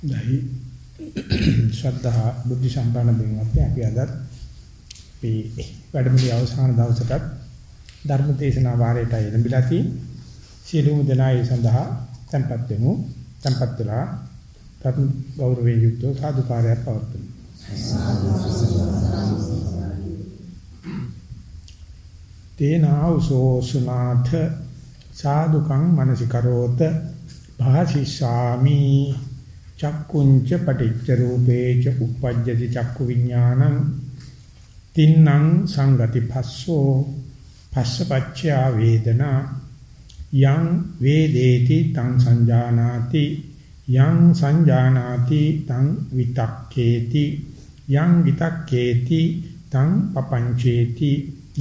දහි ශ්‍රද්ධා බුද්ධ සම්පන්න බින්වත් අපි අද අපි වැඩමුළුවේ අවසාන දවසට ධර්ම දේශනා වාරයට එළඹිලා තියෙන සියලුම දෙනා ඒ සඳහා tempත් වෙමු tempත් වෙලා ධර්ම ගෞරවයෙන් යුක්තව සාදුකාරයක් පවත්වමු. තේනා උසෝ සුනාථ සාදුකං මනසිකරෝත භාසිසාමි චක්කුංච පටිච්ච රූපේච uppajjati චක්කු විඥානං තින්නම් සංගති පස්සෝ පස්සපච්චා වේදනා යං වේදේති තං සංජානාති යං සංජානාති තං විතක්කේති යං විතක්කේති තං පපංචේති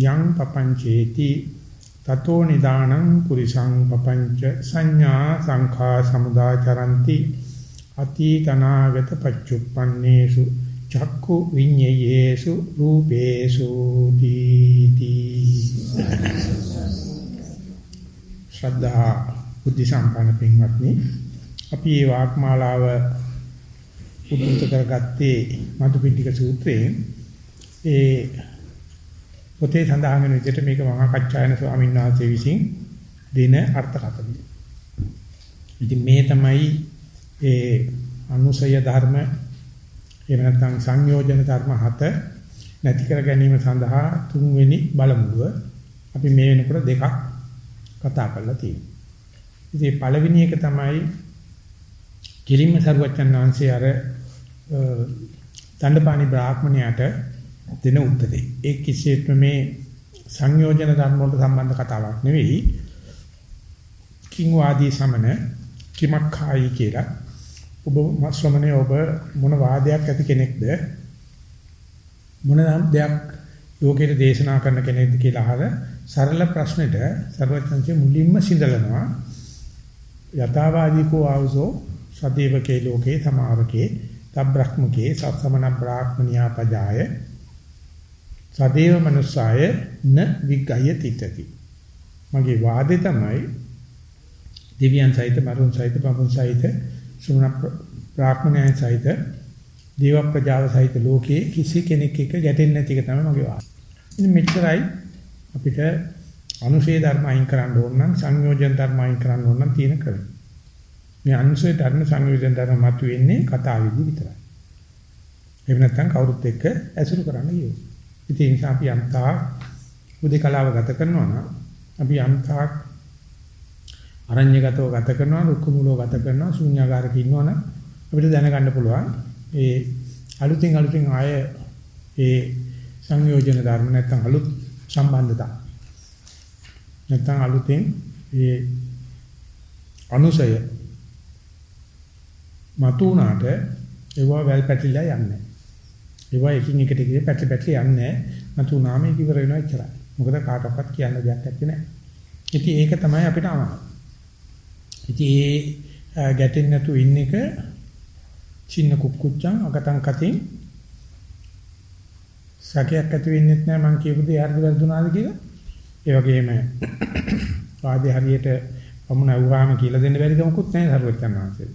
යං පපංචේති තතෝ නිදානං පුරිසං පපංච සංඥා සංඛා සමුදාචරಂತಿ අතීතනාගත පච්චුප්පන්නේසු චක්කු විඤ්ඤයේසු රූපේසු තීති ශ්‍රද්ධා බුද්ධ සම්පන්න පින්වත්නි අපි මේ වාග්මාලාව උද්දුත කරගත්තේ මතු පිටික සූත්‍රයෙන් ඒ පොතේ සඳහන් වෙන විදිහට මේක මහා කච්චායන ස්වාමීන් වහන්සේ විසින් දෙන අර්ථකථනය. ඉතින් මේ තමයි ඒ අනුසය ධර්ම එහෙම නැත්නම් සංයෝජන ධර්ම හත නැති කර ගැනීම සඳහා තුන්වෙනි බලමුළුව අපි මේ වෙනකොට දෙකක් කතා කරලා තියෙනවා. ඉතින් පළවෙනි එක තමයි කිරිම සරුවචන් වහන්සේ අර දණ්ඩපාණි බ්‍රාහ්මණයාට දෙන උත්තරේ. ඒ කිසියෙත්ම මේ සංයෝජන ධර්ම වලට සම්බන්ධ කතාවක් නෙවෙයි. කිං වාදී සමන කිමක් ખાයි කියලා ඔබ ශ්‍රමණේ ඔබ මොන වාදයක් ඇති කෙනෙක්ද? මොන දෙයක් යෝගයේ දේශනා කරන කෙනෙක්ද කියලා අහල සරල ප්‍රශ්නෙට සර්වඥන්සේ මුලින්ම සිඳලනවා. යථාවාදීකෝ ආවසෝ සදේවකේ ලෝකේ සමාවකේ තබ්‍රහ්මකේ සත්සමන බ්‍රාහ්මනියා පජාය. සදේව මනුස්සාය න විග්ගය තිතති. මගේ වාදේ තමයි දෙවියන් සහිත මරුන් සහිත පපුන් සහිත ශ්‍රමණ බ්‍රාහ්මණයන් සහිත දේව ප්‍රජාව සහිත ලෝකයේ කිසි කෙනෙක් එක්ක ගැටෙන්නේ නැති එක තමයි මගේ වාද. ඉතින් මෙච්චරයි අපිට අනුශේ ධර්ම අයින් කරන්න ඕන නම් සංයෝජන ධර්ම අයින් කරන්න ඕන නම් තියෙන ක්‍රම. මේ අනුශේ ධර්ම සංයෝජන ධර්ම මත වෙන්නේ කතාවේදී විතරයි. එහෙම නැත්නම් කවුරුත් එක්ක ඇසුරු කරන්න ඕනේ. ඉතින් ඒ නිසා අපි යම්තා උදේ කලාව ගත කරනවා නම් අපි යම්තා අරඤ්‍යගතව ගත කරනවා රුක්ක මූලව ගත කරනවා ශුන්‍යාකාරක ඉන්නවනම් අපිට දැනගන්න පුළුවන් ඒ අලුතින් අලුතින් ආය ඒ සංයෝජන ධර්ම නැත්නම් අලුත් සම්බන්ධතා නැත්නම් අලුතෙන් ඒ අනුසය මතුණාට ඒවා වැල් පැටිලා යන්නේ. ඒවා එකින් එකට ගියේ පැටි පැටි යන්නේ. මතුණාම ඒක ඉවර වෙනවා ඉච්චරයි. මොකද කාටවත් කියන්න දෙයක් නැත්තේ නෑ. ඉතින් ඒක තමයි අපිට අමාරු. ඉතින් ඒ ගැටෙන්නේ නැතු ඉන්න එක චින්න කුක්කුච්චං අගතං කතින් සැකයක් ඇති වෙන්නේ නැහැ මං කියපු දේ හරිද වැරදුනාද කියලා. ඒ වගේම වාදේ හරියට වමුණ වුවාම කියලා දෙන්න බැරි කමකුත් නැහැ සරුවචන් වහන්සේ.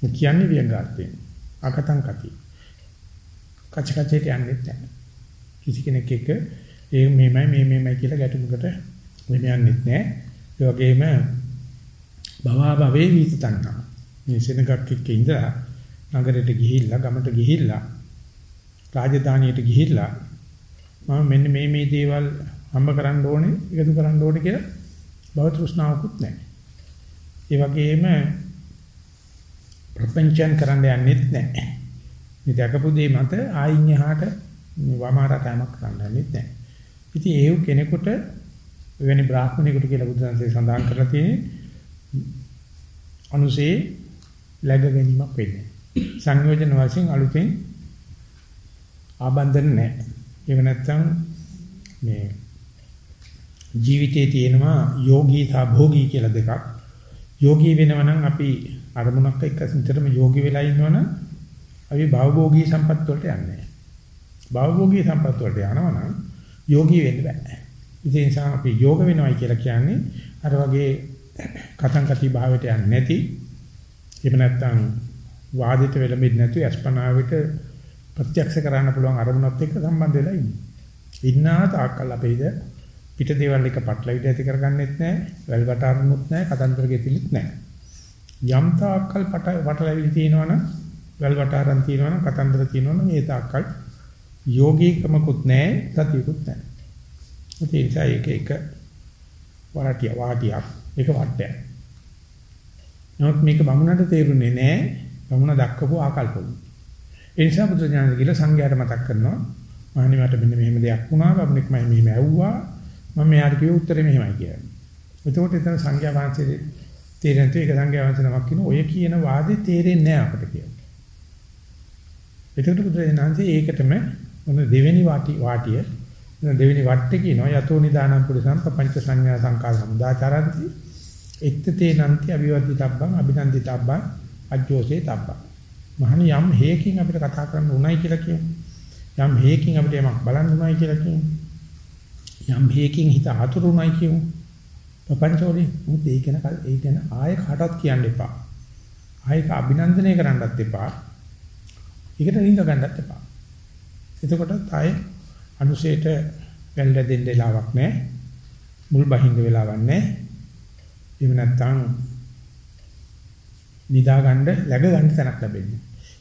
මේ කියන්නේ වියංගාර්ථයෙන්. අගතං කති. කච කචේට යන්නේ නැහැ. කිසි කෙනෙක් එක්ක ඒ මේමයි මේ මේමයි කියලා ගැටුමකට වෙම යන්නේ නැහැ. ඒ වගේම භවා භවේ වීත තණ්හා. මේ සෙනගක් එක්ක ඉඳලා නගරයට ගිහිල්ලා ගමට ගිහිල්ලා රාජධානියට ගිහිල්ලා මම මෙන්න මේ මේ දේවල් හම්බ කරන්න ඕනේ, එකතු කරන්න ඕනේ කියලා භව තෘෂ්ණාවකුත් නැහැ. ඒ වගේම ප්‍රපංචයන් කරන්න යන්නෙත් නැහැ. මේ දැකපු දේ මත ආයින් එහාට වමාරා කෑමක් කරන්න යන්නෙත් නැහැ. ඉතින් ඒව කෙනෙකුට වෙනි බ්‍රාහ්මණයෙකුට කියලා බුදුන්සේ සඳහන් කරලා තියෙන්නේ අනුසේ läග ගැනීමක් වෙන්නේ. සංයෝජන වශයෙන් අලුතෙන් ආබන්ධන නැහැ. ඒක නැත්තම් මේ ජීවිතයේ තියෙනවා යෝගී සහ භෝගී කියලා දෙකක්. යෝගී වෙනවා නම් අපි අරමුණක් එක්ක සිතරම යෝගී වෙලා ඉන්නවනම් අපි භවභෝගී සම්පත් වලට යන්නේ නැහැ. භවභෝගී සම්පත් වලට යනවා නම් යෝගී වෙන්න බෑ. ඒ නිසා අපි යෝග වෙනවයි කියලා කියන්නේ අර වගේ කතං කති භාවයට යන්නේ නැති එහෙම නැත්නම් වාදිත වෙලෙන්නේ නැතුව අස්පනාවට ප්‍රත්‍යක්ෂ කරන්න පුළුවන් අරමුණත් එක්ක සම්බන්ධ වෙලා ඉන්නේ. ඉන්නා තාක්කල් අපේද පිට දේවල් එක පටලවිට ඇති කරගන්නෙත් නැහැ, වැල්වට අරුණුත් නැහැ, කතන්දර ගෙතිලිත් නැහැ. යම් තාක්කල් පටලවිලි තියෙනවනම් වැල්වට අරන් තියෙනවනම් කතන්දර තියෙනවනම් ඒ තාක්කල් යෝගීකමකුත් නැහැ, සතියකුත් නැහැ. ඒ නිසා ඒක එක වාටිය වාටියක් ඒක වට්ටයක්. නමුත් මේක බමුණට තේරුනේ නැහැ. බමුණ දක්වපු ආකල්පවල. ඒ නිසා බුදු දානද කියලා සංඝයාට මතක් කරනවා. මහණනි මට මෙන්න මෙහෙම දෙයක් වුණා. බමුණෙක් මම මෙහෙම ඇව්වා. මම මෙයාට කිව්ව උත්තරේ මෙහෙමයි කියලා. එතකොට එතන සංඝයා වහන්සේ තේරෙන තු එක සංඝයා වහන්සේ නමක් කියන ඔය කියන වාදේ තේරෙන්නේ නැහැ අපිට කියලා. එතකොට බුදු දානන්සේ ඒකටම මොන දෙවෙනි වාටි වාටිය දෙවෙනි වට්ටේ කියනවා යතෝ නිදානම් පුරිසම් පංච සංඥා සංකාර සමුදාචරಂತಿ එත්තේ නන්ති අභිවද්දි තබ්බං අභිනන්දි තබ්බං අජ්ජෝසේ තබ්බං මහණ යම් හේකින් අපිට කතා කරන්න උණයි කියලා කියමු. යම් හේකින් අපිට යමක් බලන්න උණයි කියලා කියමු. යම් හේකින් හිත ආතුරු උණයි කියමු. ප්‍රපංචෝලි මුත් ඒක ගැන ඒ ගැන ආයෙ කාටවත් කියන්න එපා. ආයෙක අභිනන්දනය කරන්නත් එපා. ඒකට රිංග ගන්නත් එපා. එතකොට ආයෙ අනුසයට වැල්ල දෙන්න වෙලාවක් නැහැ. මුල් බහින්න වෙලාවක් නැහැ. එහෙම නැත්නම් නිදා ගන්න läග ගන්න තැනක් ලැබෙන්නේ.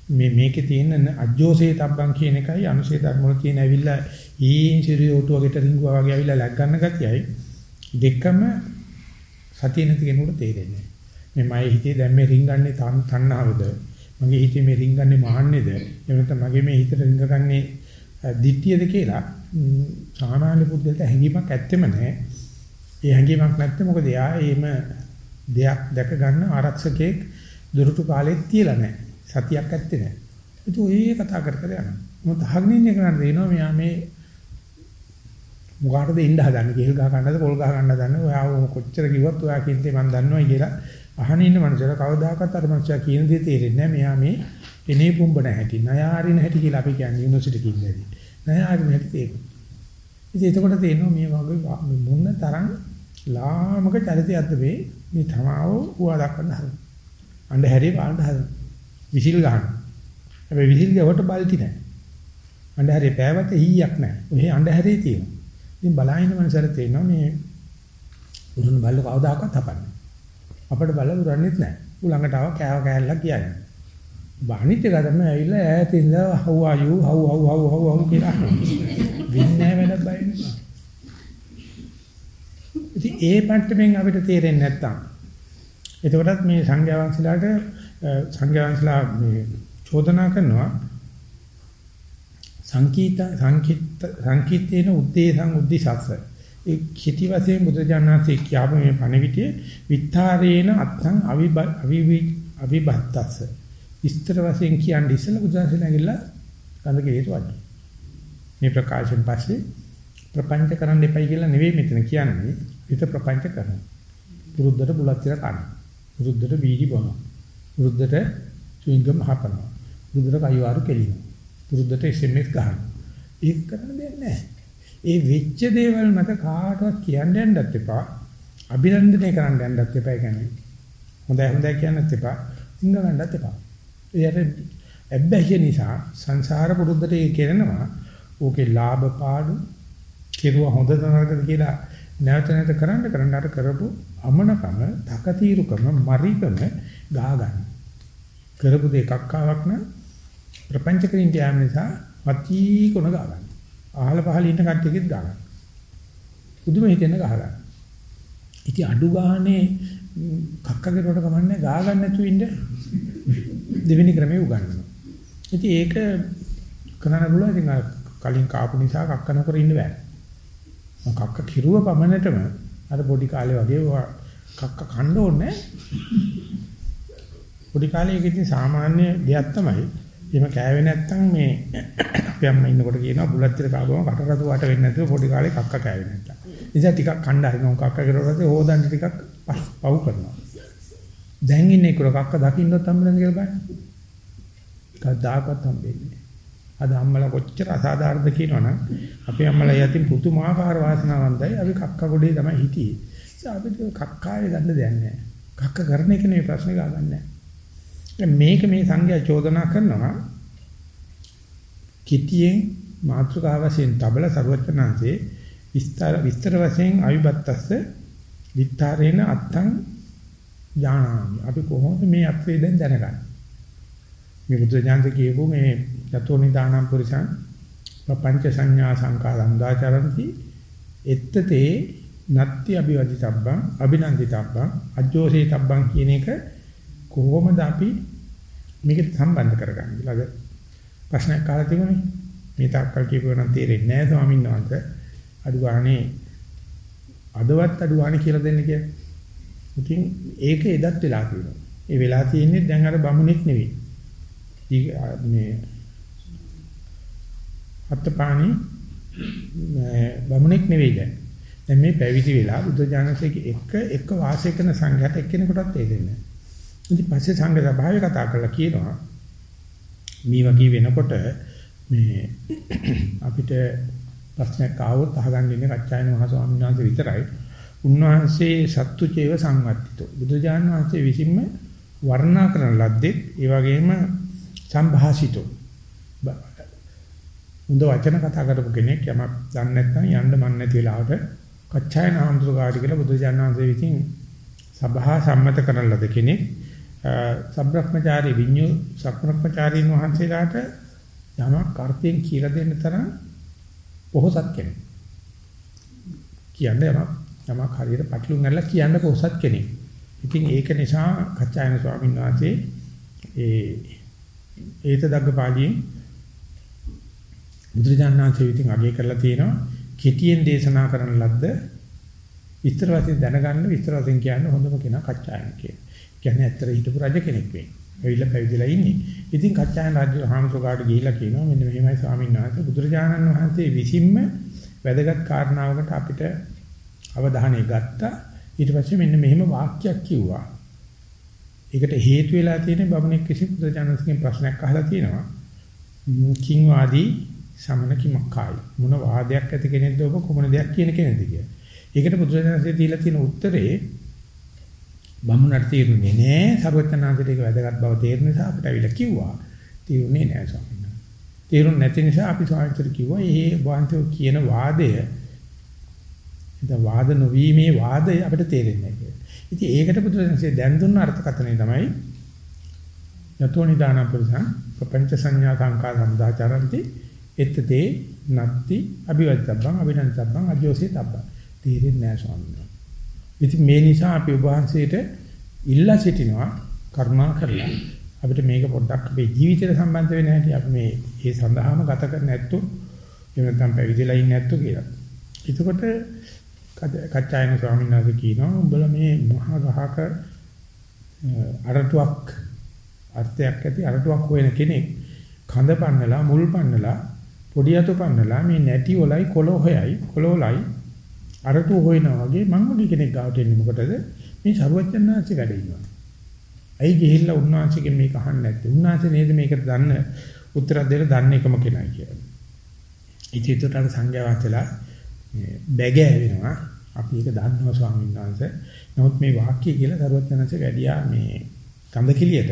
මේ මේකේ තියෙන අජෝසේ තබ්බන් කියන එකයි අනුසේ ධර්ම වල තියෙන ඇවිල්ලා ඊන් සිරියෝටු වගේට රිංගුවා වගේ ඇවිල්ලා läග ගන්න ගතියයි. දෙකම සතිය නැති කෙනෙකුට තේරෙන්නේ මේ මගේ හිතේ දැන් මේ රිංගන්නේ තණ්හාවද? මගේ හිතේ මේ රිංගන්නේ මහන්නේද? එහෙම නැත්නම් මගේ මේ හිතට රිංගගන්නේ දිට්ඨියද කියලා සාමාන්‍ය පුද්ගලට හැඟීමක් ඇත්තෙම නැහැ. ඒ හැඟීමක් නැත්නම් මොකද? එයා එහෙම දෙයක් දැක ගන්න ආරක්ෂකෙක් දුරුතු කාලෙත් තියලා නැහැ. සතියක් ඇත්තේ නැහැ. ඒක ඔය කතා කර කර යනවා. මොකද අහගෙන ඉන්න කෙනාට දෙනවා මෙයා මේ මොකටද ඉන්න හදන්නේ? කෙල් ගහ ගන්නද පොල් ගහ ගන්නද දන්නේ. ඔයා කොච්චර කිව්වත් ඔයා කින්දේ මම දන්නවා කියලා අහන ඉන්න මනුස්සයලා කවදාකවත් අර මනුස්සයා කියන දේ තේරෙන්නේ නැහැ. මෙයා මේ එනේ පුම්බන හැටි, නයාරින හැටි කියලා අපි කියන්නේ යුනිවර්සිටි කින්දේදී. නයාරින හැටි ඒක. ඉතින් එතකොට තේරෙනවා මේ වගේ මොන තරම් ලාමක චරිතයක්ද මේ මේ තමාව හුවා දක්වන්න හදන. අන්ධහැරේ පාන්න හදන. විසිල් ගන්න. හැබැයි විසිල් ගවට බල්ටි නැහැ. අන්ධහැරේ පෑවට හීයක් නැහැ. ඔහේ අන්ධහැරේ තියෙනවා. ඉතින් බලාගෙන මනසට තේරෙනවා මේ උරුණ බල්ල කවදාකවත් හපන්නේ. අපිට බල්ල උරන්නේත් නැහැ. ඌ ළඟට ආව කෑව කෑල්ලක් කියන්නේ. බානිත් එක තමයි ඇවිල්ලා ඈත ඉඳලා how are you how how how how how කියලා වින්නේ නැහැ වෙලක් බයින්නේ. ඉතින් ඒ පැත්තෙන් අපිට තේරෙන්නේ නැත්තම් එතකොටත් මේ සංඝයා වහන්සේලාට සංඝයා වහන්සේලා මේ චෝදනා කරනවා සංකීත සංකිට සංකීතේන උද්දේශං උද්දිසස්ස. ඒ කිති වශයෙන් බුදුජානනාථේ කියාව මේ පණවිතේ විත්තරේන අත්තං අවිබි අවිබත්තස්ස. විස්තර වශයෙන් කියන්නේ ඉස්සෙල්ලා බුදුන්සේලා ගිල්ල කඳ කෙලෙට වඩන මේ ප්‍රකාශයෙන් පස්සේ ප්‍රපංච කරන්න එපයි කියලා නෙවෙයි මෙතන කියන්නේ. හිත ප්‍රපංච කරනවා. පුරුද්දට බුලත් තියලා කනවා පුරුද්දට වීදි බොනවා. පුරුද්දට චුයින්ගම් හපනවා. පුරුද්දට කයිවාරු කෙලිනවා. පුරුද්දට SMS ගහනවා. ඒක කරන්න දෙයක් නැහැ. ඒ වෙච්ච දේවල් මත කාටවත් කියන්න යන්නත් එපා. අභිනන්දනය කරන්න යන්නත් එපා. කියන්නේ හොඳයි හොඳයි කියන්නත් එපා. ඉංග ගන්නත් එපා. එයාට ඇබ්බැහිය නිසා සංසාර පුරුද්දට ඒ කරනවා. ඕකේ ලාභ පාඩු කෙරුවා හොඳ නරකද කියලා නැවත නැවත කරන්න කරන්න අර කරපු අමනකම, තකතිරුකම, මරිකම ගා ගන්න. කරපු දෙකක් ආවක් නම් ප්‍රපංච කරින් යාම නිසා වති කොන ගා ගන්න. අහල පහල ඉන්න කට්ටියකෙත් ගා ගන්න. පුදුම හිතෙන්න ගහ ගන්න. ඉතින් අඩු ගානේ කක්ක කෙරුවට කමන්නේ ගා ගන්න නැතුව ඉන්න දෙවෙනි ක්‍රමයේ උගන්වනවා. ඉතින් ඒක කරන්න පුළුවන් ඉතින් කලින් කාපු නිසා කක්ක නොකර ඉන්න බෑ. කක්ක කිරුව පමණටම අර පොඩි කාලේ වගේ කක්ක කන්න ඕනේ පොඩි කාලේ ඒක ඉතින් සාමාන්‍ය දෙයක් තමයි. එහෙම කෑවේ නැත්තම් මේ අපි අම්මා ඉන්නකොට කියනවා බුලත් tiර කාගම කට රතු වට වෙන්නේ නැතුව පොඩි කාලේ කක්ක කෑවේ නැත්තම්. ඉතින් ටිකක් කණ්ඩ හරිනවා කක්ක කරවලදී හොදන්න ටිකක් පව් කරනවා. දැන් ඉන්නේ කුර කක්ක දකින්නත් හම්බෙන්නේ කියලා බලන්න. කවදාකවත් හම්බෙන්නේ අද අම්මලා කොච්චර අසාධාරණද කියනවනම් අපේ අම්මලා යතින් පුදුමාකාර වාසනාවන්තයි අපි කක්ක ගොඩේ තමයි හිටියේ. ඒ අපිට කක්කාවේ ගන්න දෙයක් නැහැ. කක්ක කරන එක නෙවෙයි ප්‍රශ්නේ ගන්නෑ. මේක මේ සංඝයා චෝදනා කරනවා කිතියෙන් මාත්‍රකාව වශයෙන් තබල ਸਰවචනාංශේ විස්තර විස්තර වශයෙන් අවිබත්තස්ස විත්තරේන අත්තං ඥානාමි අපි කොහොමද මේ අපේ දැන් දැනගන්නේ මේ බුද්ධ ඥානද කියපු මේ යතෝ නිදානම් පුරිසං පංච සංඥා සංකාරම් දාචරಂತಿ එත්තතේ නත්ති අභිවදිතබ්බං අභිනන්දිතබ්බං අජෝසේ තබ්බං කියන එක කොහොමද අපි මේකට සම්බන්ධ කරගන්නේ ඊළඟ ප්‍රශ්නයක් අහලා තිබුණේ මේ තාක්කල් කියපුවා නම් තේරෙන්නේ නැහැ ස්වාමීන් වහන්සේ අඩුවානේ අදවත් අඩුවානේ කියලා දෙන්න කියලා. ඉතින් ඒක එදත් වෙලා තියෙනවා. ඒ වෙලා තියෙන්නේ දැන් අර බමුණෙක් නෙවෙයි. මේ අත්පාණි බමුණෙක් නෙවෙයි දැන්. දැන් මේ පැවිදි වෙලා බුද්ධ ඥානසේ එක එක වාසය කරන සංඝයාට එක්කෙනෙකුටත් තේරෙන්නේ නැහැ. ඉතින් පස්සේ සංඝ සභාවේ කතා කරලා කියනවා මේ වගේ වෙනකොට මේ අපිට ප්‍රශ්නයක් ආවොත් අහගන්න ඉන්නේ කච්චායන මහ ස්වාමීන් වහන්සේ විතරයි. උන්වහන්සේ සත්තුචේව සංවත්තිතෝ. බුදුජාන විශ්වයේ විසින්ම වර්ණනා කරන ලද්දේ ඒ වගේම සම්භාසිතෝ. හොඳ වචන කතා කරපු කෙනෙක් යමක් දන්නේ නැත්නම් යන්න මන් නැති වෙලාවට කච්චායන ආමතුරු කාටි කියලා බුදුජාන විශ්වයේ විසින් සභා සම්මත කරන ලද කෙනෙක්. සබ්‍රක්‍මචාරී විඤ්ඤු සබ්‍රක්‍මචාරීන් වහන්සේලාට යමක් අර්ථයෙන් කියලා දෙන්න තරම් පොහසත් කෙනෙක්. කියන්නේ යමක් යමක් හරියට පැටලුම් අරලා කියන්න පොහසත් කෙනෙක්. ඉතින් ඒක නිසා කච්චායන ස්වාමීන් වහන්සේ ඒ ඒත දග්ගපාළියෙන් බුදුරජාණන්සේ විසින් අගය කරලා තියෙනවා කෙටියෙන් දේශනා කරන ලද්ද විස්තර වශයෙන් දැනගන්න විස්තර වශයෙන් කියන්න හොඳම කෙනා කච්චායන කියලා. කියන්නේ ඇත්තට හිටපු රජ කෙනෙක් වෙන්නේ. ඇවිල්ලා පැවිදිලා ඉන්නේ. ඉතින් කච්චායන රාජ්‍ය හාමුදුරුවෝ ගිහිලා කියනවා මෙන්න මෙහෙමයි ස්වාමීන් වහන්සේ බුදුරජාණන් වහන්සේ විසින්ම වැදගත් කාරණාවකට අපිට අවධානය ගත්තා. ඊට පස්සේ මෙන්න මෙහෙම වාක්‍යයක් කිව්වා. ඒකට හේතු වෙලා තියෙන බමුණෙක් විසින් බුදුරජාණන්සේගෙන් ප්‍රශ්නයක් අහලා තියෙනවා. කිං වාදී සමන කිමක්කායි මොන වාදයක් ඇති කෙනෙක්ද ඔබ කොමන දෙයක් කියන කෙනෙක්ද කියලා. ඒකට බුදුරජාණන්සේ දීලා තියෙන උත්තරේ බමුණට තේරුනේ නෑ සර්වඥාන්තට ඒක වැදගත් බව තේරෙන නිසා අපිට අවිලා කිව්වා. තේරුනේ නෑ ස්වාමීන් වහන්සේ. තේරුම් නැති නිසා අපි ස්වාමීන්ට කිව්වා මේ වාන්තෝ කියන වාදය ඉතින් වාද නොවීමේ වාදය අපිට තේරෙන්නේ නැහැ කියලා. ඉතින් ඒකට බුදුරජාණන්සේ දැන් දුන්න අර්ථකථනය තමයි යතෝ නිදාන පුරුෂං ප්‍රපංච සංඥා සංකා සම්දාචරಂತಿ එත්තේ නත්ති අභිවද්දබ්බං අභිනන්තබ්බං අජෝසේ තබ්බං. තේරෙන්නේ නැහැ ස්වාමීන් වහන්සේ. ඉතින් මේ නිසා අපි ඔබ වහන්සේට ඉල්ලා සිටිනවා කරුණා කරලා අපිට මේක පොඩ්ඩක් අපේ ජීවිතයට සම්බන්ධ වෙන්න හැටි අපි මේ ඒ සඳහාම ගත කරන්න නැත්තු එහෙම නැත්නම් පැවිදිලා ඉන්නේ නැත්තු කියලා. එතකොට කච්චායන ස්වාමීන් වහන්සේ කියනවා උඹලා මේ මහා ගහක අරටුවක් අර්ථයක් ඇති අරටුවක් හොයන කෙනෙක් කඳ පන්නලා මුල් පන්නලා පොඩි අතු පන්නලා මේ නැටි වලයි කොළ හොයයි කොළ වලයි අරටු හොයනවා වගේ මං වගේ කෙනෙක් ගාවට එන්නේ මොකටද? මේ සරුවච්චන්හන්සේ වැඩ ඉන්නවා. ඇයි ගිහිල්ලා උන්වහන්සේගෙන් මේක අහන්නේ නැත්තේ? උන්වහන්සේ නේද මේකට දන්න උත්තර දෙන්න දන්න එකම කෙනයි කියලා. ඉතින් අර සංඝයා වහන්සේලා බැගෑ වෙනවා. අපි ඒක දන්නවා ස්වාමීන් වහන්සේ. නමුත් මේ වාක්‍ය කියලා සරුවච්චන්හන්සේ වැඩියා මේ කන්දකිලියට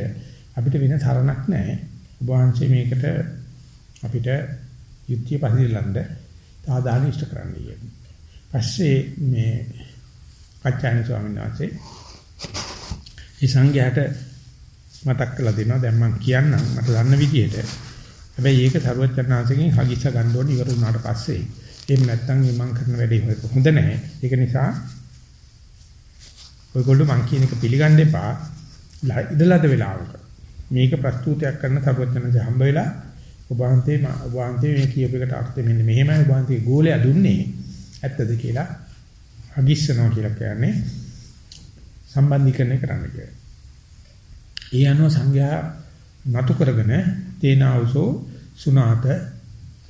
අපිට වෙන තරණක් නැහැ. ඔබ වහන්සේ මේකට අපිට යුක්තිය පරිදිලන්න සාධාරණ ඉෂ්ට කරන්න කියන්නේ. පස්සේ මේ කච්චායන ස්වාමීන් වහන්සේ ඒ සංඝයාට මතක් කරලා දෙනවා දැන් මම කියන්නම් මට දන්න විදිහට. හැබැයි ඒක සරුවචනාංශගෙන් හගිස්ස ගන්න ඕනේ ඉවර වුණාට පස්සේ. එහෙම නැත්නම් මම කරන වැඩේ හොඳ නැහැ. ඒක නිසා ඔයගොල්ලෝ මං කියන එක පිළිගන්න එපා. ඉදලද වෙලාවක. මේක ප්‍රස්තුතයක් කරන සරුවචනාංශ හම්බ වෙලා ඔබ වහන්සේ ඔබ වහන්සේ මේ කියප එකට අර්ථය මෙන්න මෙහෙමයි ඔබ වහන්සේ ගෝලයා දුන්නේ. ඇත්තද කියලා අගිස්සනවා කියලා කියන්නේ සම්බන්ධීකරණය කරන්න කියලා. ඒ අනුව සංඝයා නතු කරගෙන තේනාවසෝ සුනාත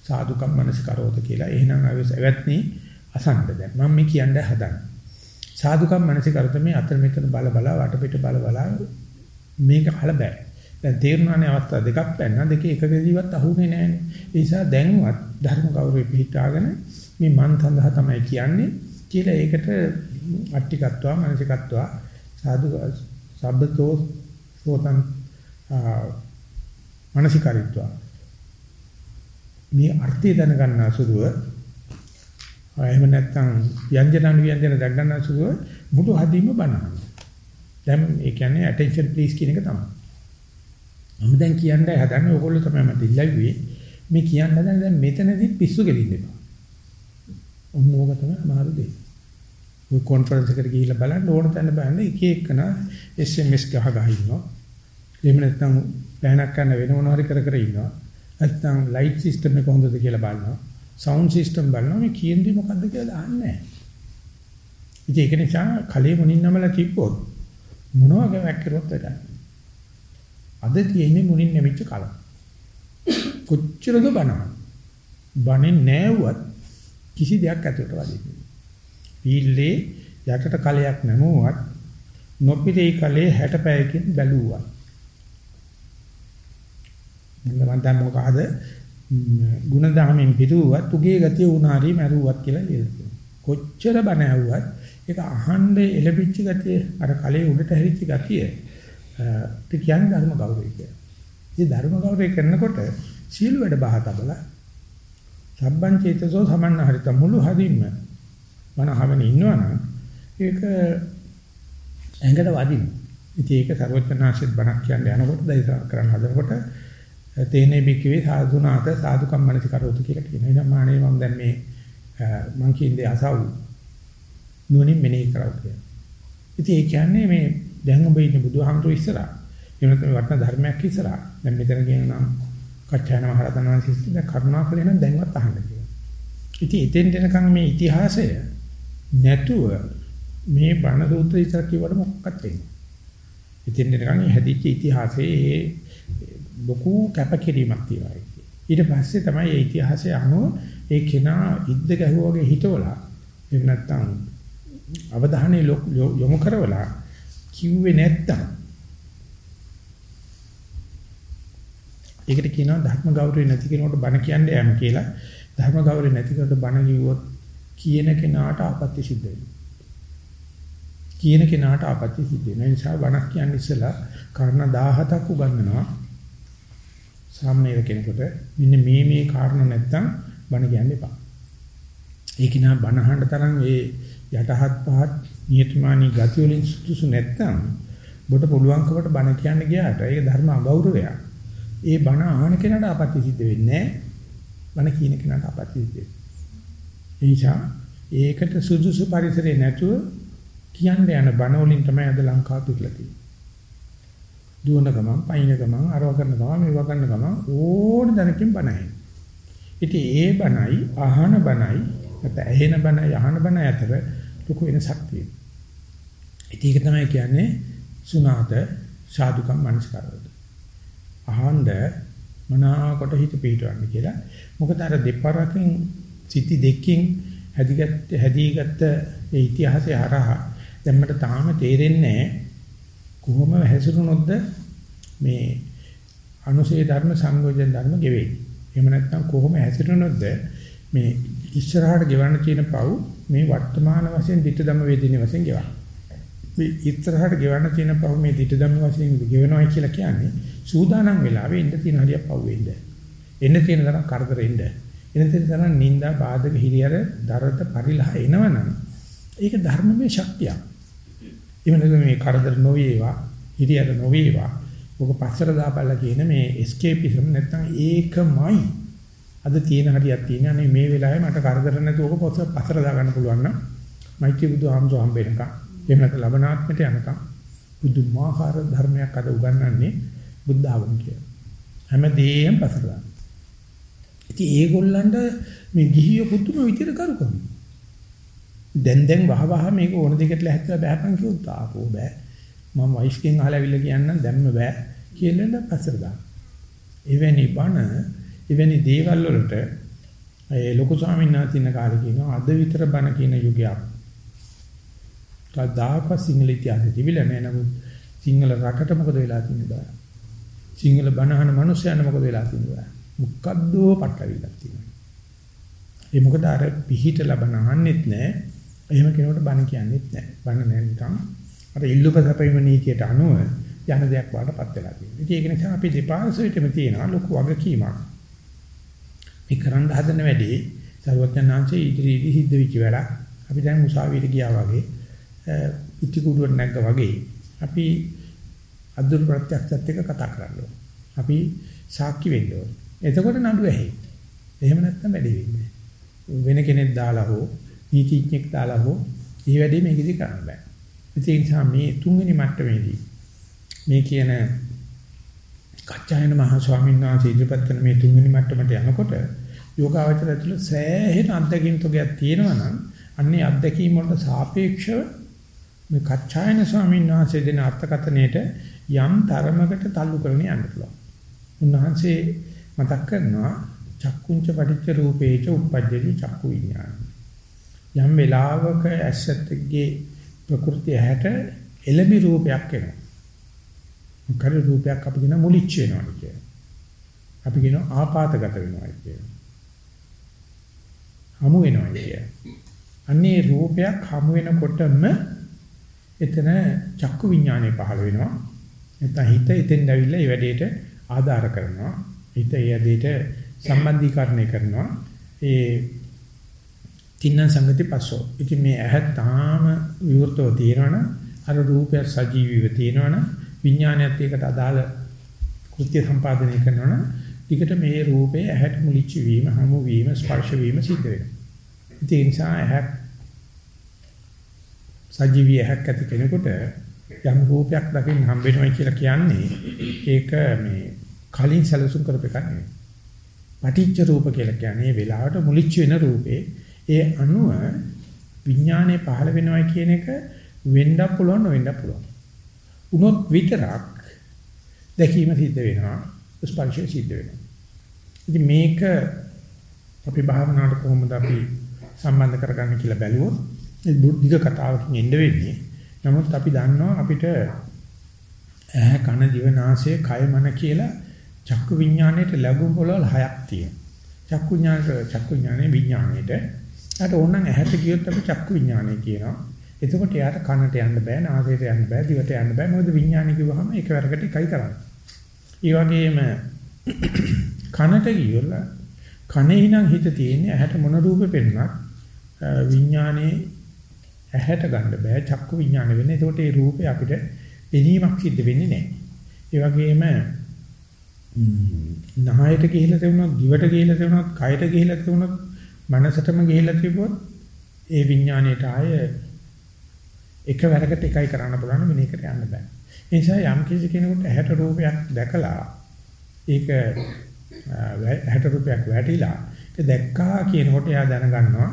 සාදුකම් මනසිකරෝත කියලා. එහෙනම් අවැත්නි අසන්න දැන් මම මේ කියන්නේ හදන්නේ. සාදුකම් මනසිකරත මේ අතර මෙතන බල බල වටපිට බල බල මේක අහල බෑ. දැන් තේරුණානේ අවස්ථා දෙකක් පැන්න දෙකේ එකකදීවත් අහුනේ නෑනේ. ඒ නිසා දැන්වත් ධර්ම ගෞරවෙ පිහිටාගෙන මේ මන් සඳහා තමයි කියන්නේ කියලා ඒකට අට්ටිකත්වා මානසිකත්වා සාදු සබ්බතෝ සෝතං මානසිකරීත්ව මේ අර්ථය දැනගන්න අසුරුව එහෙම නැත්නම් ව්‍යංජන අනුව්‍යංජන දැනගන්න අසුරුව මුළු හදින්ම බලනවා. දැන් ඒ කියන්නේ attention please කියන එක තමයි. මම දැන් කියන්නේ හදන්නේ ඕගොල්ලෝ තමයි මට ඉල්ලුවේ. මේ කියන්න හදන්නේ දැන් මෙතනදී පිස්සු ගෙලින්න එපා. ඔන්න ඕක තමයි අමාරු දෙය. ඔය කොන්ෆරන්ස් එකට ගිහිල්ලා බලන්න ඕන තැන බලන්න එක එකන SMS ගහ ගහ ඉන්නවා. එහෙම නැත්නම් බෑනක් කරන වෙන මොනවා හරි කර කර ඉන්නවා. නැත්නම් ලයිට් සිස්ටම් එක හොඳද කියලා බලනවා. සවුන්ඩ් සිස්ටම් බලනවා මේ කියන්නේ මොකද්ද කියලා අහන්නේ නැහැ. ඉතින් ඒක නිසා කලේ මුණින් නමලා තිබ්බොත් මොනවා ගැවක් කරුවත් වැඩක්. අද තියෙන්නේ මුණින් නැමිච්ච කල. කොච්චරද බනන. බනේ නෑවුවත් කිසි දෙයක් ඇතුළට වදින්නේ. පීල්ලේ යටට කලයක් නැමුවත් නොපිරේ කලේ 60 පැයකින් බැලුවා. මම දැන් මොකද ಗುಣධාමෙන් පිටුවත් උගේ ගතිය උනාරි මරුවත් කියලා ලියලා කොච්චර බණ ඇහුවත් ඒක අහන්න එළපිච්ච ගතිය අර කලේ උඩට හැරිච්ච ගතිය ඒ කියන්නේ ධර්ම ගෞරවය කියලා. මේ ධර්ම ගෞරවය කරනකොට සීල වැඩ බහ තබලා සබ්බං චේතසෝ සමන්නහරිත මුළු හදින්ම මන අහගෙන ඉන්නවනම් ඒක ඇඟට වදින. ඉතින් ඒක සර්වඥාශිත් බණක් කියන්නේ යනකොට දෛස කරන්න හදනකොට තේනේ බික්කවේ සාදුනාත සාදුකම් මනස කරවතු කියලා කියනවා. එහෙනම් මානේ මම දැන් මේ මං කියන්නේ අසව් නුවණින් මෙනෙහි කරව කියලා. ඉතින් ඒ කියන්නේ මේ දැන් ඔබ ඉන්නේ බුදුහාමුදුරු ඉස්සරහා. එහෙම නැත්නම් වටන ධර්මයක් ඉස්සරහා. දැන් මෙතන කියනවා කච්චායන මහරතන වහන්සේ දැන් කරුණාකරලා නම් දැන්වත් අහන්න කියලා. ඉතින් එතෙන් දෙනකන් මේ ඉතිහාසය නැතුව මේ බණ සූත්‍ර ඉස්සර කියවට මොකක්වත් වෙන්නේ. ඉතින් දෙනකන් හැදිච්ච ඉතිහාසයේ ලොකු කැපකිරීමක් තියෙනවා. ඊට පස්සේ තමයි මේ ඉතිහාසය අනුව ඒ කෙනා ඉද්ද ගැහුවා වගේ හිතවලා එහෙම නැත්නම් අවධානය යොමු කරවලා කිව්වේ නැත්තම් ඒකට කියනවා ධර්ම ගෞරවය නැති කෙනෙකුට බණ කියන්නේ යම් කියලා. ධර්ම ගෞරවය නැති කෙනෙකුට බණ කිව්වොත් කියන කෙනාට ආපත්‍ය සිද්ධ වෙනවා. කියන කෙනාට ආපත්‍ය සිද්ධ වෙනවා. ඒ නිසා බණක් කියන්නේ ඉස්සලා කාරණා 17ක් උගන්වනවා. සාමනීර කෙනෙකුට මෙන්න මේ මේ කාරණා නැත්තම් බණ කියන්න එපා ඒක නා බණ අහන්න තරම් ඒ යටහත් පහත් නියතමානී ගති වලින් සුදුසු නැත්තම් ඔබට පුළුවන්කමට බණ කියන්න ගියාට ඒක ධර්ම අගෞරවයක්. ඒ බණ අහන කෙනාට අපත්‍ය සිද්ධ වෙන්නේ බණ කියන කෙනාට අපත්‍ය සිද්ධ වෙන්නේ. ඒකට සුදුසු පරිසරේ නැතුව කියන්න යන බණ වලින් තමයි අද ලංකාව පිටලා තියෙන්නේ. දුවන ගමන්, පයින් ගමන්, අරව කරන ගමන්, මේව කරන ගමන් ඕන දැනකින් බණයි. ඉතින් ඒ බණයි අහන බණයි නැත්නම් ඇහෙන බණයි අහන බණ අතර ලොකු වෙනසක් තියෙනවා. ඒක තමයි කියන්නේ සුණාත සාදුකම් මනස්කාරවල. අහන්න මනාකොට හිත පිටවන්න කියලා. මොකද අර දෙපාරකින් සිටි දෙකකින් හැදිගත් හැදීගත් ඒ ඉතිහාසය හරහා දැන් මට තාම තේරෙන්නේ කොහොම හැසිරුණොත්ද මේ අනුසේ ධර්ම සංයෝජන ධර්ම ගෙවෙයි. එහෙම නැත්නම් කොහොම හැසිරුණොත්ද මේ ඉස්සරහට ගෙවන්න තියෙන පව් මේ වර්තමාන වශයෙන් ditta ධම්ම වේදිනේ වශයෙන් ගෙවන්න. මේ ඉස්සරහට ගෙවන්න තියෙන පව් මේ ditta ධම්ම වශයෙන් ගෙවනවා කියලා කියන්නේ සූදානම් වෙලාවෙ ඉන්න තියෙන හරියක් පව් වෙන්න. එන්න තියෙන තරම් කරදර එන්න. එන්න තියෙන තරම් නිന്ദා බාධක හිරියර දරත පරිලහ එනවනම් ඒක ධර්මමය ශක්තියක්. එවනද මේ කරදර නොවේවා හිරියර නොවේවා ඔක පස්සට දාපල්ලා කියන මේ escapeism නැත්තම් ඒකමයි අද තියෙන හරියක් තියෙන අනේ මේ වෙලාවේ මට කරදර නැතුව ඔක පොත පතර දාගන්න පුළුවන් නම් මෛත්‍රී බුදු ආමසෝ හම්බෙන්නක එහෙම නැත්නම් ලබනාත්මයට යනකම් බුදුමාහාර ධර්මයක් අද උගන්වන්නේ බුද්ධ ආගම කියලා. හැමදේම පතර දාන්න. ඉතින් ඒගොල්ලන්ට මේ ගිහිය පුදුම විදියට කරු කරනවා. දැන් දැන් වහ වහ මේක ඕන දෙයකට ලැහැත්ලා බෑපන් කිව්වොත් ආපෝ බෑ. මම වයිෆ්ගෙන් අහලා අවිල්ල කියන්නම් දැම්ම බෑ කියලා පතර දාන්න. එවැනි බණ එවැනි දේවල් වලට ඒ ලොකු ස්වාමීන් වහන්සේ ඉන්න කාලේ කියනවා අද විතර බණ කියන යුගයක්. කවදාක සිංහල ඉතිහාසෙ තිබිලා නැහැ නමුත් සිංහල රටට මොකද වෙලා තියෙන්නේ බෑ. සිංහල බණ අහන මිනිස්සුන්ට මොකද වෙලා තියෙන්නේ බෑ. මොකද්දෝ පටලවිලක් තියෙනවා. ඒ මොකද අර පිහිට ලබන අහන්නෙත් නැහැ. එහෙම කෙනෙකුට බණ කියන්නෙත් නැහැ. බණ නැහැ නිකන් අර ඉල්ලුප සැපීම නීතියට අනුව යන දෙයක් වඩපත් වෙලා තියෙනවා. ඉතින් ඒක නිසා අපි දෙපාර්ශ්වයටම තියෙනවා ලොකු වගකීමක්. මේ කරන්න හදන වැඩේ සර්වඥාන්සේ ඉදිරියේදී සිද්ධ වෙච්ච වැඩක්. අපි දැන් උසාවියට ගියා වගේ ඉති කුඩුවට නැග්ග වගේ අපි අද්දුරු ප්‍රත්‍යක්ෂත් එක්ක කතා කරන්න අපි සාක්ෂි වෙන්න ඕනේ. එතකොට නඩු ඇහි. එහෙම නැත්නම් වැඩි වෙන්නේ. වෙන කෙනෙක් දාලා හෝ නීතිඥෙක් දාලා හෝ මේ වැඩේ මේකෙදි කරන්න බෑ. ඒ නිසා මේ තුන්වෙනි මට්ටමේදී මේ කියන කච්චායන මහ ස්වාමීන් වහන්සේ ඉදිරිපත් කරන මේ තුන්වෙනි මට්ටමට යනකොට යෝගාවචර ඇතුළේ සෑහෙන අත්දැකීම් තෝගයක් තියෙනවා නම් අන්නේ අත්දැකීම් වලට සාපේක්ෂව මේ කච්චායන ස්වාමීන් වහන්සේ දෙන අර්ථකථනයට යම් තරමකට තල්ලු කරගෙන යන්න පුළුවන්. උන්වහන්සේ මතක් කරනවා චක්කුංච පටිච්ච රූපේච උප්පජ්ජති චක්කු විඥාන. යම් වෙලාවක ඇසත්ගේ ප්‍රകൃතිය හැට එළඹි රූපයක් එනවා. මොකද රූපයක් අපි කියන මුලිච්ච වෙනවා කියන්නේ. අපි කියන ආපాతගත වෙනවා කියන්නේ. හමු වෙනවා කියන්නේ. අන්නේ රූපයක් හමු වෙනකොටම එතන චක්කු විඥානය පහළ වෙනවා. නැත්නම් හිත එතෙන් ඇවිල්ලා ඒ වැඩේට ආධාර කරනවා. හිත ඒ ඇදේට සම්බන්ධීකරණය කරනවා. ඒ තින්න සංගති පස්සෝ. ඉතින් මේ ඇහ තාම විවෘතව තියෙනවනම් අර රූපය සජීවීව තියෙනවනම් විඥානයත් ඒකට අදාළ කෘත්‍ය සම්පාදනය කරනවනම් ටිකට මේ රූපේ ඇහැට මුලිච්ච වීම, හමු වීම, ස්පර්ශ වීම සිද්ධ වෙනවා. ඒ නිසා ඇහ සජීවී ඇහක් ඇති කෙනෙකුට යම් රූපයක් දකින්න හම්බ වෙනවා කියලා කියන්නේ ඒක මේ කලින් සැලසුම් කරපු එකක් නෙවෙයි. පටිච්ච රූප කියලා කියන්නේ වෙලාවට මුලිච්ච වෙන රූපේ ඒ අණුව විඥානයේ පහළ වෙනවා කියන එක වෙන්න පුළුවන් නොවෙන්න පුළුවන්. උනොත් විතරක් දැකීම සිද්ධ වෙනවා ස්පර්ශය සිද්ධ වෙනවා. ඉතින් මේක අපි භාවනාවට කොහොමද අපි සම්බන්ධ කරගන්නේ කියලා බැලුවොත් ඒ බුද්ධික කතාවකින් එන්න වෙන්නේ. නමුත් අපි දන්නවා අපිට ඇහ කන දිව නාසය කය මන කියලා චක්කු විඥාණයට ලැබුම් පොළවල් හයක් තියෙනවා. චක්කු විඥාණයට චක්කු විඥානේ විඥාණයට අර ඕනනම් ඇහැට ගියොත් අපි චක්කු විඥානේ කියනවා. එතකොට යාට කනට යන්න බෑ, නාසයට යන්න බෑ, දිවට යන්න බෑ. මොකද විඥානේ කිව්වහම එකවරකට එකයි කරන්නේ. ඒ වගේම කනට ගියොත් කනේ නම් හිත තියෙන්නේ ඇහැට මොන රූපෙ පෙන්වන්නත් විඥානේ ඇහැට ගන්න බෑ චක්කු විඥාන වෙන්නේ. එතකොට ඒ රූපේ අපිට එනීමක් සිද්ධ වෙන්නේ නැහැ. ඒ වගේම නහයට ගිහිලා තිබුණොත්, දිවට ගිහිලා තිබුණොත්, කයට ගිහිලා තිබුණොත්, මනසටම ගිහිලා තිබුණොත් ඒ විඥාණයට ආය එකවරකට එකයි කරන්න පුළුවන් මිනිහකට යන්න බෑ. ඒ නිසා යම් කිසි කෙනෙකුට ඇහැට රූපයක් දැකලා ඒක ඇහැට රූපයක් වැටිලා ඒක දැක්කා කියනකොට එයා දැනගන්නවා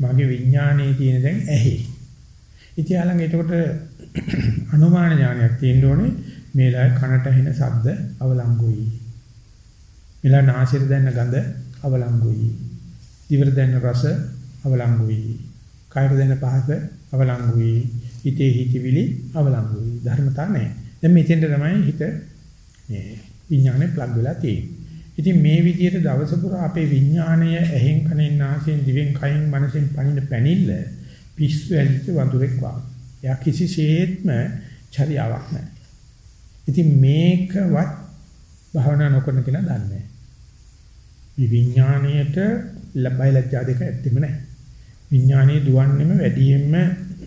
මගේ විඥානයේ තියෙන දැන් ඇහි. ඉතින් යාළඟ එතකොට අනුමාන ඥානයක් තියෙන්න ඕනේ මේලා කනට ඇහෙන ශබ්ද අවලංගුයි. මේලා නාසයට දැනෙන ගඳ අවලංගුයි. දිවට දැනෙන රස අවලංගුයි. කයට දැනෙන පහස අවලංගුයි. හිතේ හිතවිලි අවලංගුයි. ධර්මතා නැහැ. දැන් මෙතෙන්ට තමයි හිත මේ විඥානේ ප්ලග් වෙලා තියෙන්නේ. ඉතින් මේ විදිහට දවස පුරා අපේ විඥාණය ඇහෙන් කනෙන් නාසයෙන් දිවෙන් කයින් මනසෙන් පනින පැනිල්ල පිස්සු ඇලිච්ච වඳුරෙක් වගේ. එයා කිසිසේත්ම චරියාවක් නැහැ. ඉතින් මේකවත් භාවනා නොකරන කෙනා දන්නේ නැහැ. මේ විඥාණයට ලබයි ලැජ්ජා දෙක ඇත්තෙම නැහැ. විඥාණය දුවන්නේම වැඩියෙන්ම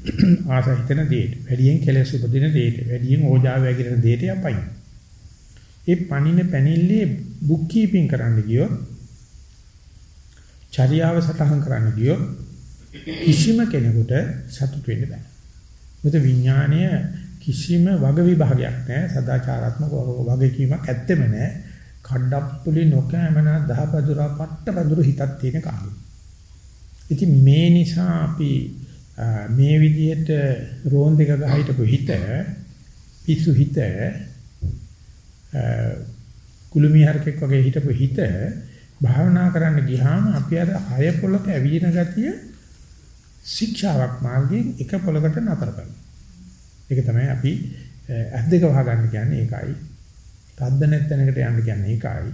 ආස හිතන දෙයට, වැඩියෙන් කෙලෙස් උපදින දෙයට, වැඩියෙන් ඕජාව වැగిරෙන දෙයට යපයි. ඒ පණින පැනිල්ලේ බුක් කීපින් කරන්න ගියොත් චර්යාව සටහන් කරන්න ගියොත් කිසිම කෙනෙකුට සතුට වෙන්න බෑ. මොකද විඥාණය කිසිම වග විභාගයක් නැහැ සදාචාරාත්මක වගකීමක් ඇත්තෙම නැහැ කඩප්පුලි නොකෑමන දහපදුරා පට්ටපදුරු හිතක් තියෙන කාලේ. ඉතින් මේ නිසා අපි මේ විදිහට රෝන් දෙක ගහිටපු හිත පිසු හිත කුළුමිහරකෙක් වගේ හිටපු හිත භාවනා කරන්න ගියාම අපි අර හය පොලක ඇවිදින ගතිය ශික්ෂාවක් මාර්ගයෙන් එක පොලකට නතර කරනවා. ඒක තමයි අපි ඇස් දෙක වහගන්න කියන්නේ ඒකයි. තද්ද නැත්ැනකට යන්න කියන්නේ ඒකයි.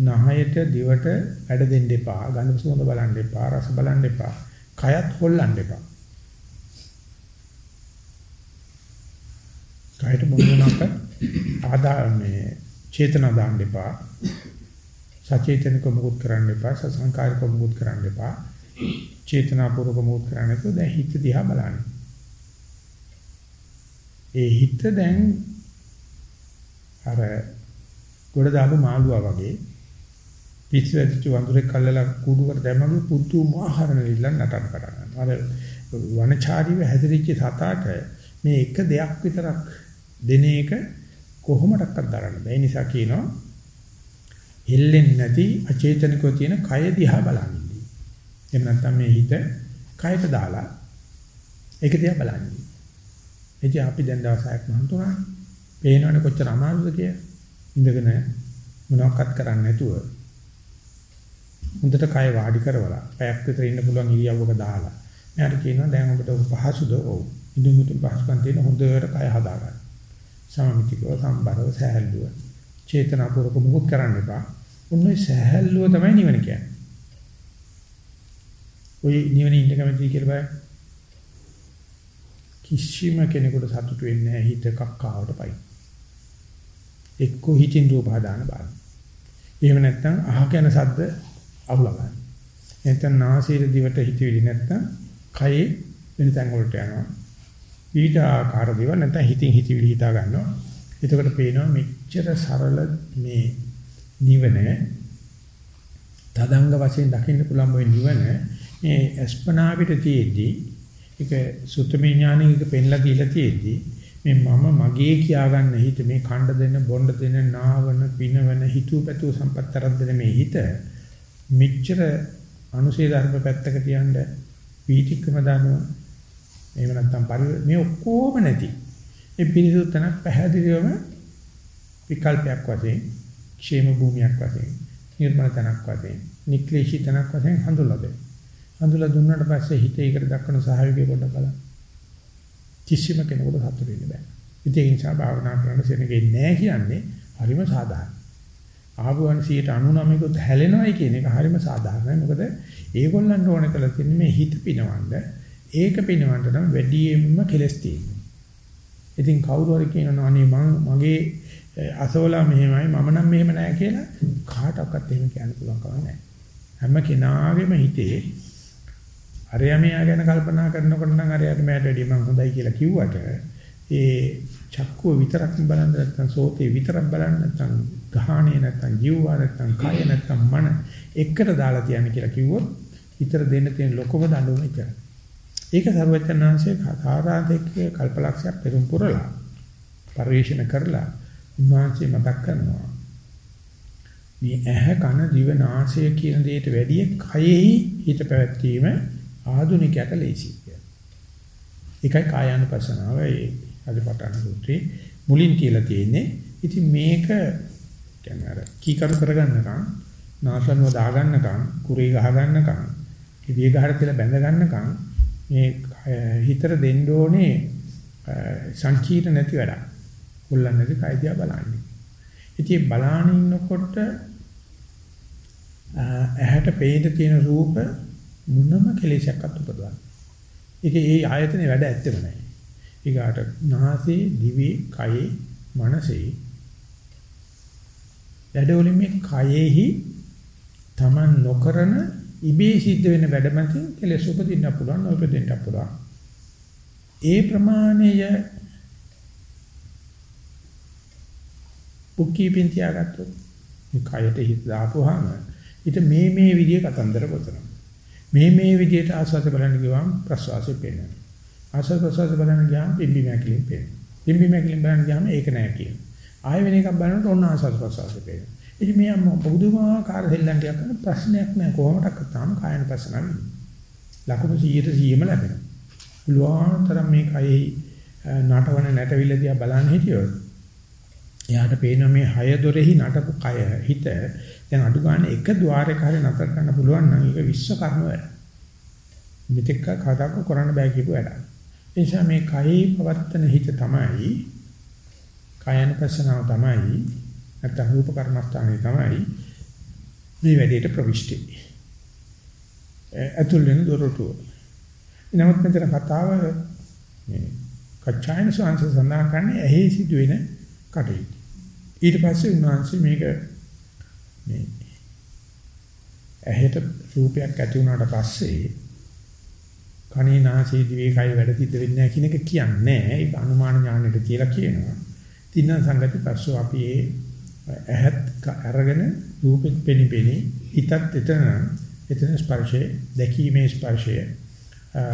නහයට දිවට වැඩ දෙන්න එපා, ගඳ සුවඳ බලන්න එපා, රස බලන්න එපා, කයත් හොල්ලන්න එපා. කායට මොනවාක ආදා මේ චේතනා දාන්න එපා. සචේතනික මොකුත් කරන්න එපා. සසංකාරික මොකුත් කරන්න එපා. චේතනාපූර්වක මොකුත් කරන්න එපා. දැන් හිත දිහා බලන්න. ඒ හිත දැන් අර ගොඩ දාපු මාළුවා වගේ පිස්සු ඇදිච්ච වඳුරෙක් කල්ලලා කුඩුවකට දැම්මම පුදුමාකාර නිල්ලන් නටන පටන් ගන්නවා. අර වනචාරීව හැදිරිච්ච සතාට මේ එක දෙයක් විතරක් දෙන එක කොහොමඩක්වත් දරන්න බෑ. ඒ නිසා කියනවා හෙල්ලෙන්නේ නැති අචේතනිකව තියෙන කය දිහා බලන්න. එහෙම නැත්නම් මේ හිත කයට දාලා ඒක දිහා බලන්න. එදී අපි දැන් දවසක් මහන්තුනා පේනවනේ කොච්චර අමාරුද කියලා. ඉඳගෙන මොනවක්වත් කරන්නේ නැතුව හොඳට කය වාඩි කරවලා පැයක් විතර ඉන්න පුළුවන් ඉරියව්වක දාලා. මට කියනවා දැන් ඔබට පහසුද? ඔව්. ඉදුමුතු පහසුකම් තියෙන හොඳට කය හදාගන්න. සමමිතිකව සම්බරව සහැල්ලුව චේතනාපූර්වක මුකුත් කරන්න එපා. උන්නේ සහැල්ලුව තමයි නිවන කියන්නේ. ඔය නිවන ඉන්න කැමති කියලා බය කිසිම කෙනෙකුට සතුටු වෙන්නේ නැහැ හිත කක්කාවට පයි එක්කෝ හිතින් රූප හදාන බලන්න එහෙම නැත්නම් අහගෙන සද්ද අහුලා ගන්න. නැත්නම් නාසයේ දිවට හිතවිලි නැත්නම් කයේ වෙන තැන් වලට යනවා. විවිධ ආකාර දේවල් නැත්නම් හිතින් හිතවිලි හිතා ගන්නවා. එතකොට පේනවා මෙච්චර සරල මේ නිවන තදංග වශයෙන් දකින්න පුළුවන් මේ නිවන මේ අස්පනා පිට තියේදී ඒක සුත්තමේ ඥානෙක පෙන්ලා දීලා තියේදී මේ මම මගේ කියාගන්න හිත මේ ඛණ්ඩ දෙන බොණ්ඩ දෙන නාවන පිනවන හිතුව පැතුව සම්පත්තරක් දෙන මේ හිත මෙච්චර අනුශේ ධර්ම පැත්තක තියන්න වීතික්‍රම දානවා එහෙම නැත්නම් මේ ඔක්කොම නැති ඒ පිරිසුදු තනක් පැහැදිලිවම විකල්පයක් වශයෙන් ക്ഷേම භූමියක් වශයෙන් නිර්මල තනක් වශයෙන් නික්ලේශී තනක් වශයෙන් හඳුල්ලා දෙන්න. හඳුල්ලා දුන්නාට පස්සේ හිතේ ඒකට දක්වන සහයෝගය පොඩ්ඩක් බලන්න. කිසිම කෙනෙකුට සතුටු වෙන්න බෑ. ඉතින් ඒ නිසා භාවනා කරන්න සෙනගෙන්නේ නැහැ කියන්නේ හරිම සාධාරණයි. ආභවන් 99කුත් හැලෙනවයි කියන එක හරිම සාධාරණයි. මොකද ඒගොල්ලන්ට ඕන කරලා තියෙන්නේ මේ හිත පිනවන්න. ඒක පිනවන්න නම් වැඩියෙන්ම කෙලස් තියෙනවා. ඉතින් කවුරු හරි කියනවා අනේ මම මගේ අසවලා මෙහෙමයි මම නම් මෙහෙම නෑ කියලා කාටවත් එහෙම කියන්න පුළුවන් කම නෑ. හැම කෙනාගේම හිතේ අරයා මෙයා ගැන කල්පනා කරනකොට නම් අරයාට මෑට වැඩිය මම හොඳයි කියලා කිව්වට ඒ චක්කුව විතරක් බලන්න නැත්නම් සෝතේ විතරක් බලන්න නැත්නම් ගහණේ නැත්නම් ජීවවා නැත්නම් කය නැත්නම් මන එකට දාලා තියන්න කියලා කිව්වොත් හිතර දෙන්න තියෙන ලොකම දඬුවම ඉතින්. ඒක සර්වඥාන්සේ කාරාදෙක්ගේ කල්පලක්ෂයක් පෙරම් පුරලා පරිශන කරලා උන්වහන්සේ මතක් කරනවා. මේ ඇහ කන දිව නාසය කියන දෙයට වැඩිය කයෙහි හිත පැවැත්වීම ආධුනිකයට ලේසි කියලා. ඒකයි කායानुපසනාව ඒ අදපටන සූත්‍රේ මුලින් කියලා තියෙන්නේ. ඉතින් මේක කියන්නේ අර කීකරු කරගන්නකම් නාසනුව දාගන්නකම් කුරේ ගහගන්නකම් කිවිය ගහට තියලා බැඳ ගන්නකම් මේ හිතට දෙන්න ඕනේ සංකීර්ණ නැති වැඩක්. හොල්ලන්නේ නැති කයිදියා බලන්නේ. ඉතින් බලාන ඉන්නකොට ඇහැට පේන තියෙන රූප මොනම කෙලෙසයක්වත් උපදවන්නේ. ඒකේ ඒ ආයතනේ වැඩ ඇත්තෙම නැහැ. ඊගාට නාසයේ, දිවේ, කයේ, මනසේ වැඩවලින් මේ කයෙහි Taman නොකරන ඉබේ සිද්ධ වෙන වැඩ මතින් කෙලෙස් උපදින්න පුළුවන්, උපදින්න පුළුවන්. ඒ ප්‍රමාණය උක්කීපින් තියාගත්තොත් මේ කයට හිත දාපුවාම ඊට මේ මේ විදිය කතන්දර ගොතනවා. මේ මේ විදියට ආස්වාද බලන්න ගියාම ප්‍රසවාසය පේනවා. ආස්වාද ප්‍රසවාස බලන්න ගියාම පිම්බි මැකිලින් පේනවා. පිම්බි මැකිලින් බලන්න ගියාම ඒක නෑ කියනවා. ආයෙ වෙන එකක් බලනකොට ඔන්න ආස්වාද ප්‍රසවාසය පේනවා. ඉතින් මේ බුදුමාකාර දෙල්ලන් ටිකක් කරන ප්‍රශ්නයක් නෑ කොහොමඩක්වත් තාම කායන ප්‍රශ්න ලකුණු 100ට 100ම ලැබෙනවා. පුළුවන් තරම් මේ කයෙහි නටවන නැටවිල්ල දිහා බලන්න හිටියොත් එයාට පේන මේ හය දොරෙහි නටපු කය හිත දැන් අඩු ගන්න එක ద్వාරයක හරි නතර කරන්න පුළුවන් නම් ඒක විශ්ව කර්ම වැඩ. මෙතෙක් කතාවක කරන්න බෑ කියපු වැඩ. ඒ නිසා මේ කයෙහි පවත්තන හිත තමයි කායන ප්‍රශ්නාව තමයි නැත්නම් රූප කර්මස්ථානේ තමයි මේ වැඩේට ප්‍රවිෂ්ටි. අතුල් වෙන දොරටුව. නමුත් මෙතන කතාව මේ කච්චායන සංස සඳහන් කරන්නේ ඇහි සිදුවෙන කටයුතු. ඊට පස්සේ උන්වහන්සේ මේක මේ ඇහෙට රූපයක් ඇති වුණාට පස්සේ කනේ නාසයේ දිවේ කය වැඩ සිද්ධ වෙන්නේ නැහැ කියන එක කියන්නේ ඒක අනුමාන ඥානෙට කියලා කියනවා. තින්න සංගති පස්සෝ අපි ඒ ඇහත් අරගෙන රූපෙත් පෙනිපෙනි හිතත් එතන එතන ස්පර්ශයේ දැකීමේ ස්පර්ශය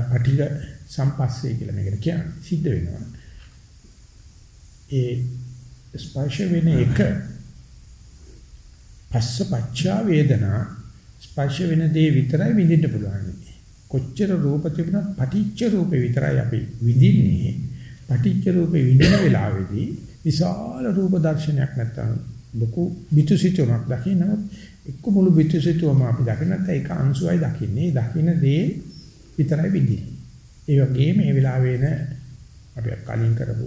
පටිග සම්පස්සේ කියලා මේකට කියන්නේ සිද්ධ වෙනවා. ඒ ස්පර්ශ වෙන එක පස්ස පච්චා වේදනා ස්පර්ශ වෙන දේ විතරයි විඳින්න පුළුවන්. කොච්චර රූප තිබුණත් පටිච්ච රූපේ විතරයි අපි විඳින්නේ. පටිච්ච රූපේ විඳින වෙලාවේදී විශාල රූප දර්ශනයක් නැත්තම් ලොකු පිටුසිතුමක් දකින්නත් එක්ක මුළු පිටුසිතුවම අපි දකින්න නැත්නම් ඒක අංශුවයි දකින්නේ. දකින්න දේ විතරයි විඳින්නේ. ඒ වගේම මේ වෙලාවේ අපි කලින් කරපු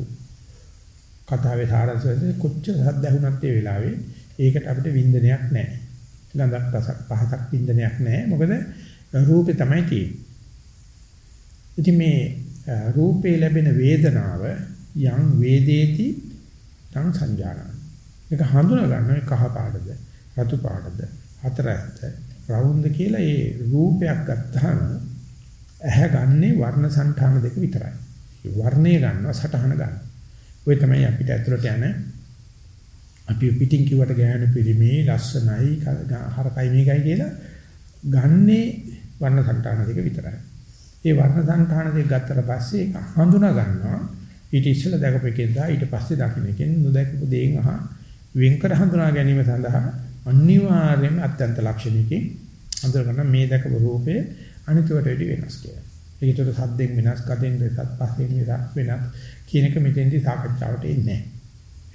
කතාවේ සාරාංශය කොච්චර සද්ද ඇහුණත් ඒ වෙලාවේ ඒකට අපිට වින්දනයක් නැහැ. ගඳක් රසක් පහසක් වින්දනයක් නැහැ. මොකද රූපේ තමයි තියෙන්නේ. ඉතින් මේ රූපේ ලැබෙන වේදනාව යම් වේදේති තං සංජානන. මේක හඳුනා ගන්න කහ පාටද, රතු පාටද, හතරක්ද, රවුන්ද කියලා ඒ රූපයක් ගත්තාම ඇහැ ගන්නේ වර්ණ සංඨාන දෙක විතරයි. වර්ණේ ගන්නවා සටහන ගන්නවා. ඔය තමයි අපිට ඇතුළට යන අපි පිටින් කිව්වට ගෑනු පිළිමේ ලස්සනයි හරකයි මේකයි කියලා ගන්නේ වර්ණ සංඨාන දෙක විතරයි. ඒ වර්ණ සංඨාන දෙක ගත්තට පස්සේ ඒක හඳුනා ගන්නවා. ඊට ඉස්සෙල්ලා දැකපෙකෙන් දා ඊට පස්සේ දකින්න එකෙන් නොදැකපු දේන් අහ වෙන්කර හඳුනා ගැනීම සඳහා අනිවාර්යයෙන්ම අත්‍යන්ත ලක්ෂණයකින් අඳුරගන්න මේ දැකපු රූපේ අනිතවට වැඩි වෙනස් කියලා. ඒකට සද්දෙන් වෙනස්, කදෙන් වෙනස්, පස්යෙන් වෙනස් කියන එක මෙතෙන්දී සාකච්ඡාවට එන්නේ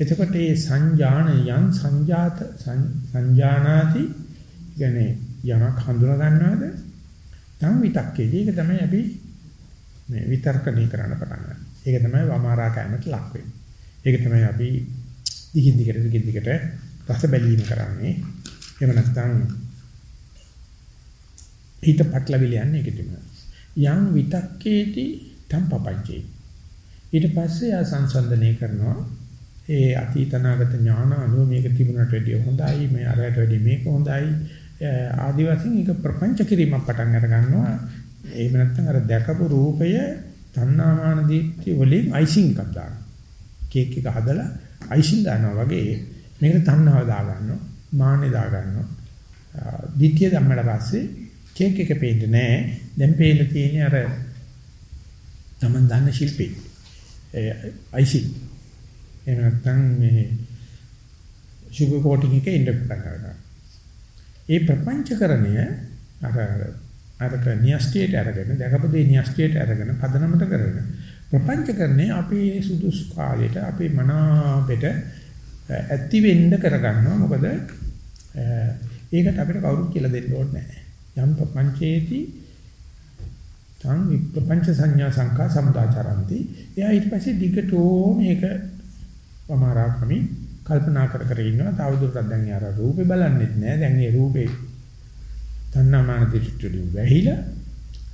එතකොට මේ සංජානයන් සංජාත සංජානාති කියන්නේ යමක් හඳුනා ගන්නවද? තම විතක්කේදී ඒක තමයි අපි මේ විතර්කණී කරන්න පටන් ගන්න. ඒක තමයි වමාරා කෑමට ලක් වෙන්නේ. ඒක තමයි අපි දිගින් දිගට දිගින් දිගට රස බැලීම කරන්නේ. එහෙම නැත්නම් හිත පටලවිල යන්නේ ඒක තමයි. යම් විතක්කේති තම් පපංචේ ඊට පස්සේ ආ සංසන්දනය කරනවා ඒ අතීතනාගත ඥාන අනුව මේක තිබුණට වැඩිය හොඳයි මේ අරයට වැඩිය මේක හොඳයි. ආදි වශයෙන් ඒක ප්‍රපංච කිරීමක් පටන් අර ගන්නවා. එහෙම නැත්නම් අර දැකපු රූපය තණ්හාමාන දීප්ති වලින් අයිසිං එකක් දාන කේක් එක හදලා අයිසිං දානවා වගේ මේකට තණ්හාව දා ගන්නවා මාන්නේ දා ගන්නවා ද්විතීය ධම්මඩ පස්සේ කේක් එක පේන්නේ නැහැ. දැන් පේන්න තියෙන්නේ අර තමන් දන්න ශිල්පී. අයිසිං. එහෙම නැත්නම් මේ සුගර් කෝටින් එකේ ඉන්න පටන් ගන්නවා. ඒ ප්‍රපංචකරණය අර අරක න්‍යෂ්ටියට අරගෙන දැකපදේ න්‍යෂ්ටියට අරගෙන පදනමට කරගෙන ප්‍රපංචකරණය අපේ සුදුසු කාලයට අපේ මනාපෙට ඇති වෙන්න කරගන්නවා මොකද ඒකට අපිට කවුරුත් කියලා දෙන්න ඕනේ නැහැ යම් ප්‍රපංචේති තං විප්‍රපංච සංඥා සංකා සමුදාචරಂತಿ. එයා ඊට පස්සේ දිගටෝ මේක වමාරාකමි කල්පනා කර කර ඉන්නවා. තවදුරටත් දැන් යාර රූපේ බලන්නෙත් නෑ. දැන් මේ රූපේ තණ්හාමාන දිට්ඨිය වැහිලා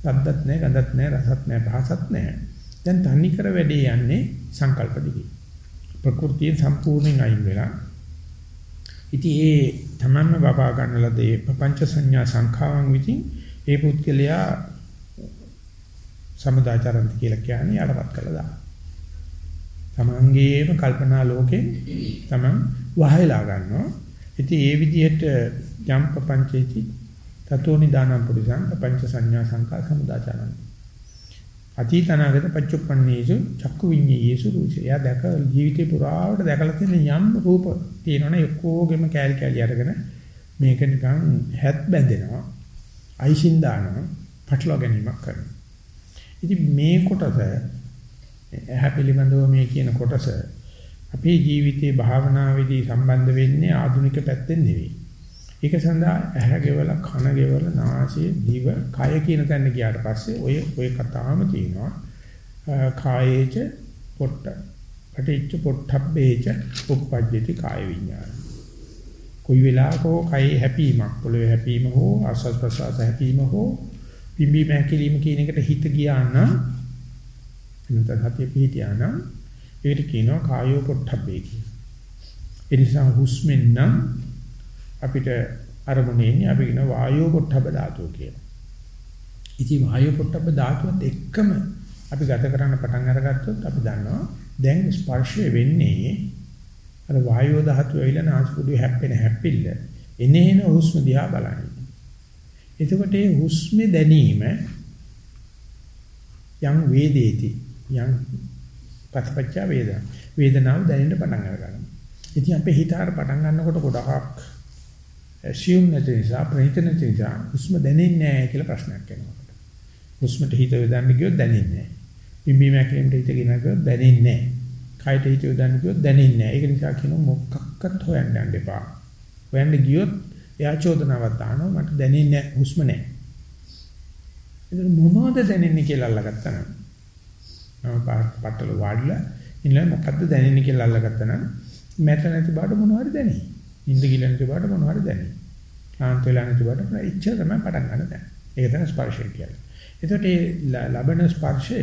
සද්දත් නෑ, ගඳත් නෑ, රසත් නෑ, පහසත් නෑ. දැන් තන්නි කර වැඩේ යන්නේ සංකල්ප දිගේ. ප්‍රകൃතිය සම්පූර්ණයෙන් අයින් වෙලා ඉතින් ඒ තමන්ම බබා ගන්න ලද ඒ පංච සංඥා සංඛාවන් විසින් ඒ පුද්ගලයා සමුදාචරන්ති කියලා කියන්නේ යටපත් කළා දාන. තමන්ගේම කල්පනා ලෝකෙන් තමන් වහයලා ගන්නවා. ඉතින් ඒ විදිහට යම් පංචේති තතෝනි දානම් පුරිසං පංච සංඥා සංකා සමුදාචරන්ති. අතීතනාගත පච්චුප්පන්නේසු චක්කු විඤ්ඤේයසු රූපය. යා දැක ජීවිතේ පුරාවට දැකලා තියෙන යම් රූප තියෙනවනේ ඔක්කොගෙම කෑලි කෑලි අරගෙන මේක නිකන් හැත් බැඳෙනවා. අයිසින් දානවා. පටලවා ගැනීමක් කරනවා. ඉතින් මේ කොටස එහා පිළිබඳව මේ කියන කොටස අපේ ජීවිතේ භාවනාවේදී සම්බන්ධ වෙන්නේ ආධුනික පැත්තෙන් නෙවෙයි. ඒක සඳහා ඇහැ ගෙවල කන ගෙවල නාසය දිව කය කියන තැන ගියාට පස්සේ ඔය ඔය කතාවම තියෙනවා. කායේච පොට්ට පටිච්ච පොට්ටබ්බේච උප්පජ්ජති කාය විඥාන. කොයි වෙලාවක කයේ හැපීමක් පොළවේ හැපීම හෝ ආස්වාද ප්‍රසආස හැපීම හෝ පිම්බීම හැකිලිම කියන එකට හිත ගියා නම් එනත සතිය පිහිටියා නම් ඒකට කියනවා කායෝ පොට්ටබ්බේ කියලා. ඒ නිසා හුස්මෙන් නම් අපිට අරමුණේ ඉන්නේ අපි කියන වායෝ පොට්ටබ්බ ධාතුව කියලා. ඉතින් වායෝ පොට්ටබ්බ ධාතුවත් එක්කම අපි ගත කරන්න පටන් අරගත්තොත් අපි දන්නවා දැන් ස්පර්ශය වෙන්නේ අර වායෝ ධාතුව ඇවිල්ලා නාස්පුඩුවේ හැප්පෙන හැප්පිල්ල එනේන හුස්ම දිහා බලන්නේ. එතකොට මේ හුස්මේ දැනීම යම් වේදේති යම් පස්පච්ච වේදනා වේදනාව දැනෙන්න පටන් ගන්නවා. ඉතින් අපේ හිත අර පටන් ගන්නකොට ගොඩක් assume නැති නිසා ප්‍රහිත නැති නිසා හුස්ම දැනෙන්නේ නැහැ කියලා ප්‍රශ්නයක් එනවා. හුස්මට හිත යොදන්න ගියොත් දැනෙන්නේ නැහැ. පිම්බීම හැකිලිමට හිත ගෙන ගියොත් දැනෙන්නේ නැහැ. කයට හිත යොදන්න ගියොත් දැනෙන්නේ නැහැ. ඒක නිසා කියනවා මොකක්වත් හොයන්න යන්න එපා. හොයන්න ගියොත් එයා චෝදනාවක් දානවා මට දැනෙන්නේ නැහැ හුස්ම නැහැ. ඒක මොනවද දැනෙන්නේ කියලා අල්ලගත්තා නම් මම පట్టල වාඩිලා ඉන්න මොකද්ද දැනෙන්නේ කියලා අල්ලගත්තා නම් මැට නැති බාට මොනවද දැනෙන්නේ? ඉන්ද ගිල නැති බාට මොනවද දැනෙන්නේ? ක්ලාන්ත වෙලා නැති බාට ඉච්ඡා තමයි පටන් ගන්න දැන්. ඒක තමයි ස්පර්ශය කියන්නේ. එතකොට මේ ලබන ස්පර්ශය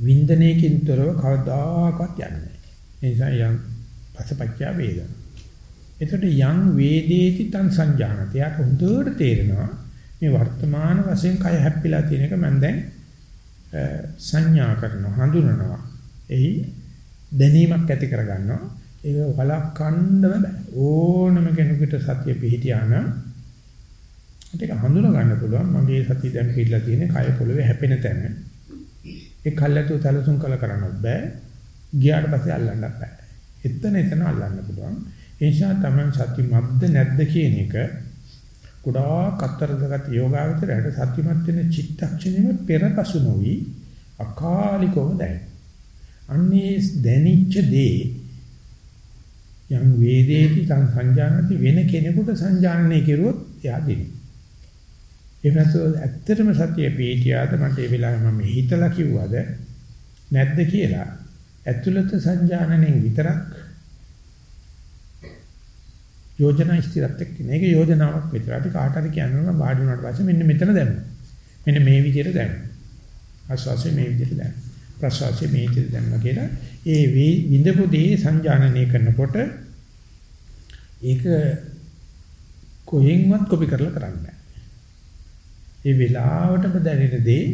වින්දනයකින් තොරව කවදාකවත් යන්නේ නැහැ. ඒ නිසා යම් පසපච්චා වේදන. එතකොට යම් වේදේති තං සංජානත. යාට හොඳට තේරෙනවා මේ වර්තමාන වශයෙන් කය හැප්පිලා තියෙන එක මම දැන් සංඥා කරනවා හඳුනනවා. එයි දැනීමක් ඇති කරගන්නවා. ඒක වළක්වන්නම බෑ. ඕනම කෙනෙකුට සතිය පිහිටියා නම් ඒක හඳුනා ගන්න පුළුවන්. මගේ සතිය දැන් පිළිලා තියෙන කය පොළවේ හැපෙන තැන. ඒ කල්ලාතු තලසුම් කළ කරන්නත් බෑ. ගියාට පස්සේ අල්ලන්න බෑ. එතන එතන අල්ලන්න පුළුවන්. ඒ නිසා තමයි සති මද්ද නැද්ද කියන එක ගොඩාක් අත්තරදගත යෝගාවචරයට සත්‍යමත් වෙන චිත්තක්ෂණයම පෙරපසු නොවි අකාලිකව දැනෙන. අන්නේ දැනිච්ච දේ යම් වේදේති සංජානති වෙන කෙනෙකුට සංජානනය කෙරුවොත් එයා දිනේ. ඒ නැත්නම් ඇත්තටම සතිය පිටියාද මට ඒ වෙලාවේ මම හිතලා කිව්වද නැද්ද කියලා ඇතුළත සංජානනයෙන් විතරක් යෝජනා ඉස්තිරත් එක්ක මේක යෝජනාවක් විතර අපි කාට හරි කියනවා වාඩි වුණාට පස්සේ මෙන්න මෙතන දැම්ම. මෙන්න මේ විදිහට දැම්ම. ආස්වාසිය මේ විදිහට දැම්ම. ප්‍රසවාසිය මේ විදිහට දැම්ම කියලා ඒ විඳපු දේ සංජානනය කරනකොට ඒක කොහෙන්වත් කොපි කරලා කරන්න බෑ. ඒ වෙලාවටම දැනෙන දේ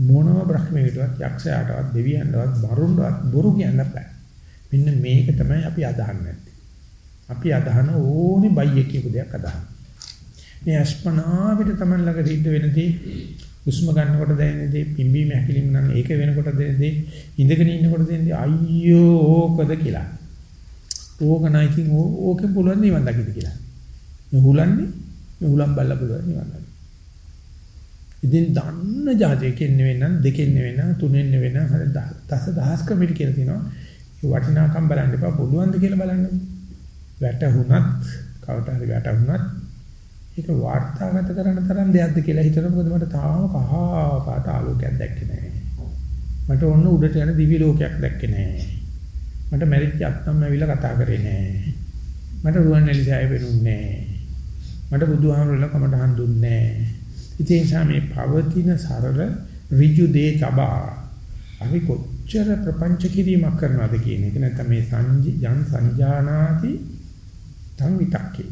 මොනම බ්‍රහ්මයකටවත් යක්ෂයාටවත් දෙවියන්ටවත් වරුණ්ඩවත් බොරු කියන්න බෑ. මෙන්න මේක තමයි අපි අදහන්නේ. අපි අදහන ඕනේ බයිය කියපු දෙයක් අදහන. මේ අස්පනා පිට තමයි ළඟ සිද්ධ වෙනදී හුස්ම ගන්නකොට දැනෙන දේ පිම්බීම හැකිලිම නම් ඒක වෙනකොට දැනෙන දේ ඉඳගෙන ඉන්නකොට දැනෙන දේ අයියෝ ඕකද කියලා. ඕක නයි ඉතින් ඕකෙන් පුළුවන් නිවන් දකින්න කියලා. මේ හුලන්නේ මේ හුලම් බල්ලා පුළුවන් නිවන් දකින්න. ඉතින් දන්න જાතියකින් නෙවෙයි නම් දෙකෙන් නෙවෙයි නම් තුනෙන් නෙවෙයි නම් හරි දස දහස් කමිට කියලා තියෙනවා. ඒ වටිනාකම් බලන්න එපා පුළුවන්ද කියලා බලන්න. වැටුණත් කවට හරි වැටුණත් ඒක වාර්තාගත කරන තරම් දෙයක්ද කියලා හිතන මොකද මට තාම කහා පාට ආලෝකයක් දැක්කේ නැහැ. මට ඔන්න උඩට යන දිවි ලෝකයක් දැක්කේ නැහැ. මට මැරිච්ච අත්තම්ම ඇවිල්ලා කතා කරේ නැහැ. මට රුවන්වැලි සෑය වෙනුන්නේ නැහැ. මට බුදුහාමුදුරුවෝ කමට හන් දුන්නේ නැහැ. ඉතින් සාමේ පවතින සරල ඍජු දේ තබා අපි කොච්චර ප්‍රපංච කිරීමක් කරනවද කියන එක නැත්නම් මේ සංජයන් සංජානාති තන් විතක්කේ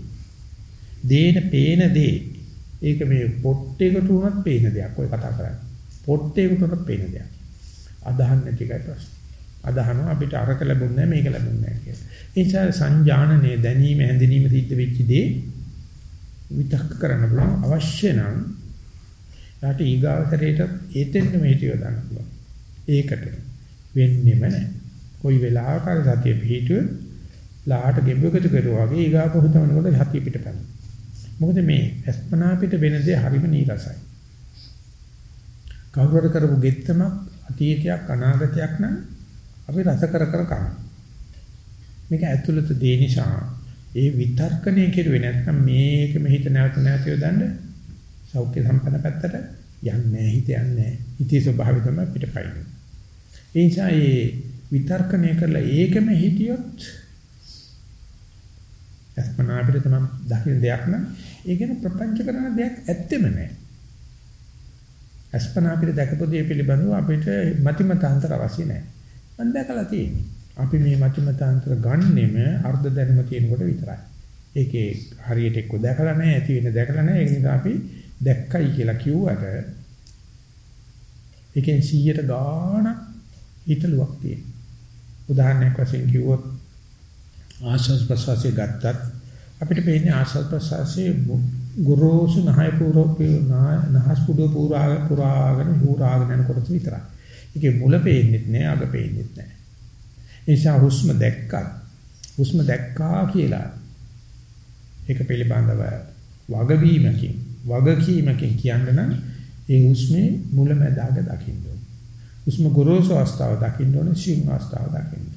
දේන පේන දේ. ඒක මේ පොට්ටේකට උනත් පේන දෙයක්. ඔය කතා කරන්නේ. පොට්ටේකට උනත් පේන දෙයක්. අදහන්න නැති එකයි ප්‍රශ්න. අදහනවා අපිට අරක ලැබුණේ නැහැ මේක ලැබුණේ නැහැ කියලා. ඒ නිසා සංජානනයේ දැනීම හැඳිනීම සිද්ධ වෙච්ච දේ විතක්ක කරන්න පුළුවන්. අවශ්‍ය නම් යාට ඊගාවතරේට ඒතෙන්න මේටිව දාන්න පුළුවන්. ඒකට වෙන්නේම නැහැ. කොයි වෙලාවක සතිය පිහිටුව ලාහට ගෙබ්බකට කරුවා වගේ ඊගාපහුතමනකොට සතිය පිටපැන. මොකද මේ අස්පනා පිට වෙන දේ හරිම නීරසයි. කවුරුහරි කරපු ගෙත්තම අතීතයක් අනාගතයක් නම් අපි රස කර කර කන. මේක ඇතුළත දේ නිසා ඒ විතර්කණය කෙරුවේ නැත්නම් මේකම හිත නැවත නැවත යොදන්නේ සෞඛ්‍ය සම්පන්න පැත්තට යන්නේ හිත යන්නේ හිතේ ස්වභාවය තමයි පිටපයින්. ඒ නිසා මේ විතර්කණය කරලා ඒකම හිටියොත් අස්පනා අපිට තමයි දකින්න දෙයක් නම් ඒ ගැන ප්‍රපංච කරන දෙයක් ඇත්තෙම නැහැ. අස්පනා අපිට දැකපු දේ පිළිබඳව අපිට මතිමතාන්තර අවශ්‍ය නැහැ. මම දැකලා තියෙන්නේ. අපි මේ මතිමතාන්තර ගන්නෙම අර්ධ දැනුම තියෙනකොට විතරයි. ඒකේ හරියට එක්ක දැකලා නැහැ, ඇති වෙන දැකලා නැහැ. ඒ නිසා අපි දැක්කයි කියලා කිව්වට ඒකෙන් 100ට ගාණ හිතලුවක් තියෙනවා. උදාහරණයක් වශයෙන් කිව්වොත් ආශස් ප්‍රසවාසය ගත්තත් අපිට පේන්නේ ආශස් ප්‍රසවාසයේ ගොරෝසු නහය පූර්ව නහස් පුඩු පුරා පුරාගෙන හුරාගෙන යන කොටස විතරයි. ඒකේ මුල පේන්නේ නැහැ, අග පේන්නේ නැහැ. ඒ නිසා හුස්ම දැක්කත් හුස්ම දැක්කා කියලා ඒක පිළිබඳව වගවීමකින් වගකීමකින් කියන්න නම් ඒ හුස්මේ මුල මැද අග දකින්න ඕනේ. හුස්ම ගොරෝසු අවස්ථාව දකින්න ඕනේ, සිං අවස්ථාව දකින්න.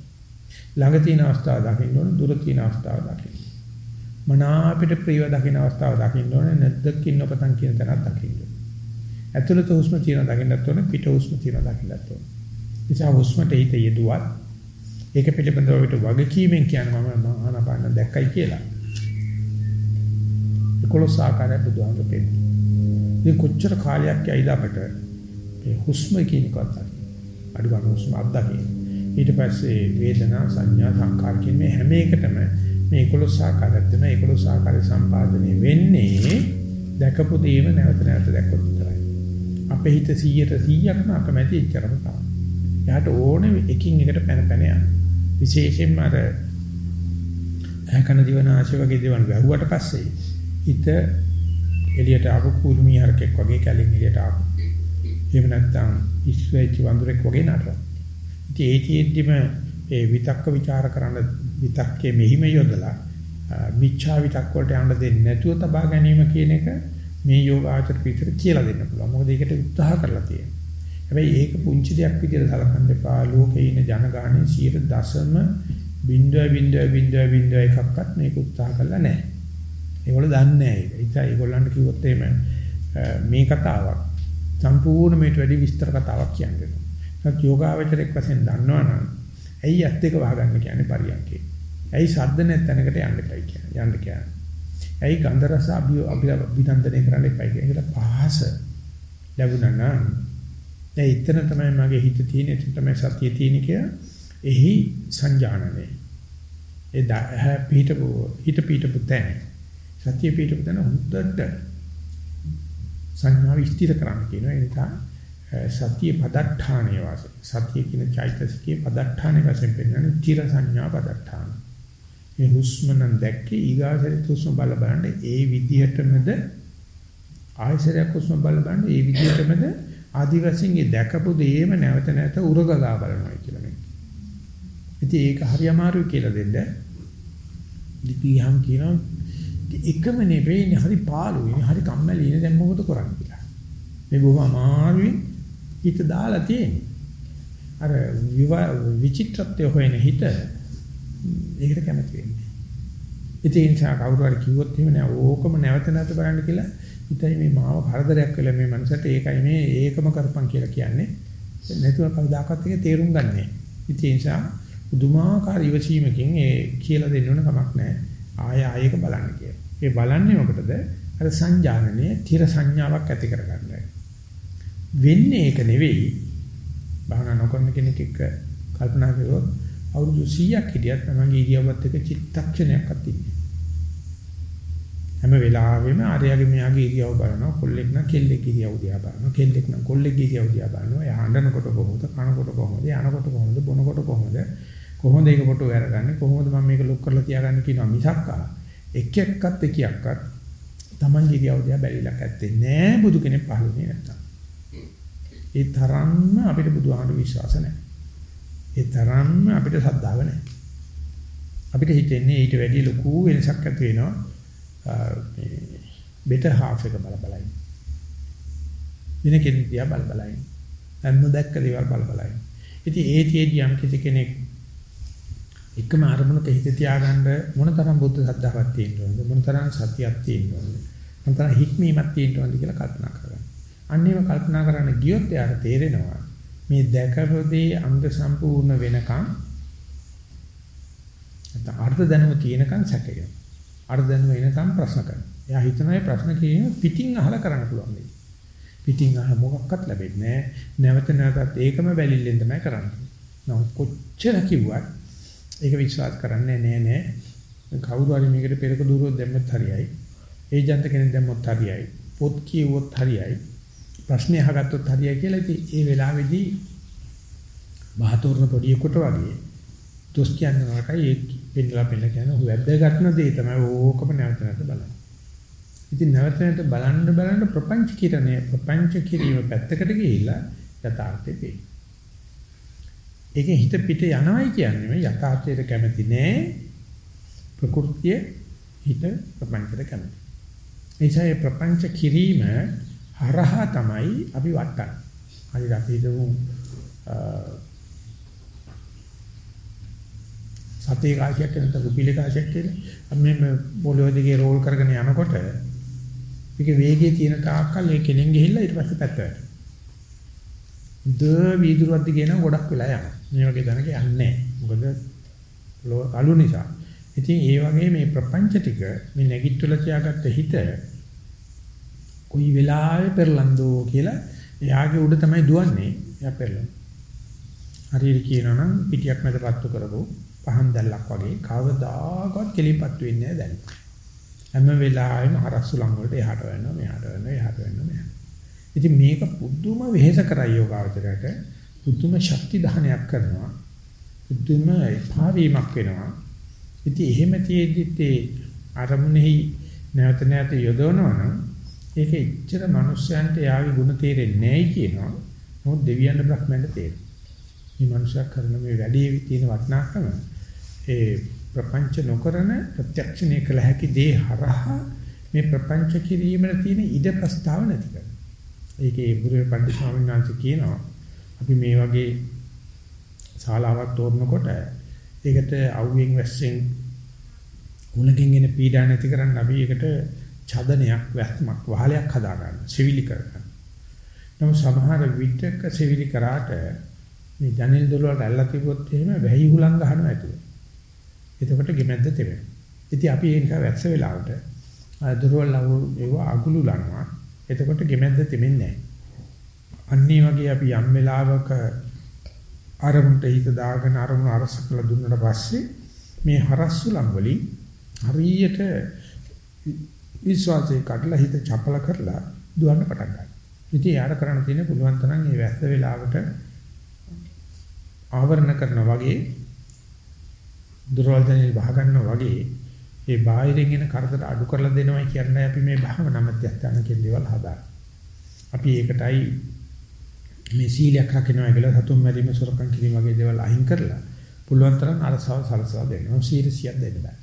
ළඟ තියෙන අවස්ථාව දකින්න ඕනේ, දුර තියෙන අවස්ථාව දකින්න. මනා අපිට ප්‍රියව දකින්න අවස්ථාව දකින්න ඕනේ, නැද්දකින් නොපතන් කියන තැනක් දකින්න ඕනේ. ඇතුළත හුස්ම තියෙන දකින්නත් ඕනේ, පිට හුස්ම තියෙන දකින්නත් ඕනේ. නිසා හුස්මට හිත යෙදුවත් ඒක පිළිබඳව අපිට වගකීමෙන් කියන්නේ මම ආනාපාන දැක්කයි කියලා. 11 ආකාරය බුදුහාමුදුරු පෙන්නනවා. ඉතින් කොච්චර කාලයක් යයිද අපට මේ හුස්ම කියන එකත් අඩු ගන්න හුස්ම අත්දකින්න. ඊට පස්සේ වේදනා සංඥා සංකාර කියන මේ හැම එකටම මේ 11 ආකාරයක් තමයි 11 ආකාරය සම්පාදනය වෙන්නේ දැකපු දේම නැවත නැවත දැක්කොත් විතරයි. අපේ හිත 100ට 100ක්ම අකමැති ඉච්චරම තමයි. එයාට ඕනේ එකින් එකට පැන පැන යන්න. විශේෂයෙන්ම අර ඇකන දිවනාශය වගේ දේවල් වැහුවට පස්සේ හිත එළියට ආපු කුළුමී හරකෙක් වගේ කැලින් එළියට ආපු. එහෙම නැත්නම් ඉස්වෙච්ච වඳුරෙක් වගේ නටනවා. ඉතින් ඒකෙද්දිම ඒ විතක්ක ਵਿਚාර කරන විතක්කේ මෙහිම යොදලා මිච්ඡා විතක්ක වලට යන්න දෙන්නේ නැතුව තබා ගැනීම කියන එක මේ යෝගාචර පිටර කියලා දෙන්න පුළුවන්. මොකද ඒකට උත්සාහ කරලා තියෙනවා. හැබැයි ඒක පුංචි දෙයක් විදිහට සලකන්න එපා. ලෝකේ ඉන්න ජනගහනයේ 0.0 බිංදුව බිංදුව බිංදුව බිංදුව එකක්වත් මේක උත්සාහ කරලා නැහැ. ඒගොල්ලෝ දන්නේ නැහැ ඒක. ඉතින් ඒගොල්ලන්ට කිව්වොත් එහෙම මේ කතාවක් සම්පූර්ණ මේට වැඩි විස්තර කතාවක් කියන්නේ. නැත් යෝගාවචරයක් වශයෙන් දන්නවනම් ඇයි ඇත්ත එක වහගන්න කියන්නේ පරියන්කේ. ඇයි ශබ්ද නැත්නම්කට යන්න එපයි කියන්නේ. යන්න කියන්නේ. ඇයි ගන්ධ රස අභිනන්දනය කරන්න එපයි කියන එක පහස ලැබුණා නම් දැන් ඉතන තමයි මගේ හිත තියෙන එතන තමයි සතිය තියෙන කියලා එහි සංජානනය. ඒ පිටපු හිත පිටපු තැන සතිය පිටුපතන හොඳට සංඥාව ස්ථිර කරන්න කියනවා. ඒ නිසා සතිය පදට්ඨානයේ වාසය. සතිය කියන චෛතසිකයේ පදට්ඨානයේ වශයෙන් පෙන්වන්නේ චිර සංඥා පදට්ඨාන. මේ හුස්ම නම් දැක්කේ ඊගාසරිත හුස්ම බල බලන්න ඒ විදිහටමද ආයසරයක් හුස්ම බල බලන්න ඒ විදිහටමද ආදි වශයෙන් ඒ දැකපු දේම නැවත නැවත උරගලා බලනවා කියලා මේ. ඉතින් ඒක හරි අමාරුයි කියලා දෙන්න. දිපියම් කියනවා එකම නෙවෙයි හරි පාළුයි හරි කම්මැලි ඉන්නේ දැන් මොකද කරන්නේ කියලා. මේ බොහොම අමාරුවෙන් හිත දාලා තියෙන්නේ. අර විචිත්‍රත්වය හොයන හිත ඒකට කැමති වෙන්නේ. ඉතින් ඒ නිසා කවුරු හරි කිව්වොත් එහෙම නෑ ඕකම නැවත නැවත බලන්න කියලා හිතයි මේ මාව කරදරයක් වෙලා මේ මනසට ඒකයි මේ ඒකම කරපන් කියලා කියන්නේ. නැතුව කවදාකවත් ඒක තේරුම් ගන්නෑ. ඉතින් ඒ නිසා පුදුමාකාර ඉවසීමකින් ඒ කියලා දෙන්න ඕන කමක් නැහැ. ආය ආයක බලන්න කියලා. ඒ බලන්නේ මොකටද? අර සංජානනයේ තිර සංඥාවක් ඇති කරගන්නයි. වෙන්නේ ඒක නෙවෙයි. භාවනා නොකරන කෙනෙක් එක්ක කල්පනා කළොත් අවුරුදු 100ක් හිටියත් තමන්ගේ ඉරියව්වත් එක චිත්තක්ෂණයක්වත් ඉන්නේ. හැම වෙලාවෙම ආර්යගේ මෙයාගේ ඉරියව් බලනවා කොල්ලෙක් නම් කෙල්ලෙක් ඉරියව් දිහා බලනවා කෙල්ලෙක් නම් කොල්ලෙක් ඉරියව් දිහා බලනවා එයා හඬනකොට කොහොමද කනකොට කොහොමද යනකොට කොහොමද බොනකොට කොහොමද කොහොමද ඒක ෆොටෝ අරගන්නේ කොහොමද මම මේක ලොක් කරලා තියාගන්නේ කියනවා මිසක්කා එක එක්කත් එකක්වත් Taman ගිරියව දිහා බැලිලක් ඇත්තේ නෑ බුදු කෙනෙක් පහළුනේ නැත්තම්. ඒ තරම්ම අපිට බුදුහාමුදුරු විශ්වාස නැහැ. ඒ තරම්ම අපිට ශ්‍රද්ධාව නැහැ. අපිට හිතෙන්නේ ඊට වැඩිය ලොකු වෙනසක් ඇති වෙනවා මේ බෙටර් half එක බල බලයි. වෙන කෙනෙක් දිහා බල බලයි. දැන් නොදැක්ක දේවල් බල බලයි. ඉතින් ඒ තියේදී යම් කිසි කෙනෙක් එකම අරමුණක හිත තියාගන්න මොනතරම් බුද්ධ ශ්‍රද්ධාවක් තියෙනවද මොනතරම් සතියක් තියෙනවද මොනතරම් හික්මීමක් තියෙනවද කියලා කල්පනා කරගන්න. අන්නේම කල්පනා කරන්න ගියොත් එයාට තේරෙනවා මේ දැකපොදී අංග සම්පූර්ණ වෙනකන් නැත්නම් අර්ථ දැනුම තියෙනකන් සැකය. අර්ථ දැනුම එනකන් ප්‍රශ්න කරනවා. එයා හිතනවා ප්‍රශ්න කියන පිටින් අහලා කරන්න පුළුවන් දෙයක්. පිටින් අහ මොකක්වත් ලැබෙන්නේ නැහැ. නැවත නැවතත් ඒකම බැලිල්ලෙන් තමයි කරන්නේ. නමුත් කොච්චර කිව්වත් ඒක විශ්වාස කරන්නේ නෑ නෑ. කවුරු හරි මේකට පෙරක දුරුවක් දැම්මත් හරියයි. ඒජන්ත කෙනෙක් දැම්මත් හරියයි. පොත් කියවුවොත් හරියයි. ප්‍රශ්න අහගත්තොත් හරියයි කියලා ඉතින් ඒ වෙලාවේදී මහතෝරන පොඩියෙකුට වගේ දොස් කියනවාටයි ඒ පෙන්නලා පෙන්නලා කියන වැද්දගත්න දේ තමයි ඕකම නැවත නැවත බලන්නේ. ඉතින් නැවත නැවත බලන්න බලන්න ප්‍රපංච කිරණය ප්‍රපංච කිරීම පැත්තකට ගිහිල්ලා යථාර්ථේ පේනවා. ඒකේ හිත පිට යනවයි කියන්නේ මේ යථාර්ථයට කැමති නෑ ප්‍රകൃතිය හිත ප්‍රපංචයට කැමති. එනිසා මේ ප්‍රපංච කිරීම හරහා තමයි අපි වටන්නේ. හරි අපි හිතමු සතේ කාසියක් නැත්නම් රුපියල් කාසියක් කියලා. අපි මේ පොළොව දිගේ රෝල් කරගෙන යනකොට ඒක වේගයේ තියෙන තාක්කල් ඒ කෙලින් ගිහිල්ලා ඊට පස්සේ පැත්ත වැටෙනවා. ද වීදුරුවක් දිගේ නම් ගොඩක් වෙලා යනවා. මේ වගේ දැනක යන්නේ නැහැ. මොකද අලු නිසා. ඉතින් ඒ වගේ මේ ප්‍රපංච ටික මේ නැගිට්ටල තියාගත්ත හිත කොයි වෙලාවෙ පෙරලන්දෝ කියලා එයාගේ උඩ තමයි දුවන්නේ. එයා පෙරලන. හරියට කියනවා නම් පිටියක් මැද පත්තු කරපො පහන් දැල්ලක් වගේ කවදාකවත් කෙලිපත් වෙන්නේ නැහැ දැන්. හැම වෙලාවෙම හරස්සුලම් වලට එහාට වෙනවා මෙහාට වෙනවා එහාට වෙනවා මෙහාට. ඉතින් මේක පුදුම වෙහෙස කරයි යෝගාවචරයට පුදුම ශක්ති දහනයක් කරනවා. පුදුම භාවීමක් වෙනවා. ඉතින් එහෙම තියෙද්දිත් ඒ අරමුණෙහි නැවත නැවත යොදවනවා නම් ඒක එච්චර මිනිස්යන්ට යාගේ ಗುಣ තේරෙන්නේ නැයි කියනවා. මොකද දෙවියන් බ්‍රහ්මයන්ට තේරෙනවා. මේ මිනිසා කරන මේ වැඩේ තියෙන වටිනාකම ඒ ප්‍රපංච නොකරන ප්‍රත්‍යක්ෂණය කළ හැකි දේ හරහා මේ ප්‍රපංච කිරීමේ තියෙන ඉඩ ප්‍රස්තාව නැති කරනවා. ඒකේ බුදුරේ පණ්ඩිත ස්වාමීන් වහන්සේ කියනවා අපි මේ වගේ ශාලාවක් තෝරනකොට ඒකට අවුවෙන් වැස්සෙන් උණකින් එන පීඩා නැති කරන්න අපි ඒකට ඡදනයක් වැස්මක් වහලයක් හදා ගන්න සිවිලි කර ගන්න. නමුත් සමහර විටක සිවිලි කරාට මේ ජනෙල් දොර වලට ඇල්ලලා තිබුවොත් එහෙම වැහි හුලං ගහනවා ඇතුලේ. එතකොට ගෙමැද්ද තෙවෙනවා. ඉතින් අපි ඒ නිසා වැස්ස වෙලාවට දොරවල් ඒව අගුළු ලනවා. එතකොට ගෙමැද්ද තෙමෙන්නේ නැහැ. අන්නේ වගේ අපි යම් වෙලාවක අරමුණට හිත දාගෙන අරමුණ අරස කළ දුන්නට පස්සේ මේ හරස්සුලම් වලින් හරියට විශ්වාසය කඩලා හිත චපල කරලා දුවන්න පටන් ගන්නවා. ඉතින් යාර කරන්න තියෙන පුළුවන් තරම් මේ වැස්ස වෙලාවට ආවරණ කරනවා වගේ දුර්වල දැනෙල් වහ ගන්නවා වගේ ඒ බාහිරින් එන කරදර අඩු කරලා දෙනවයි කියන්නේ අපි මේ භාවනා මධ්‍යස්ථාන කියන දේවල් හදාගන්න. අපි ඒකටයි මේ සීලයක් රකින්නවා කියලා සතුම් මැරීම සොරකම් කිරීම වගේ දේවල් අහිං කරලා පුළුවන් තරම් අරසව සලසලා දෙනවා. සීලසියක් දෙන්න බෑ.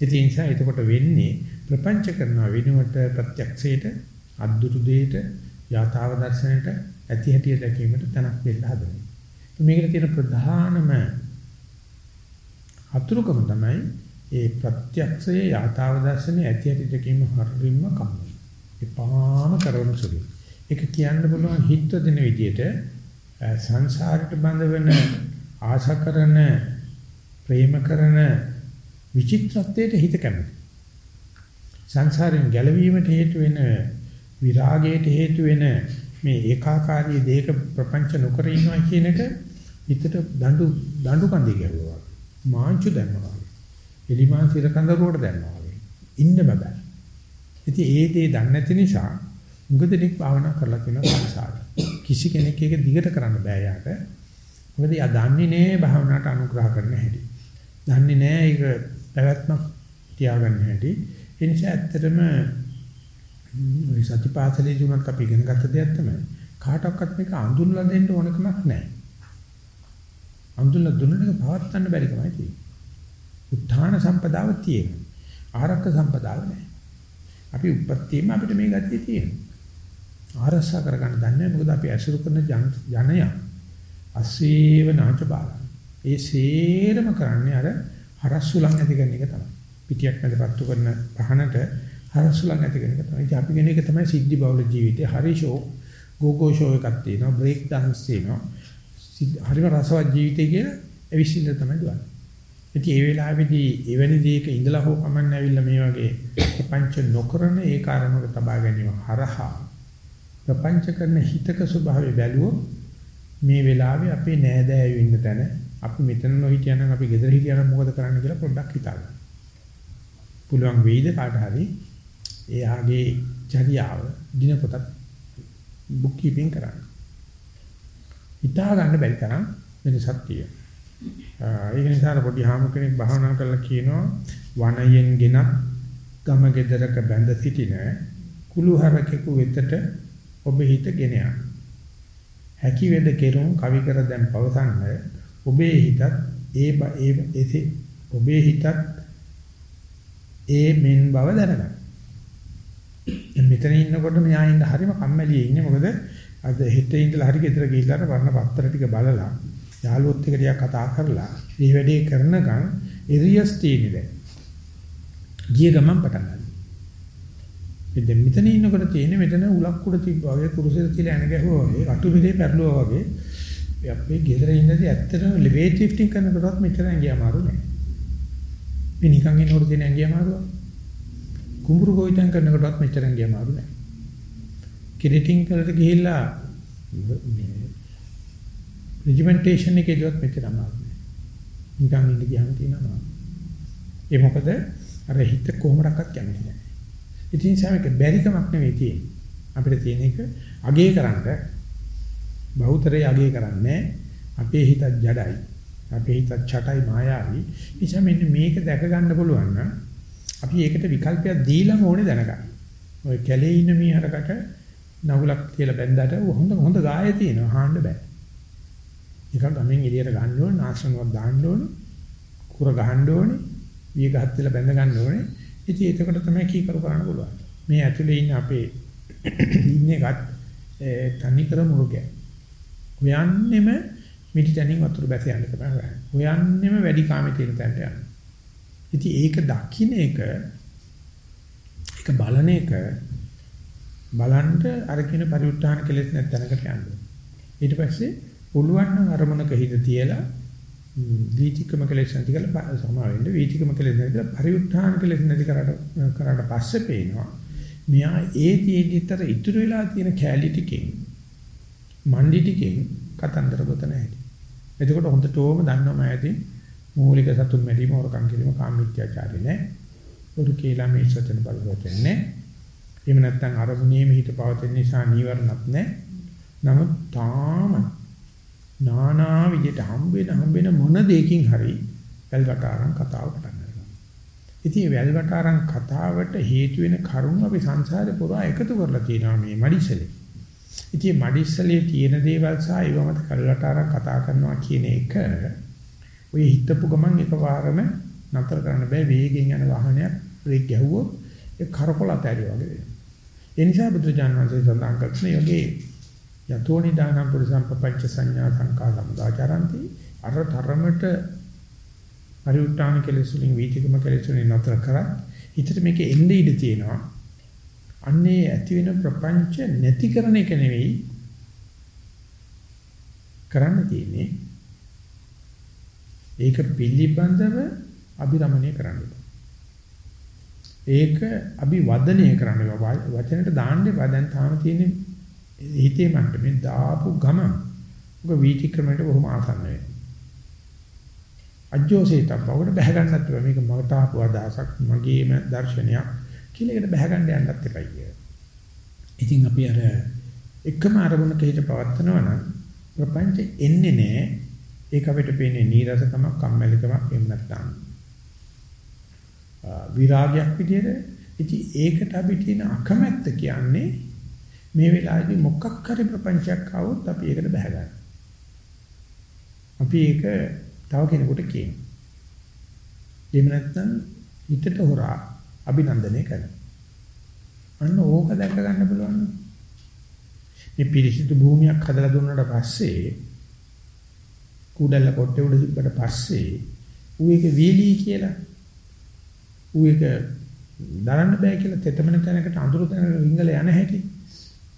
ඒ නිසා එතකොට වෙන්නේ ප්‍රපංච කරනවා වෙනුවට ප්‍රත්‍යක්ෂයට අද්දුරු දෙයට යථාව දර්ශනයට ඇති හැටිය දැකීමට තනක් දෙන්න හදනවා. මේකට තියෙන ප්‍රධානම අතුරුකම තමයි ඒ ප්‍රත්‍යක්ෂයේ යථාව දර්ශනයේ ඇති හැටි දැකීම හරින්ම කම්මයි. එපාම කරන සුළු. ඒක කියන්න පුළුවන් හිත දෙන විදිහට සංසාරයට බඳ වෙන ආශා කරන ප්‍රේම කරන විචිත්‍රත්වයට හිත කැමති. සංසාරයෙන් ගැලවීමට හේතු වෙන විරාගයට හේතු වෙන මේ ඒකාකාරී දේක ප්‍රපංච නොකර ඉන්නවා කියන එක හිතට දඬු දඬු කන්දේ ගැහුවා. මාංචු දැම්මා. එලිමාන් සිර කඳරුවට දැම්මා වගේ. ඉන්න බෑ. ඉතින් ඒ දේ දන්නේ නැති නිසා උගදෙනෙක් භාවනා කරලා තියෙන සංසාර. කිසි කෙනෙක් ඒක දිගට කරන්න බෑ යාට. මොකද යා දන්නේ නෑ භාවනාවට අනුග්‍රහ කරන්න හැටි. දන්නේ නෑ ඒක පැවැත්මක් තියාගන්න හැටි. ඒ නිසා ඇත්තටම මේ සතිපාසලේ ජීුණත් අපි ඉගෙන ගත්ත දෙයක් තමයි කාටවත් මේක අඳුන්ලා දෙන්න ඕනකමක් නැහැ. අඳුන්ලා දුන්නක පවත්වන්න බැරි කමයි තියෙන්නේ. උත්හාන සම්පදාව තියෙනවා. ආරක්ක සම්පදාව නැහැ. අපි උපත්තියම අපිට මේ ගතිය තියෙනවා. ආරක්ෂා කරගන්න දන්නේ මොකද අපි ඇසුරු කරන ජනයා අසීව නාච බාලන. ඒ සේරම කරන්නේ අර හරස්සුලන් ඇති කරන එක තමයි. පිටියක් මැද පත්තු කරන පහනට හරස්සුලන් ඇති කරන එක තමයි. ඉතින් අපි කියන එක තමයි සිද්ධි බහුල ජීවිතේ. හරි ෂෝ ගෝගෝ ෂෝ එකක් තියෙනවා. බ්‍රේක් dance තියෙනවා. හරිම රසවත් ජීවිතය කියලා එවිසින්න තමයි දුවන්නේ. ඉතින් ඒ වෙලාවේදී එවැනි දෙයක ඉඳලා හෝ කමන්න ඇවිල්ලා මේ වගේ පංච නොකරන ඒ කාරණක තබා ගැනීම හරහා ප්‍රපංච කරන හිතක ස්වභාවය බැලුවොත් මේ වෙලාවේ අපේ නෑදෑයෝ ඉන්න තැන අපි මෙතන නොහිටියනම් අපි ගෙදර හිටියනම් මොකද කරන්න කියලා පොඩ්ඩක් හිතන්න. පුළුවන් වෙයිද කාට හරි එයාගේ චර්යාව දිනපොතක් බුක් කීපින් කරන්න. හිතා ගන්න බැරි තරම් වෙනසක් තියෙනවා. ඒක නිසා පොඩි හාමු කෙනෙක් භාවනා කරලා කියනවා වනයෙන් ගෙනත් ගම ගෙදරක බැඳ සිටින කුළුහරකෙකු වෙතට ඔබ හිත ගෙන යන්න. හැකි වේද කෙරුම් කවි කර දැන් පවසන්න ඔබේ හිතත් ඒ ඒ එසේ ඔබේ හිතත් ඒ මෙන් බව දැනගන්න. මෙතන ඉන්නකොට මෙයා ඉන්න හරිම කම්මැලියේ ඉන්නේ මොකද අද හෙට ඉඳලා හරි ගෙදර ගිහිල්ලා වර්ණ පත්‍ර ටික බලලා යාළුවොත් එක්ක ටිකක් කතා කරලා මේ වැඩේ කරනකම් එරියස් තියෙන්නේ දැන්. ගිය ගමන් පටන් ගන්න. ඉතින් මෙතන ඉන්නකොට තියෙන්නේ මෙතන උලක් උඩ තිබ්බා වගේ කුරුසෙට තියලා එන ගැහුවා වගේ අටු පිටේ පැරළුවා වගේ අපේ ගෙදර ඉඳදී ඇත්තටම වෙයිට් ලිෆ්ටිං කරනකොටත් මෙතන ඇඟිය අමාරු නෑ. මේ නිකන් ඉන්නකොට තියෙන ඇඟිය අමාරුව. කුඹුරු ගොවිතැන් කරනකොටත් මෙතන ඇඟිය අමාරු නෑ. කිරිටිං කරලා ගිහිල්ලා රෙජිමෙන්ටේෂන් එකේදීවත් මෙතන අමාරු නෑ. නිකන් ඉඳ ගියාම තියෙනවා. ඒ මොකද අර හිත කොහොමඩක්වත් කැමති නෑ. ඉතින් සමක බැරිකමක් නෙවෙයි තියෙන්නේ. අපිට තියෙන එක අගේ කරන්න බහුතරය අගේ කරන්නේ අපේ හිත ජඩයි. අපේ හිත චටයි මායාවි. නිසා මෙන්න මේක දැක ගන්න පුළුවන් නම් අපි ඒකට විකල්පයක් දීලාම ඕනේ දැනගන්න. ඔය කැලේ ඉන්න මීහරකට නගුලක් කියලා බැන්දාට හොඳ හොඳ ගාය තියෙනවා හාන්න බෑ. එක ගමෙන් එළියට ගන්න ඕනේ, නාශනවත් දාන්න ඕනේ, කුර ගහන්න ඕනේ, විය ගහත් වෙලා බැඳ ගන්න ඕනේ. ඉතින් එතකොට තමයි කීකරු කරන්න පුළුවන්. මේ ඇතුලේ ඉන්න අපේ ඉන්න එකත් තනි කර මුර්ගය. හොයන්නෙම මිටි තනින් වතුර බැස යන්න තමයි. හොයන්නෙම වැඩි කාමේ තියෙන තැනට යන්න. ඉතින් ඒක දකින්න එක ඒක බලන එක බලන්න අර කියන පරිඋත්ථාන කෙලෙස් නැත්නම්කට යන්න. ඊට පස්සේ පුළුවන් නම් අරමුණක හිත තියලා වීතිකම කෙලෙස් නැති කරලා සමා වෙන්න වීතිකම කෙලෙස් නැති කරලා පරිඋත්ථාන කෙලෙස් නැති කරාට කරාට පස්සේ පේනවා මෙයා ඒ තියෙදිතර ඉතුරු වෙලා තියෙන කැලි ටිකෙන් මණ්ඩි ටිකෙන් කතන්දර ගොත නැහැ. එතකොට හොඳටම දන්නවම ඇති මූලික සතුන් මැරීම හොරකම් කිරීම කාමීත්‍යාචාරය නෑ. උරු කියලා මේ සත්‍යන බලවතන්නේ. එහෙම නැත්නම් අරමුණේ හිත පවතින නිසා නීවරණත් නෑ. නමුත් තාම නානා විදිහට හම්බෙන හම්බෙන මොන දෙයකින් හරි වැල්වටාරම් කතාව පටන් ගන්නවා. ඉතින් වැල්වටාරම් කතාවට හේතු වෙන කරුණු අපි සංසාරේ පුරා එකතු කරලා තියෙනවා මේ මඩිසලේ. ඉතින් මඩිසලේ තියෙන දේවල් සහ ඒව මත කල්වටාරම් කතා කරනවා කියන එක ඔය හිතපු ගමන් එකපාරම නතර කරන්න බෑ වේගෙන් යන වාහනයක් බ්‍රේක් ගැහුවොත් ඒ කරකොල අතෑරිය වගේ වෙනවා. ඒ නිසා බුදුජානක වහන්සේ සඳහන් කරන්නේ යෝගේ යතෝනි දානම් පුරිසම්පපච්ච සංඥා සංකා සමුදාචරಂತಿ අර තරමට පරිඋත්තාන කෙලෙසුලින් වීතිකම කෙලෙසුලින් නතර කරත් හිතට මේක එන්නේ ඉඳ තියෙනවා අන්නේ ඇති වෙන ප්‍රපංච නැති කරන එක නෙවෙයි. කරන්න තියෙන්නේ ඒක පිළිබඳව අභිරමණය කරන්න ඒක අභිවදනය කරන්න වචනට දාන්න එපා. දැන් තාම තියෙන්නේ හිතේ මට්ටමින් දාපු ගම ඔක වීතික්‍රමයට බොහොම ආසන්න වෙනවා. අජෝසේතබ්බවට බැහැ ගන්නත් බෑ මේක මට ආපු අදහසක් මගේම දර්ශනයක්. කියලා ඒකට බැහැ ගන්න යන්නත් එපයි කිය. ඉතින් අපි අර එකම අරමුණක හිත පවත්නවා නම් ප්‍රපංච එන්නේ නැහැ. ඒක අපිට පේන්නේ නීරසකමක්, කම්මැලිකමක් එහෙම නැත්නම් විරාගයක් විදියට. ඉතින් ඒකට අපි තියෙන අකමැත්ත කියන්නේ මේ වෙලාවේදී මොකක් හරි ප්‍රපංචයක් ආවොත් අපි ඒකට බහැ ගන්නවා. අපි ඒක තව කෙනෙකුට කියනවා. එහෙම නැත්නම් හිතට හොරා අභිනන්දනය කරනවා. අන්න ඕක දැක ගන්න පුළුවන්. මේ පිරිසිදු භූමියක් හදලා දුන්නාට පස්සේ කුඩල කොටේ උඩ තිබ්බට පස්සේ ඌ එක වීලී කියලා ඌ එක දරන්න බෑ කියලා තෙතමන තැනකට අඳුර තැනකට විංගල යන හැටි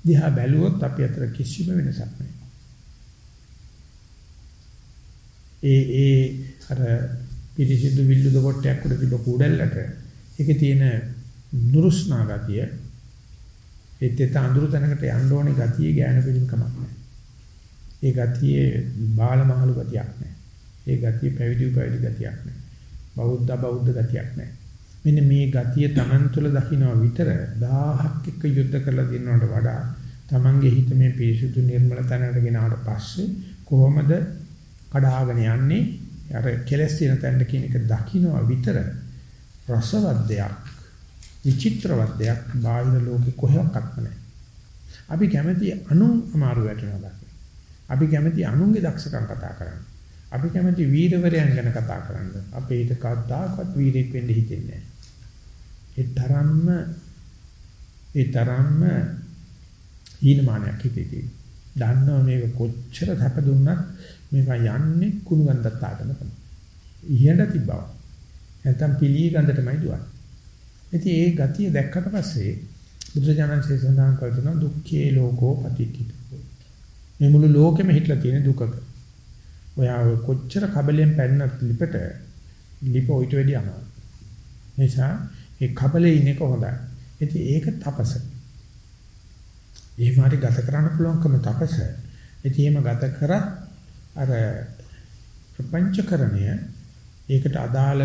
දිහා බැලුවොත් අපි අතර කිසිම වෙනසක් නැහැ. ඒ ඒ අර පිරිසිදු විල්ලුද කොටයක් උඩ තිබ්බ කුඩල්ලට ඒකේ තියෙන නුරුස්නා ගතිය ඒත් ඒත් අඳුරු තැනකට යන්න ඕනේ ගතිය ඥාන පිළිමකමක් නැහැ. ඒ ගතියේ බාලමහලු ගතියක් නැහැ. ඒ ගතිය පැවිදි පැවිදි ගතියක් නැහැ. බෞද්ධ බෞද්ධ ගතියක් නැහැ. මෙන්න මේ ගතිය Taman තුල දකින්න විතර 1000ක් එක්ක යුද්ධ කරලා දිනනවට වඩා Tamanගේ හිත මේ පිරිසුදු නිර්මල තැනකට ගෙනාවට පස්සේ කොහොමද කඩාගෙන යන්නේ අර කෙලස් තියෙන තැනට කියන එක දකින්න විතර රසවත් දෙයක් විචිත්‍රවත් දෙයක් බාහිර ලෝකෙ කොහෙවත් නැහැ. අපි කැමති අනුන් අමාරු වැටෙනවා දකින්න. අපි කැමති අනුන්ගේ දක්ෂකම් කතා කරන්න. අපි කැමති වීරවරයන් ගැන කතා කරන්න. අපේ ඊට කවදාකවත් වීරෙක් වෙන්න හිතෙන්නේ නැහැ. ඒ තරම්ම ඒ තරම්ම හීනමානයක් හිතේ තියෙන. දන්නවා මේක කොච්චර සැප දුන්නත් මේක යන්නේ කුණු ගන්ධත් ආතන තමයි. ඉහෙඳ තිබ්බා. නැත්තම් පිළී ගඳටමයි දුවන්නේ. ඉතින් ඒ ගතිය දැක්කට පස්සේ බුදුජානන්සේ සඳහන් කරනවා දුක්ඛේ ලෝකෝ පටිච්චිතෝ. මේ මුළු ලෝකෙම හිටලා තියෙන දුකක. ඔයා කොච්චර කබලෙන් පැන්නත් ලිපට ලිප ඔයිට වැඩි යනවා. නිසා ඒ කබලේ ඉන්න එක හොඳයි. ඉතින් ඒක තපස. එහෙම හරි ගත කරන්න පුළුවන්කම තපස. ඉතින් එහෙම ගත කරත් අර ප්‍රපංචකරණය ඒකට අදාළ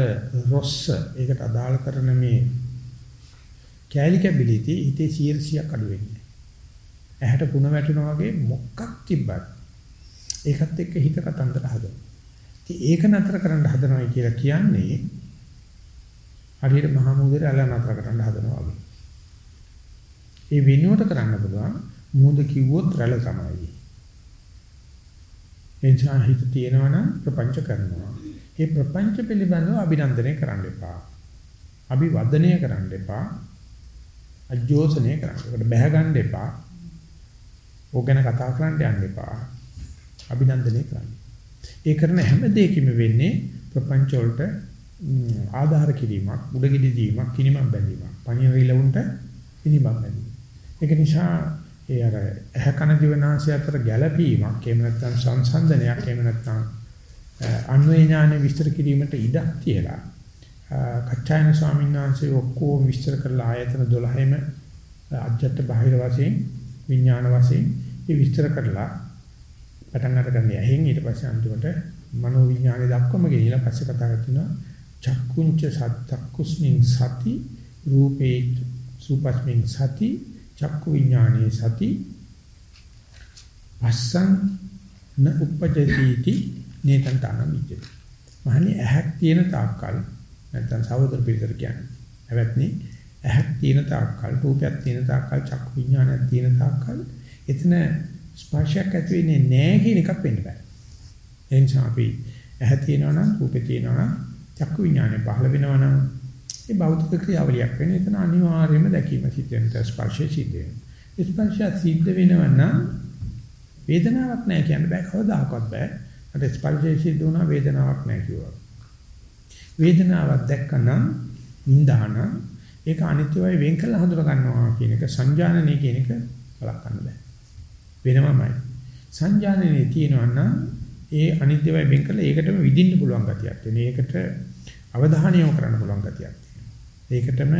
රොස්ස ඒකට අදාළ කරන මේ කැලි කැබිලිටි හිතේ 100ක් අඩු වෙන්නේ. ඇහැට කුණ වැටෙනවා වගේ මොකක් තිබ්බත් ඒකත් එක්ක හිත කතන්දර හදනවා. ඉතින් ඒක නතර කරන්න හදනවා කියලා කියන්නේ හරියට මහා මුහුදේ අල නතර කරන්න හදනවා වගේ. ඒ වෙනුවට කරන්න පුළුවන් මුහුද කිව්වොත් රැළ තමයි. එනිසා හිත තියෙනවනම් ප්‍රපංච කරනවා. ඒ ප්‍රපංච පිළිබඳව අභිනන්දනය කරන්න එපා. අභිවදනය කරන්න එපා. අජෝසනය කරන්න. ඒකට බැහැ ගන්න එපා. ඕක ගැන කතා කරන්න යන්න එපා. අභිනන්දනය කරන්න. ඒ කරන හැම දෙයකම වෙන්නේ ප්‍රපංච වලට ආධාර කිරීමක්, උඩගෙඩි දීමක්, කිනිමක් බැඳීමක්. පණිය රිලවුන්ට කිනිමක් බැඳීම. ඒක නිසා ඒ අර ඇහ කන දිවනාසය අතර ගැළපීමක්, එහෙම නැත්නම් සංසන්දනයක්, එහෙම නැත්නම් අන්වේ ඥාන විස්තර කිරීමට ඉඩක් තියලා කච්චායන ස්වාමීන් වහන්සේ ඔක්කොම විස්තර කරලා ආයතන 12ෙම අජත්ත බාහිර වශයෙන් විඥාන වශයෙන් ඒ විස්තර කරලා පටන් අරගන්නේ. ඇහෙන් ඊට පස්සේ අන්තිමට මනෝ විඥානේ දක්වම ගෙනිලා පස්සේ කතා කරනවා චක්කුංච සත්ත්කුස්මින් සති රූපේ සුපස්මින් සති චක්කු විඥානේ සති පස්සං න උපජ්ජති නේතං තාන විජ්ජති මහණේ ඇහක් තියෙන තාක්කල් නැත්නම් සහෝදර පිළිතර කියන්නේ. හැවත්නි ඇහක් තියෙන තාක්කල් රූපයක් තියෙන තාක්කල් චක්කු විඥානයක් තියෙන තාක්කල් එතන ස්පර්ශයක් ඇති වෙන්නේ නැහැ කියන එකක් වෙන්න බෑ. ඒ නිසා අපි ඇහ තියෙනවා නම් රූපේ තියෙනවා නම් චක්කු විඥානය පහළ වෙනවා නම් ඒ භෞතික ක්‍රියාවලියක් වෙන එතන අනිවාර්යයෙන්ම දැකීම සිද්ධ වෙන ස්පර්ශය සිද්ධ වෙනවා. ස්පර්ශය සිද්ධ වෙනවා නම් වේදනාවක් නැහැ කියන්න බෑ කවදාකවත් බෑ. අර ස්පර්ශය සිද්ධ වුණා වේදනාවක් නැහැ කිව්වා. වේදනාවක් දැක්කනම් නින්දාන ඒක අනිත්‍යවයි වෙන් කළ හඳුන ගන්නවා කියන එක සංජානනය කියන එක බලන්න බෑ. වෙනමමයි. සංජානනයේ තියෙනවා නම් ඒ අනිත්‍යවයි වෙන් කළ ඒකටම විඳින්න පුළුවන් ගතියක් තියෙන. ඒකට අවධානය යොමු කරන්න පුළුවන් ගතියක් තියෙනවා. ඒකටම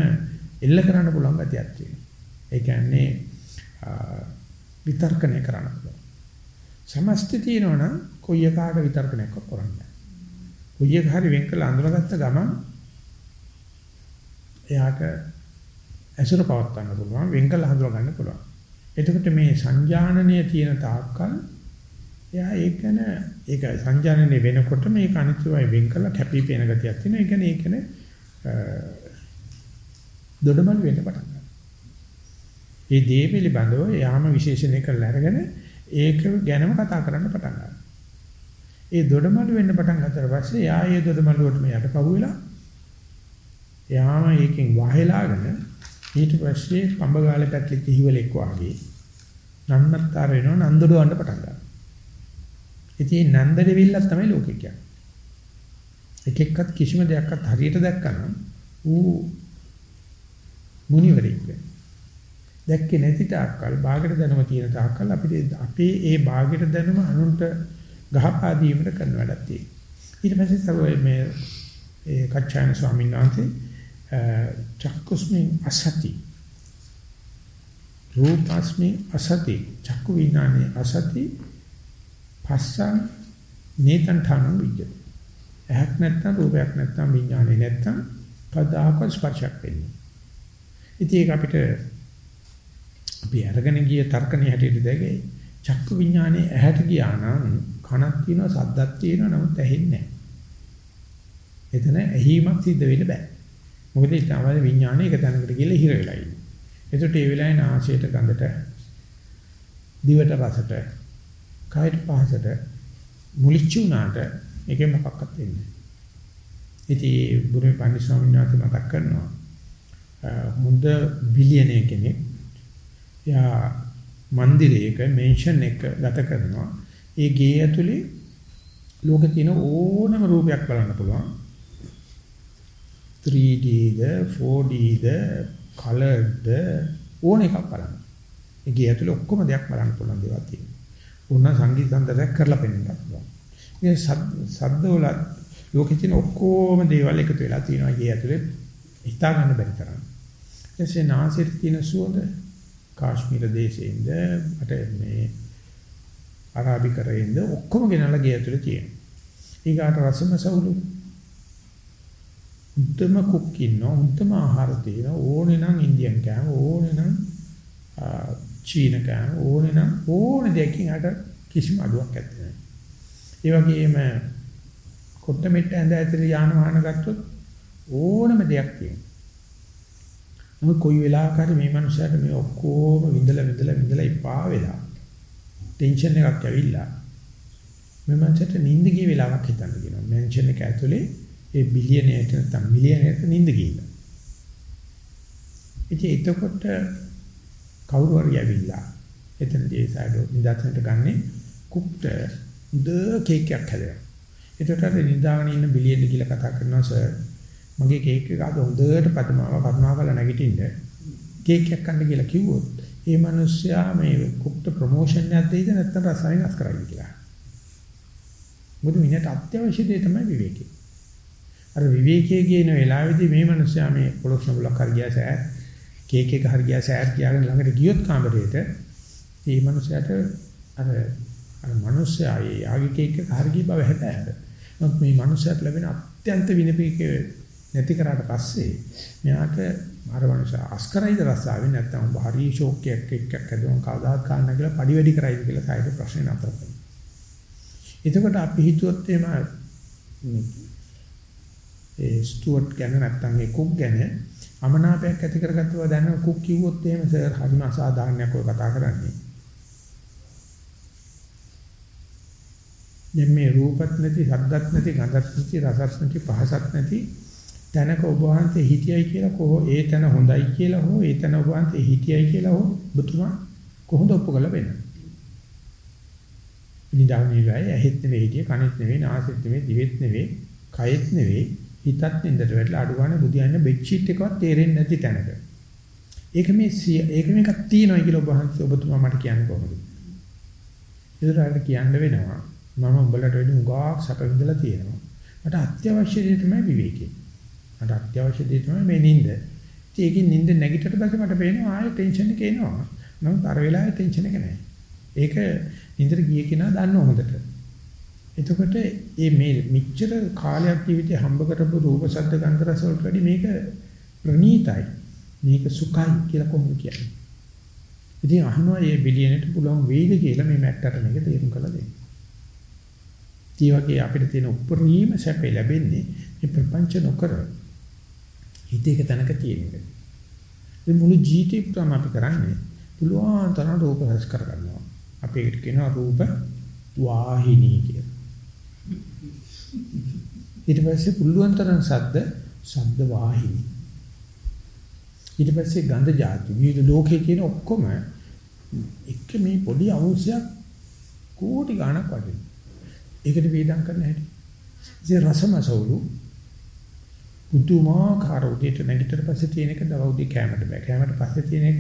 එල්ල කරන්න පුළුවන් ගතියක් තියෙනවා. ඒ කියන්නේ විතර්කණය කරන්න පුළුවන්. සමස්ත තියෙනවා නම් කොයි එකාට විතර්කණයක් කරන්නේ කොයි එක හරි වෙන් කළ අඳුරගත්ත ගමන් එයාට ඇසුර පවත් ගන්න පුළුවන් වෙන් කළ හඳුර ගන්න පුළුවන්. එතකොට මේ සංජානනීය තියෙන තාක්කල් එයා ඒක න ඒක සංජානනීය වෙනකොට මේක අනිත්‍යවයි වෙන් කළ කැපී පෙනෙන ගතියක් තියෙනවා. ඒ කියන්නේ ඒක නේ දොඩමල් වෙන්න පටන් ගන්නවා. ඒ දේ පිළිබඳව යාම විශේෂණය කරලා අරගෙන ඒක ගැනම කතා කරන්න පටන් ගන්නවා. ඒ දොඩමළු වෙන්න පටන් ගත්තට පස්සේ යා ඒ දොඩමළුවටම යටපහුවෙලා යාම ඒකෙන් වහලාගෙන ඊට පස්සේ පඹගාලේ පැටලිච්ච හිවලෙක් වාගේ නන්නත්තර වෙනවා නන්දඩවන්න පටන් ගන්නවා. ඉතින් නන්ද දෙවිල්ලක් තමයි ලෝකේ කියන්නේ. එක එක්කත් කිසිම දෙයක්වත් හරියට දැක්කනම් ඌ මුනිවරෙක් වෙනවා. දැක්කේ නැති තාක්කල් ਬਾගෙට දැනුම තියෙන තාක්කල් අපිට අපේ ඒ ਬਾගෙට දැනුම අනුන්ට ගහපා දීමට කරන වැඩක් තියෙනවා. ඊට පස්සේ සරෝ මේ ඒ කච්චායන ස්වාමීන් වහන්සේ චක්කුස්මින් අසති රූපස්මි අසති චක්කු විඥානේ අසති පස්සං නේතං ඨානං විජ්ජති. ඇහක් නැත්නම් රූපයක් නැත්නම් විඥානේ නැත්නම් කදාක ස්පර්ශයක් වෙන්නේ. ඉතින් ඒක අපිට අපි අරගෙන ගිය තර්කණේ හැටියට දැගේ චක්කු විඥානේ ඇහැට ගියා නම් කනක් තියෙනවා සද්දක් තියෙනවා නමුත් ඇහෙන්නේ නැහැ. එතන ඇහිමක් සිද්ධ වෙන්න බෑ. මොකද ඒ තමයි විඥානේ එක තැනකට ගිහලා හිර වෙලා ඉන්නේ. එතකොට ඒ වෙලාවේ නාසයට ගඳට දිවට රසට කයට පහසට මුලිච්ච උනාට ඒකේ මොකක්වත් වෙන්නේ නැහැ. ඉතින් බුදුන් පන්දි ස්වාමීන් වහන්සේ මතක් කරනවා මුද බිලියනර් කෙනෙක් යා මන්දිරයක මෙන්ෂන් එක ගත කරනවා. ඒ ගේ ඇතුලේ ලෝකේ තියෙන ඕනම රූපයක් බලන්න පුළුවන්. 3Dද 4Dද කලර්ද ඕන එකක් බලන්න. ඒකේ ඇතුලේ ඔක්කොම දෙයක් බලන්න පුළුවන් දේවල් තියෙනවා. ඕන සංගීත සම්දරයක් කරලා පෙන්නන්න පුළුවන්. මේ සද්දවල ලෝකේ තියෙන ඔක්කොම දේවල් එකතු වෙලා තියෙනවා. ඒකේ ඇතුලේ හිතා ගන්න බැරි තරම්. එසේ නාසයේ තියෙන සුවඳ කාශ්මීර දේශයෙන්ද අට මේ අරාබිකරයෙන්ද ඔක්කොම ගෙනල්ලා ගේ ඇතුලේ තියෙනවා. ඊගාට රසම සවුලු උත්තම කුක් ඉන්නවා උත්තම ආහාර තියෙනවා ඕනේ නම් ඉන්දියන් කෑම ඕනේ නම් චීන කෑම ඕනේ නම් ඕනේ දෙයකින් අට කිසිම අඩුවක් නැත්තේ. ඒ වගේම කොට්ට මෙට්ට ඇඳ ඇතුලේ යාන වාහන ගත්තොත් ඕනම දෙයක් තියෙනවා. මොකද කොයි වෙලාවක හරි මේ මනුස්සයාට මේ ඔක්කොම විඳලා විඳලා විඳලා ඉපා වෙලා ටෙන්ෂන් එකක් ඇවිල්ලා මේ මනුස්සයාට නිින්ද ගිය වෙලාවක් හිතන්න කියනවා. මෙන්ෂන් එක ඇතුලේ ඒ බිලියනයට නැත්නම් මිලියනයට නිඳ ගිහිල්ලා. ඉතින් එතකොට කවුරු හරි ඇවිල්ලා එතනදී ඒ සයිඩෝ නිදාසනට ගන්නේ කුක්ට ද කේක් එකක් හැදෙනවා. එතකොට අර නිදාගෙන ඉන්න බිලියන කියලා කතා කරනවා සර් මගේ කේක් එක අද හොඳට පදමාව කරුණාකරලා නැගිටින්න කේක් එකක් කන්න කියලා කිව්වොත් ඒ මිනිස්සයා මේ කුක්ට ප්‍රොමෝෂන් එකක් දෙයිද නැත්නම් රසායනස් කරයිද කියලා. මොකද මිනිහට අත්‍යවශ්‍ය දේ තමයි විවේකී. අර විවේකයේ කියන වෙලාවේදී මේ මිනිස්සයා මේ පොළොස් නබලක් හරි ගියා සෑ කේක් එක හරි ගියා සෑ කියාගෙන ළඟට ගියොත් කාමරේට මේ මිනිස්සයාට අර අර මිනිස්සයා යාගේ කේක් එක හරි ගිය බව හැබැයි නමුත් මේ මිනිස්සයාට ලැබෙන අත්‍යන්ත විනපීක නැති කරාට පස්සේ මෙයාට අර මිනිසා අස්කරයිද රස්සාවෙන් නැත්නම් භාරී ෂෝක් එකක් එකක් හදුවම කවදාත් කාන්න කියලා පඩි වැඩි කරයිද කියලා සායක ප්‍රශ්නේ නතර කරනවා. එතකොට අපි හිතුවොත් එහෙම ඒ ස්ටුවර්ට් ගැන නැත්නම් ඒ කුක් ගැන අමනාපයක් ඇති කරගත්තව දැන කුක් කිව්වොත් එහෙම සර් හරිම අසාධාරණයක් ඔය කතා කරන්නේ. දැන් මේ රූපත් නැති, ශබ්දත් නැති, ගන්ධත් නැති, රසත් නැති, පහසත් නැති තැනක ඔබ වහන්සේ හිටියයි කියලා කොහො ඒ තැන හොඳයි කියලා හෝ ඒ තැන ඔබ වහන්සේ හිටියයි කියලා හෝ බුතුමා කොහොමද ඔප්පු කළ වෙන්නේ? නිදාගෙන ඉවරයි ඇහෙත් නෙවෙයි හිටියේ කනෙත් නෙවෙයි නාසෙත් නෙවෙයි දිවෙත් නෙවෙයි කයෙත් නෙවෙයි හිතත් නින්දට වැටලා අඩු ගන්න බුදියන්න බෙඩ් ෂීට් එකවත් තේරෙන්නේ නැති තැනක. ඒක මේ ඒක මේකක් තියෙනවා කියලා ඔබ වහන්සේ ඔබතුමා මට කියන්නේ කොහොමද? ඉතින් කියන්න වෙනවා. මම උඹලට වෙන උගාක් සැප විඳලා තියෙනවා. මට අත්‍යවශ්‍ය දේ තමයි විවේකී. මට අත්‍යවශ්‍ය දේ තමයි මේ නිින්ද. ඉතින් ඒකෙන් නිින්ද නැගිටට පස්සේ මට පේනවා ආයෙ ටෙන්ෂන් එක එනවා. නමුත් අර වෙලාවේ ටෙන්ෂන් එක නැහැ. ඒක නිින්දට ගිය කෙනා දන්නව හොඳට. එතකොට මේ මේ මෙච්චර කාලයක් ජීවිතේ හම්බ කරපු රූප ශබ්ද ගන්ධ රස වලට වැඩි මේක ප්‍රණීතයි. මේක සුඛයි කියලා කොහොමද කියන්නේ? ඉතින් අහනවා මේ බිලියනට පුළුවන් වෙයිද කියලා මේ මැට්ටට මේක තේරුම් කරලා දෙන්න. ඒ වගේ අපිට තියෙන උපරිම සැපේ ලැබෙන්නේ මේ ප්‍රපංච නොකර හිතේක තැනක තියෙන එක. මේ මුළු ජීවිතේ පුරාම අපි කරන්නේ පුළුවන් තරම් රූප රස කර ගන්නවා. අපි ඒකට කියනවා රූප වාහිනී කියලා. ඊට පස්සේ පුළුවන් තරම් ශබ්ද ශබ්ද වාහිනී. ඊට පස්සේ ගන්ධ જાති විවිධ ලෝකයේ තියෙන ඔක්කොම එක මේ පොඩි අංශයක් කෝටි ගණක් වගේ. ඒකට වේදම් කරන්න හැටි. ඉතින් රසමසවුලු පුදුමාකාර උදේට නැගිටතර පස්සේ තියෙන එක දව උදේ කැමරට බෑ. කැමරට පස්සේ තියෙන එක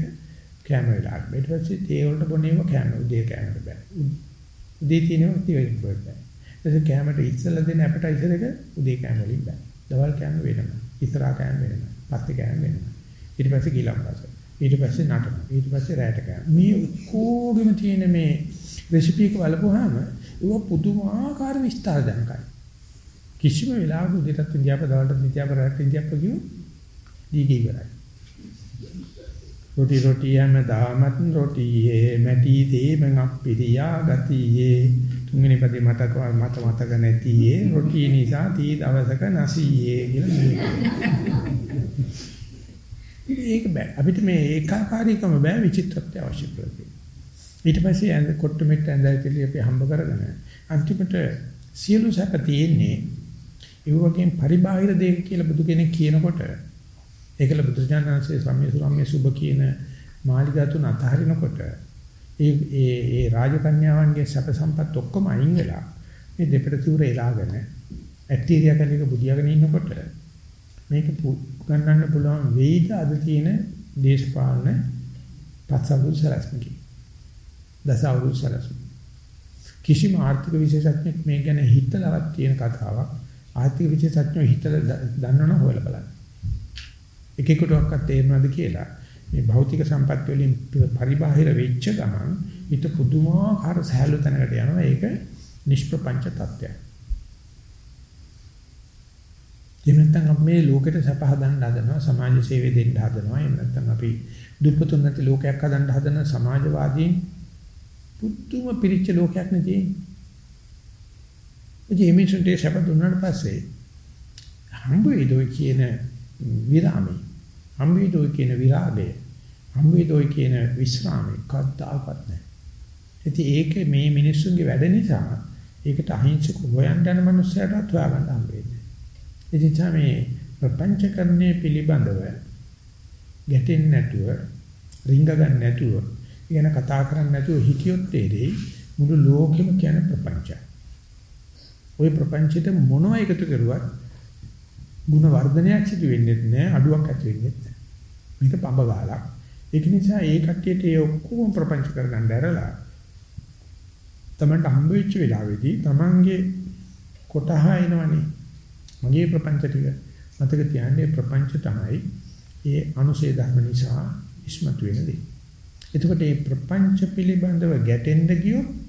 කැම වෙලාවට. ඊට පස්සේ තේ වලට බොනේම කැම උදේ කැමරට බෑ. උදේ තියෙනවා තේ වලට බෑ. ඊට කැමරට ඉස්සෙල්ලා දෙන ඇපටයිසර් එක උදේ කැම වලින් බෑ. දවල් කැම වෙනම. ඉස්සරහා කැම වෙනම. පස්සේ කැම වෙනම. ඊට පස්සේ ගිලම්පස. ඊට පස්සේ නටනවා. ඊට පස්සේ රැයට කනවා. මේ ඔක්කොගෙම තියෙන මේ රෙසිපි එක බලපුවාම ඒක පුදුමාකාර විස්තර දැනකයි. කිසිම වෙලාවක උදේටත් ඉන්දියාප දවල්ටත් ඉන්දියාප රැට ඉන්දියාප කියු දීගේ ඉවරයි. රොටි රොටි යම දාමත් රොටියේ මැටි තේ මං අප්පිරියා ගතියේ තුන්වෙනි පදේ මතක මත මතක නැතියේ. රොටි නිසා තී දවසක නැසියේ කියලා ඒක බෑ. අපිට මේ ඒකාකාරීකම බෑ විචිත්‍රත්වය අවශ්‍ය කරලා. ඊට පස්සේ ඇඳ කොට්ට මෙට්ට ඇඳලා අපි හම්බ කරගෙන අන්තිමට සියලු සැප තියෙන්නේ ඒ වගේම පරිබාහිර දෙයක් කියලා බුදු කෙනෙක් කියනකොට ඒකල බුදුජානනාංශයේ සම්මිය සුරම්මිය සුබ කියන මාලිගා තුන අතහරිනකොට ඒ ඒ ඒ රාජකන්‍යාවන්ගේ සැප සම්පත් ඔක්කොම අයින් වෙලා මේ දෙපට තුර එලාගෙන ඇක්ටීරියා කලික බුදියාගෙන ඉන්නකොට මේක ගන්නන්න පුළුවන් වෙයිද අද තියෙන දේශපාලන පස්සවුල් සලස්මකි. දසවුල් සලස්ම. කිසිම ආර්ථික විශේෂඥෙක් මේ ගැන හිතලවත් තියෙන කතාවක් ආර්ථික විශේෂඥයෝ හිතලා දන්නවනම් හොයලා බලන්න. එකෙකුටවත් තේරෙනවද කියලා. මේ භෞතික සම්පත් වලින් පරිබාහිර වෙච්ච ගමන් හිත පුදුමාකාර සහැල්ලු තැනකට යනවා. ඒක නිෂ්ප්‍රපංච තත්ත්වයක්. එහෙම නැත්නම් අපි මේ ලෝකෙට සැප හදන්න හදනවා සමාජ සේවය දෙන්න හදනවා. එහෙම නැත්නම් අපි දුප්පතුන් නැති ලෝකයක් හදන්න හදන සමාජවාදීන් පුදුම පිරිච්ච ලෝකයක් නෙදී. ඒ මිනිසුන්ට සැප දුන්නාට පස්සේ හම්බ වෙයි කියන විරාමේ හම්බ වෙයි කියන විරාගය හම්බ වෙයි කියන විස්රාමේ කද්දාකත් නැහැ. ඉතින් ඒක මේ මිනිස්සුන්ගේ වැඩ නිසා ඒකට අහිංසක හොයන්න යන මනුස්සයටත් හොයාගන්න හම්බ වෙන්නේ. ඉතින් තමයි ප්‍රපංචකරණය පිළිබඳව ගැටෙන්නේ නැතුව රිංග ගන්න නැතුව ඉගෙන කතා කරන්නේ නැතුව හිටියොත් තේරෙයි මුළු ලෝකෙම කියන ප්‍රපංචය. ওই ප්‍රපංචයට මොනව එකතු කරුවත් ಗುಣ වර්ධනයක් සිදු වෙන්නේ නැහැ අඩුවක් ඇති වෙන්නේ නැහැ. මේක පඹ ගාලක්. ඒක නිසා ඒ කට්ටියට ඒ ඔක්කොම ප්‍රපංච කරගන්න ඇරලා තමන්ට හම්බ වෙච්ච වෙලාවේදී තමන්ගේ කොටහ එනවනේ. මගේ ප්‍රපංච ටික මතක තියාගන්න ප්‍රපංච තමයි ඒ අනුසේ ධර්ම නිසා ඉස්මතු වෙන දේ. එතකොට මේ ප්‍රපංච පිළිබඳව ගැටෙන්න ගියොත්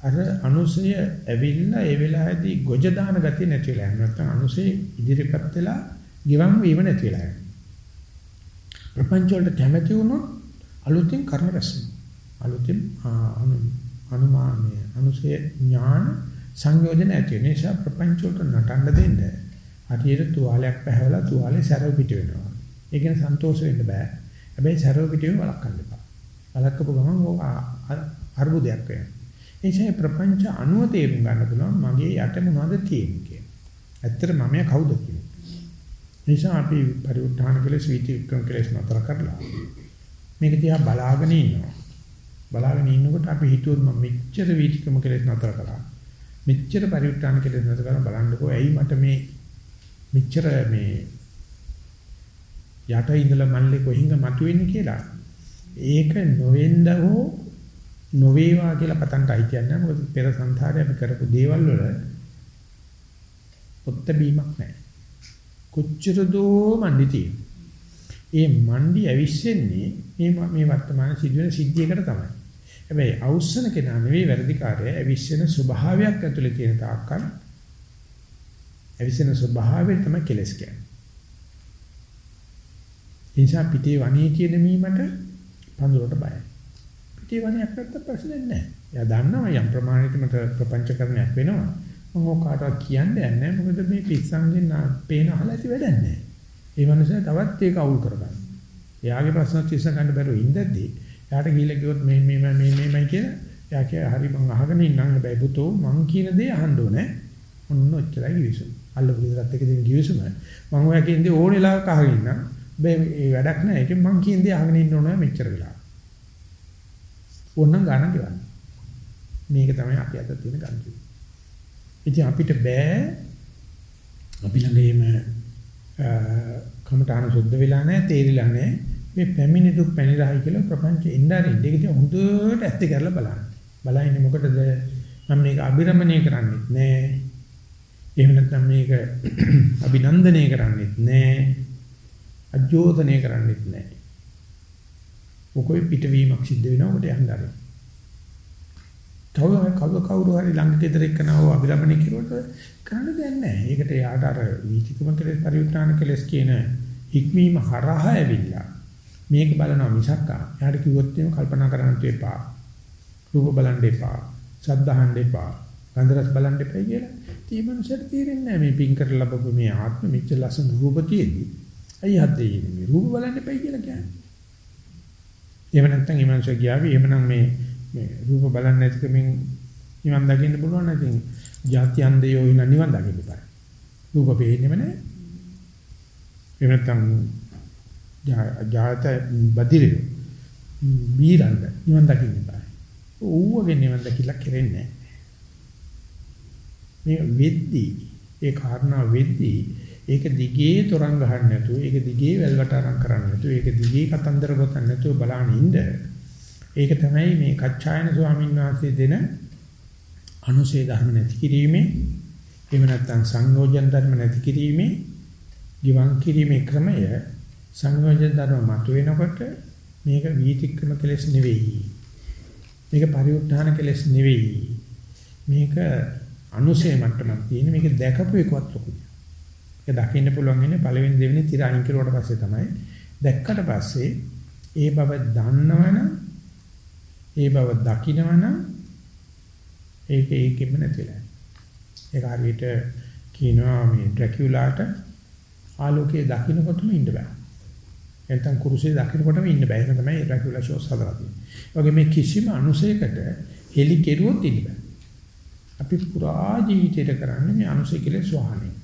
අර අනුසය ඇවිල්ලා ඒ වෙලාවේදී ගොජ දාන ගතිය නැති වෙලා යනවා. නැත්නම් අනුසය ඉදිරියපත් වෙලා ගිවන් වීම නැති වෙලා යනවා. ප්‍රපංච වලට කැමැති වුණොත් අලුතින් කර්ම රැස් අලුතින් අනුමානය අනුසය ඥාන සංයෝජන ඇති වෙන නිසා ප්‍රපංච වලට නටන්න දෙන්න. හරියට තුවාලයක් පැහැවලා තුවාලේ සැරව පිට වෙනවා. ඒක ගැන සන්තෝෂ වෙන්න බෑ. හැබැයි සැරව පිටේම වළක්වන්න එපා. වළක්වපු ගමන් ඕක අර්බුදයක් වෙනවා. එනිසා ප්‍රපංච අනුව තේරුම් ගන්න පුළුවන් මගේ යට මොනවද තියෙන්නේ කියලා. ඇත්තට මම කවුද කියන්නේ. නිසා අපි පරිඋත්ථාන කළේ ස්වීතික්‍රම කළේ නතර කරලා මේක දිහා බලාගෙන ඉන්නවා. බලාගෙන ඉන්නකොට අපි හිතුවොත් මම මෙච්චර වීතික්‍රම කළේ නතර කළා. මෙච්චර පරිඋත්ථාන කළේ නතර කරලා බලන්නකෝ ඇයි මට මේ මෙච්චර මේ යට ඉඳලා මල්ලේ කොහින්ද මතුවෙන්නේ කියලා. ඒක නොවෙන්ද හෝ නොවේවා කියලා පතන්ට අයිතියක් නැහැ. මොකද පෙර සංසාරේ අපි කරපු දේවල් වල පොත්ත බීමක් නැහැ. කොච්චර දෝ මණ්ඩි ඒ මණ්ඩි ඇවිස්සෙන්නේ මේ මේ වර්තමාන සිදුවෙන සිද්ධියකට තමයි. හැබැයි අවුස්සන කෙනා නෙවෙයි වැඩිකාරය ඇවිස්සෙන ස්වභාවයක් ඇතුලේ තියෙන තාක්කල් ඇවිස්සෙන ස්වභාවය තමයි කෙලස් කියන්නේ. එනිසා පිටේ වණේ කියන මීමට පඳුරට බයයි. පිටේ වණයක් නැත්තම් ප්‍රශ්නේ නැහැ. එයා දන්නවා යම් ප්‍රමාණයකට ප්‍රපංචකරණයක් වෙනවා. මම කාටවත් කියන්නේ නැහැ. මොකද මේ පිස්සන්ගෙන් පේන අහලා ඇති වැඩක් නැහැ. ඒ මනුස්සයා තවත් ඒක අවුල් කරගන්න. එයාගේ ප්‍රශ්න තිස්ස ගන්න බැරුව ඉඳද්දී එයාට ගිහිල්ලා කිව්වොත් මේ මේ මේ මේ මේ කියලා එයා කිය හරි මං අහගෙන ඉන්නම් හැබැයි පුතෝ මං කියන දේ අහන්න ඕනේ. ඔන්න ඔච්චරයි කිවිසුම. අල්ලපු විතරත් එක දෙන කිවිසුම. මං ඔයා කියන දේ ඕන වෙලාවක අහගෙන ඉන්නම්. මේ වැඩක් නැහැ. ඒකෙන් මං කියන දේ අහගෙන ඉන්න ඕනේ මෙච්චර වෙලා. ඕනනම් ගන්න ගන්න. මේක තමයි අපි අද තියෙන ගන්න. ඉතින් අපිට බෑ අපි ළඟ එහෙම කමඨාන සුද්ධ වෙලා නැහැ තේරිලා නැහැ මේ පැමිණි දුක් පැනිරහයි කියලා ප්‍රපංච ඉnderින් ඒක දිහා හොඳට ඇත්ත කරලා බලන්න. බලන්නේ මොකටද මම මේක අභිරමණය කරන්නේත් නැහැ. එහෙම නැත්නම් මේක අභිනන්දනය කරන්නේත් නැහැ. අජෝතනය කරන්නේත් නැහැ. ඔකෝයි පිටවීමක් සිද්ධ වෙනවා ඔකට යන්න ආරයි. තව කවුරු කවුරු හරි ළඟ ගෙදර එක්කනව අභිරමණය කිරුවට කරන්න දෙයක් නැහැ. ඒකට යාට අර වීතිකම කෙලෙස් පරිඋත්‍රාණ කෙලෙස් කියන ඉක්මීම හරහා ඇවිල්ලා මේක බලනවා මිසක් යාට කිව්වොත් එහෙම කල්පනා කරන්නත් එපා. රූප බලන්න එපා. ශබ්ද අහන්න එපා. ගන්ධ රස බලන්න එපා කියලා. ඒ මනුස්සයට තේරෙන්නේ නැහැ මේ පින් කර ලැබපු මේ ආත්ම මෙච්ච ලස්සන රූපතියෙදි. අයිය හදේ මේ රූප බලන්න එපා කියලා කියන්නේ. එහෙම නැත්නම් මේ මනුස්සය ගියාවි එහෙමනම් මේ මේ රූප බලන්නේ නැතිකමින් නිවන් දකින්න පුළුවන් නැතිනම් ಜಾති අන්දයෝ ඉන්න නිවන් දකින්න බෑ. රූප පේන්නේම නැහැ. එහෙම නැත්නම් ජාත බදිරේ බීරන්න නිවන් දකින්න බෑ. ඌවගේ නිවන් දකිලා කෙරෙන්නේ නැහැ. මේ වෙද්දී ඒ කාරණා වෙද්දී ඒක දිගේ තොරන් ගහන්න නැතුව ඒක දිගේ වැල්වට අරන් කරන්න නැතුව ඒක දිගේ කතන්දර ගොතන්න නැතුව බලන්න ඉන්න. ඒක තමයි මේ කච්චායන ස්වාමීන් වහන්සේ දෙන අනුසේ ධර්ම නැති කිරීමේ එහෙම නැත්නම් සංයෝජන ධර්ම නැති කිරීමේ ගිවන් කිරීමේ ක්‍රමය සංයෝජන ධර්ම මතුවෙනකොට මේක වීතික්‍රම කෙලස් නෙවෙයි. මේක පරිඋත්ථාන කෙලස් නෙවෙයි. මේක අනුසය මට්ටමක් තියෙන මේක දැකපු එකවත් ලොකුයි. ඒක දකින්න පුළුවන් ඉන්නේ පළවෙනි දෙවෙනි තිර අයින් කරුවට පස්සේ තමයි. දැක්කට පස්සේ ඒ බව දන්නවනම් ඒ බව දකින්නවනම් ඒක ඒකෙම නැතිලා. ඒක හරියට කියනවා මේ ඩ්‍රැකියුලාට ආලෝකයේ දකින්නකොටම ඉන්න බෑ. නැත්නම් කුරුසේ දකින්නකොටම ඉන්න බෑ. ඒක තමයි ඩ්‍රැකියුලා ෂෝස් හදලා තියෙන්නේ. ඒ වගේ මේ කිසිම අනුසයකට හෙලි කෙරුවොත් ඉන්න බෑ. අපි පුරා ජීවිතේට කරන්නේ මේ අනුසය කෙලෙස් වහන්නේ.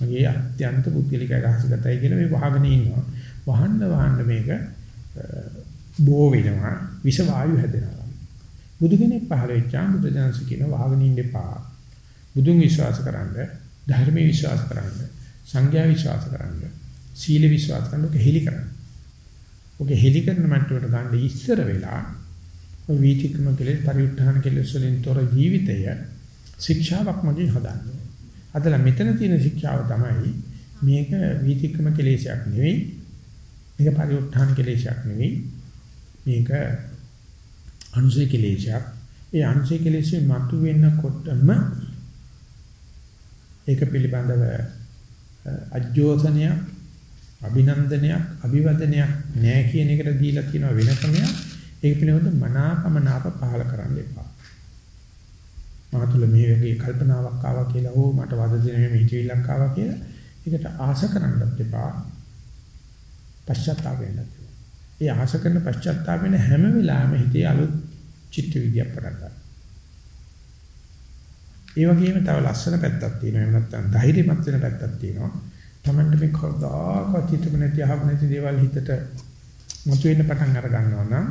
මගේ අත්‍යන්ත පුද්ගලික අදහසකටයි කියලා මේ වහගෙන ඉන්නවා. වහන්න වහන්න මේක බෝ වෙනවා, විස වායු හැදෙනවා. බුදු කෙනෙක් පහළ වෙච්චාම බුදු දහස කියන වහගෙන ඉන්න එපා. බුදුන් විශ්වාස කරන්න, ධර්මයේ විශ්වාස කරන්න, සංඝයා විශ්වාස කරන්න, සීල විශ්වාස කරන්න ඔක හෙලි කරන්න. ඔක හෙලි කරන මට්ටමට ගන්න ඉස්සර වෙලා ඔය වීතික්‍රම කෙලෙස් පරිඋත්ථාන කෙලෙස් වලින් තොර ජීවිතය ශික්ෂාවක් මගින් හදන්නේ. අදලා මෙතන තියෙන ශික්ෂාව තමයි මේක වීතික්‍රම කෙලෙසයක් නෙවෙයි. මේක පරිඋත්ථාන කෙලෙසයක් නෙවෙයි. මේක අනුසය කෙලෙසයක්. ඒ අනුසය කෙලෙසේ මතු වෙනකොටම ඒක පිළිබඳව අජෝසනයක් අභිනන්දනයක් අභිවදනයක් නෑ කියන එකට දීලා තියෙන වෙන ක්‍රමයක් ඒක පිළිබඳව මනාපමනාප පහල කරන්න එපා. මාතුල මේ වගේ කල්පනාවක් ආවා කියලා හෝ මට වද දෙන මේ හිතවිල්ලක් ආවා කියලා ඒකට ආශ කරන්නත් එපා. පශ්චාත්තාප වෙන්නත් එපා. ඒ ආශ කරන පශ්චාත්තාප වෙන හැම වෙලාවෙම හිතේ අලුත් චිත්ත විද්‍යාවක් පටන් ගන්නවා. ඒ වගේම තව ලස්සන පැත්තක් තියෙනවා. එහෙම නැත්නම් ධෛර්යමත් වෙන පැත්තක් තියෙනවා. Tamanට මේ කවදාකවත් හිතපු නැති අහපු නැති දේවල් හිතට මතුවෙන්න පටන් අර ගන්නවා නම්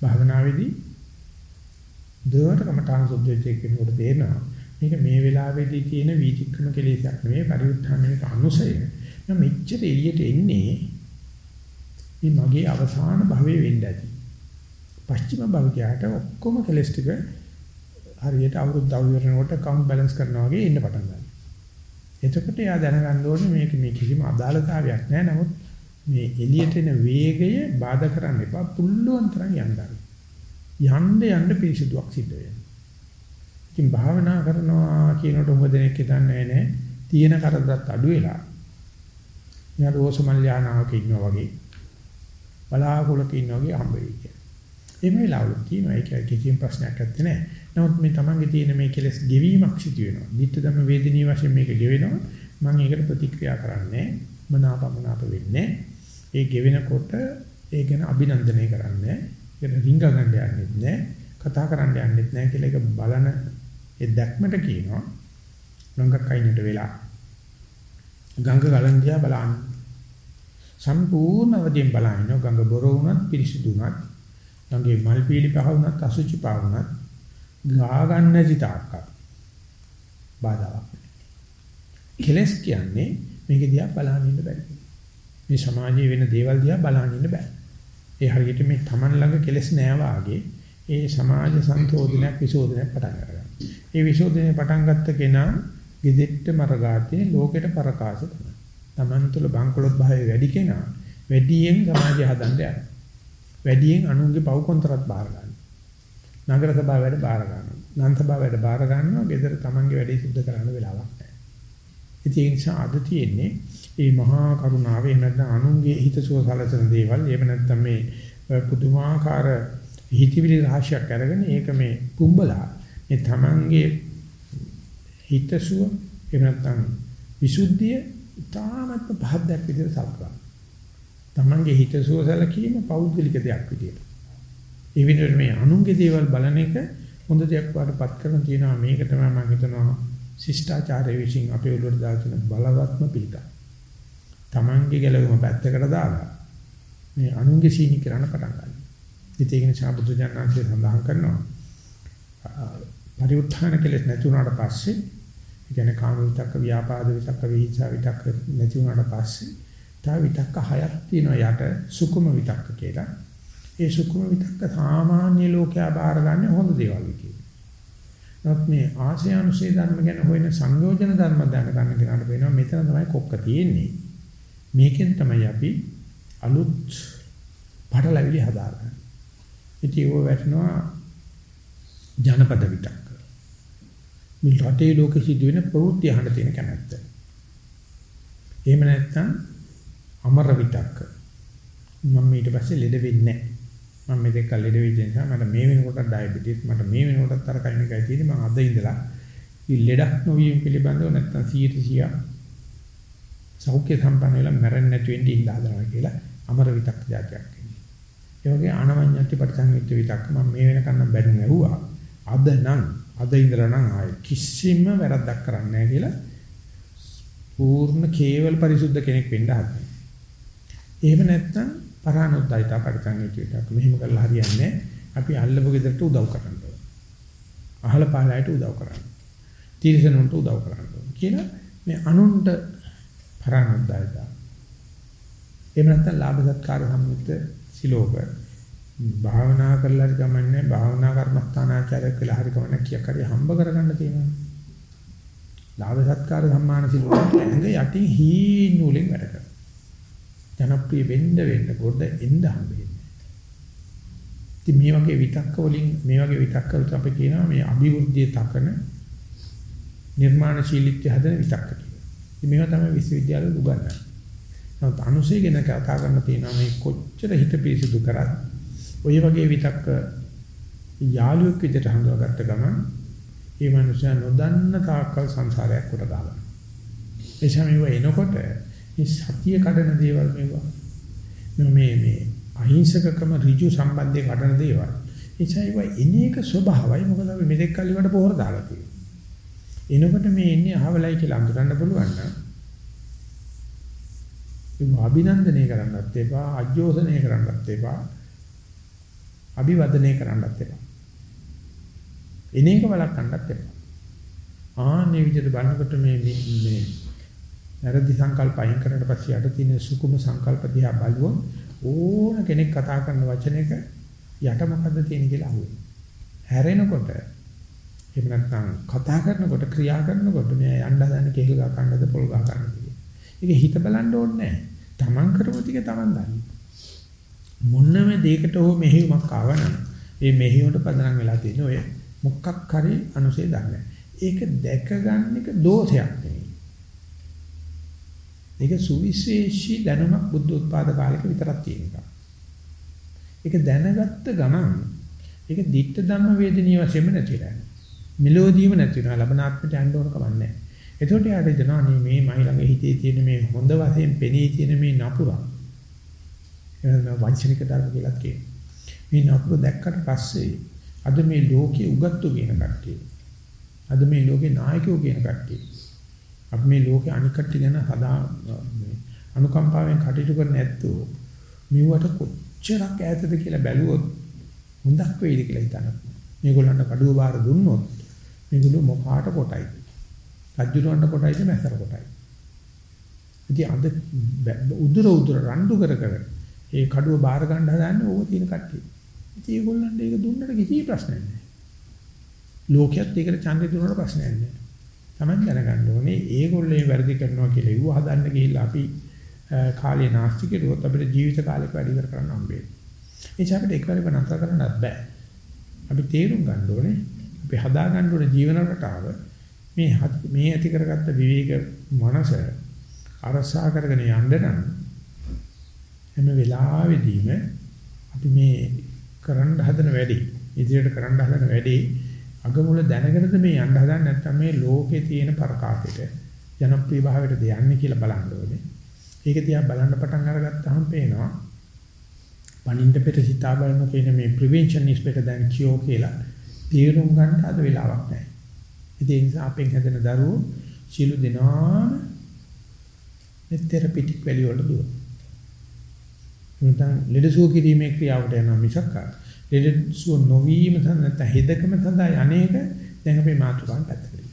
භාවනාවේදී දෙවට කමඨාන සුද්ධ වෙච්ච කෙනෙකුට තේරෙනවා මේක මේ වෙලාවේදී තියෙන වීතික්‍රම කෙලෙසක් නෙමෙයි පරිඋත්ථාන මේක අනුසය. මම මෙච්චර එළියට එන්නේ මේ මගේ අවසාන භවයේ වෙන්න ඇති. පස්චිම භවිකයට ඔක්කොම කෙලස් ටික හරියට අවුරුද්ද අවුරුද්දකට කවුන්ට් බැලන්ස් කරනවා වගේ ඉන්න පටන් ගන්නවා. එතකොට එයා දැනගන්න ඕනේ මේක මේ කිසිම අදාළතාවයක් නැහැ. නමුත් මේ එළියට එන වේගය බාධා කරන්න එපා. පුළුවන් තරම් යන්න යන්න යන්න පිරිසිදුවක් සිද්ධ වෙනවා. ඉතින් භාවනා කරනවා කියනකොට උඹ දෙනෙක් හිතන්නේ නැහැ. තියෙන කරදරත් අඩු වෙලා. යා රෝසමල්යානාවක ඉන්නවා වගේ. බලාකුලක ඉන්නවා වගේ හම්බ වෙයි කියලා. එහෙම වෙලාවලු කියනවා ඒක කිසිම ප්‍රශ්නයක් නැත්තේ. නමුත් මේ තමන්ගේ තියෙන මේ කෙලස් ගෙවීමක් සිදු වෙනවා. නිත්‍ය ධම වේදිනිය වශයෙන් මේක ගෙවෙනවා. මම ඒකට ප්‍රතික්‍රියා කරන්නේ මනාපමනාප වෙන්නේ. ඒ ගෙවෙනකොට ඒ ගැන අභිනන්දනය කරන්නේ ඒක රිංග ගන්න යන්නෙත් නැහැ කතා කරන්න යන්නෙත් නැහැ කියලා ඒක බලන ඒ දැක්මට කියනවා. ගංගක් අයිනට වෙලා ගංග ගලන් දිහා බලන්න. සම්පූර්ණ අවදීන් බලන්න ගංග බොර වුණත් පිරිසිදු වුණත් ගංගේ මල් පීලි පහ වුණත් අසුචි පහ වුණත් ගා ගන්න නැති තාක්ක බාධාවක් කෙලස් කියන්නේ මේක දිහා බලන්න ඉන්න බැරි. මේ සමාජයේ වෙන දේවල් දිහා බලන්න ඉන්න බෑ. ඒ හරියට මේ Taman ළඟ කෙලස් නෑ වාගේ ඒ සමාජ සංශෝධනයක් විශෝධනයක් පටන් ගන්නවා. ඒ විශෝධනය පටන් ගත්ත කෙනා gedette මරගාතේ ලෝකෙට පරකාස තමයි. Taman තුල බංකොලොත් භාවය වැඩි කෙනා වැඩියෙන් සමාජය හදන්න යනවා. වැඩියෙන් අනුන්ගේ පව් කොන්තරත් බාර ගන්නවා. නගර සභාව වැඩ බාර ගන්නවා. නන්ත සභාව වැඩ බාර ගන්නවා. ගෙදර තමන්ගේ වැඩේ සිද්ධ කරන්න වෙලාවක් නැහැ. ඒ නිසා අද තියෙන්නේ මේ මහා කරුණාව එහෙම නැත්නම් අනුන්ගේ හිතසුව සලසන දේවල් එහෙම නැත්නම් මේ පුදුමාකාර හිතවිලි රහසක් අරගෙන ඒක මේ කුඹලා මේ තමන්ගේ හිතසුව එහෙම නැත්නම් විසුද්ධිය ඉතාමත්ම පහද්දක් විදිහට සලකනවා. තමන්ගේ හිතසුව සැලකීම පෞද්ගලික දෙයක් විදිහට. ඒ විදිහට මේ අනුන්ගේ දේවල් බලන එක හොඳ දෙයක් වඩපත් කරන තියෙනවා මේක තමයි මම හිතනවා ශිෂ්ටාචාරය විසින් අපේ උඩට දාගෙන බලවත්ම පිළිගන්න. තමන්ගේ ගැලවීම පැත්තකට දාලා මේ අනුන්ගේ සීනි කරන්න පටන් ගන්නවා. ඉතින් ඒක නිසා බුදු ජානනාංශය සඳහන් කරනවා පරිඋත්ථාන කෙලෙස් නැති වුණාට පස්සේ ඒ කියන්නේ කාම විතක්ක ව්‍යාපාද විතක්ක විහිංසා විතක්ක නැති වුණාට පස්සේ තව විතක්ක හයක් තියෙනවා යට සුකුම විතක්ක කියලා. ඒ සුකුම විතක්ක සාමාන්‍ය ලෝකයා බාරගන්නේ හොඳ දේවල් කියලා. නමුත් මේ ආශයානුසේ ධර්ම ගැන හොයන සංයෝජන ධර්ම දැන ගන්න කෙනාට වෙනවා මෙතන තමයි කොක්ක තියෙන්නේ. මේකෙන් තමයි අපි අලුත් පටලැවිලි හදාගන්නේ. ඉතින් ඒව වැටෙනවා ජනපද විතක්ක. මේ රටේ ලෝකෙ සිදුවෙන ප්‍රවෘත්ති අහන්න තියෙන කැමැත්ත. එහෙම නැත්නම් අමර විතක්ක. මම ඊට පස්සේ ලෙඩ වෙන්නේ නැහැ. මම මේ දෙක ලෙඩ වෙච්ච නිසා මට මේ වෙනකොට ඩයබටිස් මට මේ වෙනකොටත් අර කයින් එකයි තියෙන්නේ මම අද ඉඳලා මේ ලෙඩක් නොවීම පිළිබඳව නැත්නම් 100 සෞඛ්‍ය සම්පන්න වෙලා මැරෙන්නේ නැති වෙන්න ඉන්න හදනවා කියලා අමර විතක්ක જાතියක් කියන්නේ. ඒ වගේ ආනවඤ්ඤත්ති පරිසංයුක්ත විතක්ක මම මේ වෙනකන් නම් බැනුම් ඇහුවා. අද නම් අද ඉඳලා නම් ආයේ කිසිම වැරද්දක් කරන්නේ නැහැ කියලා පූර්ණ කේවල පරිසුද්ධ කෙනෙක් වෙන්න හදනවා. එහෙම නැත්නම් පරානුද්යතා පරිසංයුක්ත විතක්ක මෙහෙම කරලා හරියන්නේ අපි අල්ලපු ගෙදරට උදව් කරන්න ඕන. අහල පහලයට උදව් කරන්න. තීරසනුන්ට උදව් කරන්න ඕන කියලා මේ අනුන්ට පරානුද්යතා. එහෙම නැත්නම් ලාභ සත්කාර සම්මිත සිලෝක භාවනා කරලා හරි ගමන්නේ භාවනා කර්මස්ථානාචාරයක් කියලා හරි ගමන්නේ කියක් හරි හම්බ කරගන්න තියෙනවා. ලාභ සත්කාර සම්මාන සිලෝක ඇඟ යටින් හීන නූලෙන් වැඩ කරනවා. ජනප්‍රිය වෙන්න වෙන්න පොඩ එන්න හම්බෙන්නේ. ඉතින් මේ වගේ විතක්ක වලින් මේ වගේ විතක්ක වලට අපි කියනවා මේ අභිවෘද්ධිය තකන නිර්මාණශීලීත්වය හදන විතක්ක කියලා. ඉතින් මේවා තමයි විශ්වවිද්‍යාවල උගන්වන්නේ. නමුත් අනුසය ගැන කතා කරන්න තියෙනවා මේ කොච්චර හිත පිරිසිදු කරත් ඔය වගේ විතක්ක යාළුවෙක් විදිහට හඳුනාගත්ත ගමන් ඒ මනුස්සයා නොදන්න තාක්කල් සංසාරයක් කොට දානවා. ඒ සමීව එනකොට මේ සතිය කඩන දේවල් මේවා මේ මේ අහිංසකකම ඍජු සම්බන්ධය කඩන දේවල්. ඒසයිව එන එක ස්වභාවයි මොකද අපි මෙතෙක් කල් ඉවට පොහොර දාලා තියෙන්නේ. එනකොට මේ එන්නේ අහවලයි කියලා අඳුරන්න පුළුවන් නම් ඒක අභිනන්දනය කරන්නත් එපා, අජෝසනය කරන්නත් එපා, අභිවදනය කරන්නත් එපා. එනේක වළක්වන්නත් එපා. ආන්නේ විදිහට බලනකොට මේ මේ වැරදි සංකල්ප අයින් කරලා පස්සේ යට තියෙන සුකුම සංකල්ප දිහා බලුවොත් ඕන කෙනෙක් කතා කරන වචනයක යට මොකද්ද තියෙන කියලා අහුවෙනවා. හැරෙනකොට එහෙම නැත්නම් කතා කරනකොට ක්‍රියා කරනකොට මේ යන්න හදන කෙහෙල් ගහ ගන්නද පොල් ගහ ගන්නද ඒක හිත බලන්න ඕනේ නැහැ. Taman කරපු ටික Taman දන්නේ. මොන්නම දෙයකට හෝ මෙහෙයුමක් ආවනම් ඒ මෙහෙයුමට පදනම් වෙලා තියෙන ඔය මොකක් හරි අනුසේ දන්නේ. ඒක දැක ගන්න එක දෝෂයක් නෙවෙයි. ඒක සුවිශේෂී දැනුමක් බුද්ධ උත්පාද කාලෙක විතරක් තියෙන එක. ඒක දැනගත්ත ගමන් ඒක ditta ධම්ම වේදනීය වශයෙන්ම නැතිලා. මෙලෝදීම නැති වෙනවා. ලබනාත්මට යන්න ඕන කමක් නැහැ. එතකොට යාට දෙනවා මේ මයි ළඟ හිතේ තියෙන මේ හොඳ වශයෙන් පෙනී තියෙන මේ නපුරා. එහෙනම් වංචනික ධර්ම කියලා කියනවා. මේ නපුර දැක්කට පස්සේ අද මේ ලෝකයේ උගත්තු කියන කට්ටිය. අද මේ ලෝකේ නායකයෝ කියන කට්ටිය. අපි මේ ලෝකේ අනික් කට්ටිය ගැන හදා අනුකම්පාවෙන් කටයුතු කරන්නේ නැත්තෝ මෙවට කොච්චරක් ඈතද කියලා බැලුවොත් හොඳක් වෙයිද කියලා හිතනවා. මේගොල්ලන්ට කඩුව බාර දුන්නොත් මේගොල්ලෝ මොකාට කොටයිද? රජුරවන්න කොටයිද මැසර කොටයි. ඉතින් අද උදුර උදුර රණ්ඩු කර කර ඒ කඩුව බාර ගන්න හදන්නේ ඕව තියෙන කට්ටිය. ඉතින් ඒගොල්ලන්ට ඒක දුන්නට කිසි ප්‍රශ්නයක් නැහැ. ලෝකයක් ඒකට ඡන්දේ දුන්නට ප්‍රශ්නයක් නැහැ. Taman දැනගන්න ඕනේ ඒගොල්ලෝ වැරදි කරනවා කියලා ඉව හදන්න ගිහිල්ලා අපි කාලේ නාස්ති කෙරුවොත් අපිට ජීවිත කාලෙක වැඩි කර කරන්න හම්බෙන්නේ. ඒ අපිට එකවරම නතර කරන්නත් බෑ. අපි තේරුම් ගන්න ඕනේ අපි හදා ගන්න ඕනේ ජීවන රටාව මේ මේ ඇති කරගත්ත විවේක මනස අරසා කරගෙන යන්න නම් හැම වෙලාවෙදීම අපි මේ කරන්න හදන වැඩි ඉදිරියට කරන්න හදන වැඩි අගමුල දැනගෙනද මේ යන්න හදන්නේ නැත්නම් මේ ලෝකේ තියෙන පරකාසෙට ජනප්‍රිය භාවයට යන්නේ කියලා බලන්න ඕනේ. ඒක දිහා බලන්න පටන් අරගත්තාම පේනවා පණින්න පෙර හිතා බලන කියන මේ prevention is better than cure කියලා තීරුම් ගන්න අද වෙලාවක් නැහැ. ඒ නිසා අපෙන් හැදෙන දරුවෝ සියලු දෙනාම මේ තෙරපිටික් වැලිය වලට දුවන. නැත්නම් ලෙඩසුව කිරීමේ ක්‍රියාවට යනවා මිසක් ලෙඩසුව නොවීම නැත්නම් හෙදකම සඳහා අනේක දැන් අපේ මාතෘකාවන් පැත්තකට.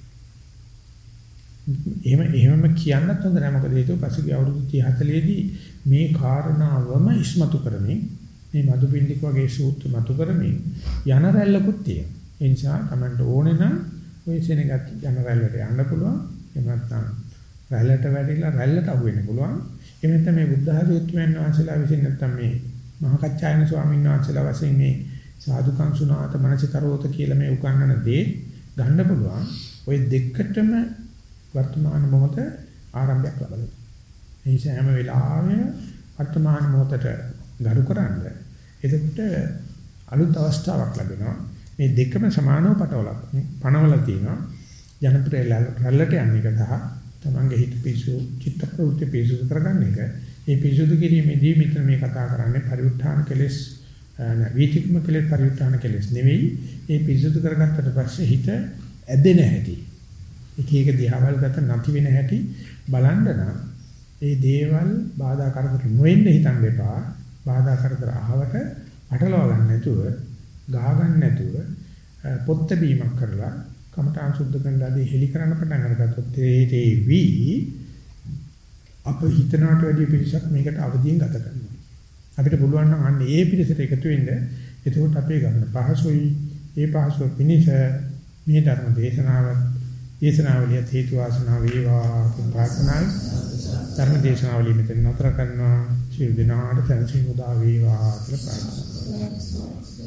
එහෙම එහෙමම කියන්නත් හොඳ නැහැ මොකද හේතුව පසුගිය අවුරුදු 30 40 දී මේ කාරණාවම ඉස්මතු කරමින් මේ මදුපිණ්ඩික වගේ සූත්‍ර මතු කරමින් යන රැල්ලකුත් තියෙනවා. ඒ නිසා Tamanට ඕනේ නම් ඔය සෙනගත් යන රැල්ලට යන්න පුළුවන්. එහෙම නැත්නම් රැල්ලට වැටිලා රැල්ලට අහු වෙන්න පුළුවන්. එහෙම නැත්නම් මේ බුද්ධ ධර්මයෙන් වහන්සේලා විසින් නැත්නම් මේ මහා කච්චායන ස්වාමීන් වහන්සේලා වශයෙන් මේ සාදුකං සුණාත මනසිකරෝත කියලා මේ උගන්වන දේ ගන්න පුළුවන්. ওই දෙකටම වර්තමාන මොහොත ආරම්භයක් ලබනවා. ඒ නිසා හැම වෙලාවෙම වර්තමාන මොහොතට ගරු කරන්නේ. එතකොට අලුත් අවස්ථාවක් ලැබෙනවා. මේ දෙකම සමානව පටවලා පණවල තියෙනවා. ජනප්‍රිය රැල්ලට යන එක සහ තමන්ගේ හිත පිසු චිත්ත ප්‍රවෘත්ති පිසු කරගන්න එක. මේ පිසුදු කිරීමේදී මෙතන මේ කතා කරන්නේ පරිඋත්ථාන කෙලෙස් වීතික්ම කෙලෙස් පරිඋත්ථාන කෙලෙස් නෙවෙයි. මේ පිසුදු කරගත්තට පස්සේ හිත ඇදෙන හැටි. එක එක දිහාවල් ගත නැති වෙන හැටි බලන්න නම් ඒ දේවල් බාධා කරදර නොවෙන්න හිතන්න එපා. බාධා කරදර අහවට අටලව ගන්න නැතුව, ගහ ගන්න නැතුව පොත්ත බීමක් කරලා කමඨාන් සුද්ධ කරනලාදී හෙලි කරන්න පටන් අරගත්තොත් ඒ වී අප හිතනවට වැඩිය පිරිසක් මේකට අවදියෙන් ගත කරනවා. අපිට පුළුවන් නම් අන්න ඒ පිරිසට එකතු වෙන්න එතකොට අපේ ගමන පහසුයි. ඒ පහසුව පිණිස මේ ධර්ම දේශනාවත් දේශනාවලිය හේතු වාසනා වේවා ප්‍රාර්ථනායි ධර්ම දේශනාවලිය මෙතන නතර කරනවා සියලු දෙනාට සැනසීම උදා වේවා කියලා ප්‍රාර්ථනා කරනවා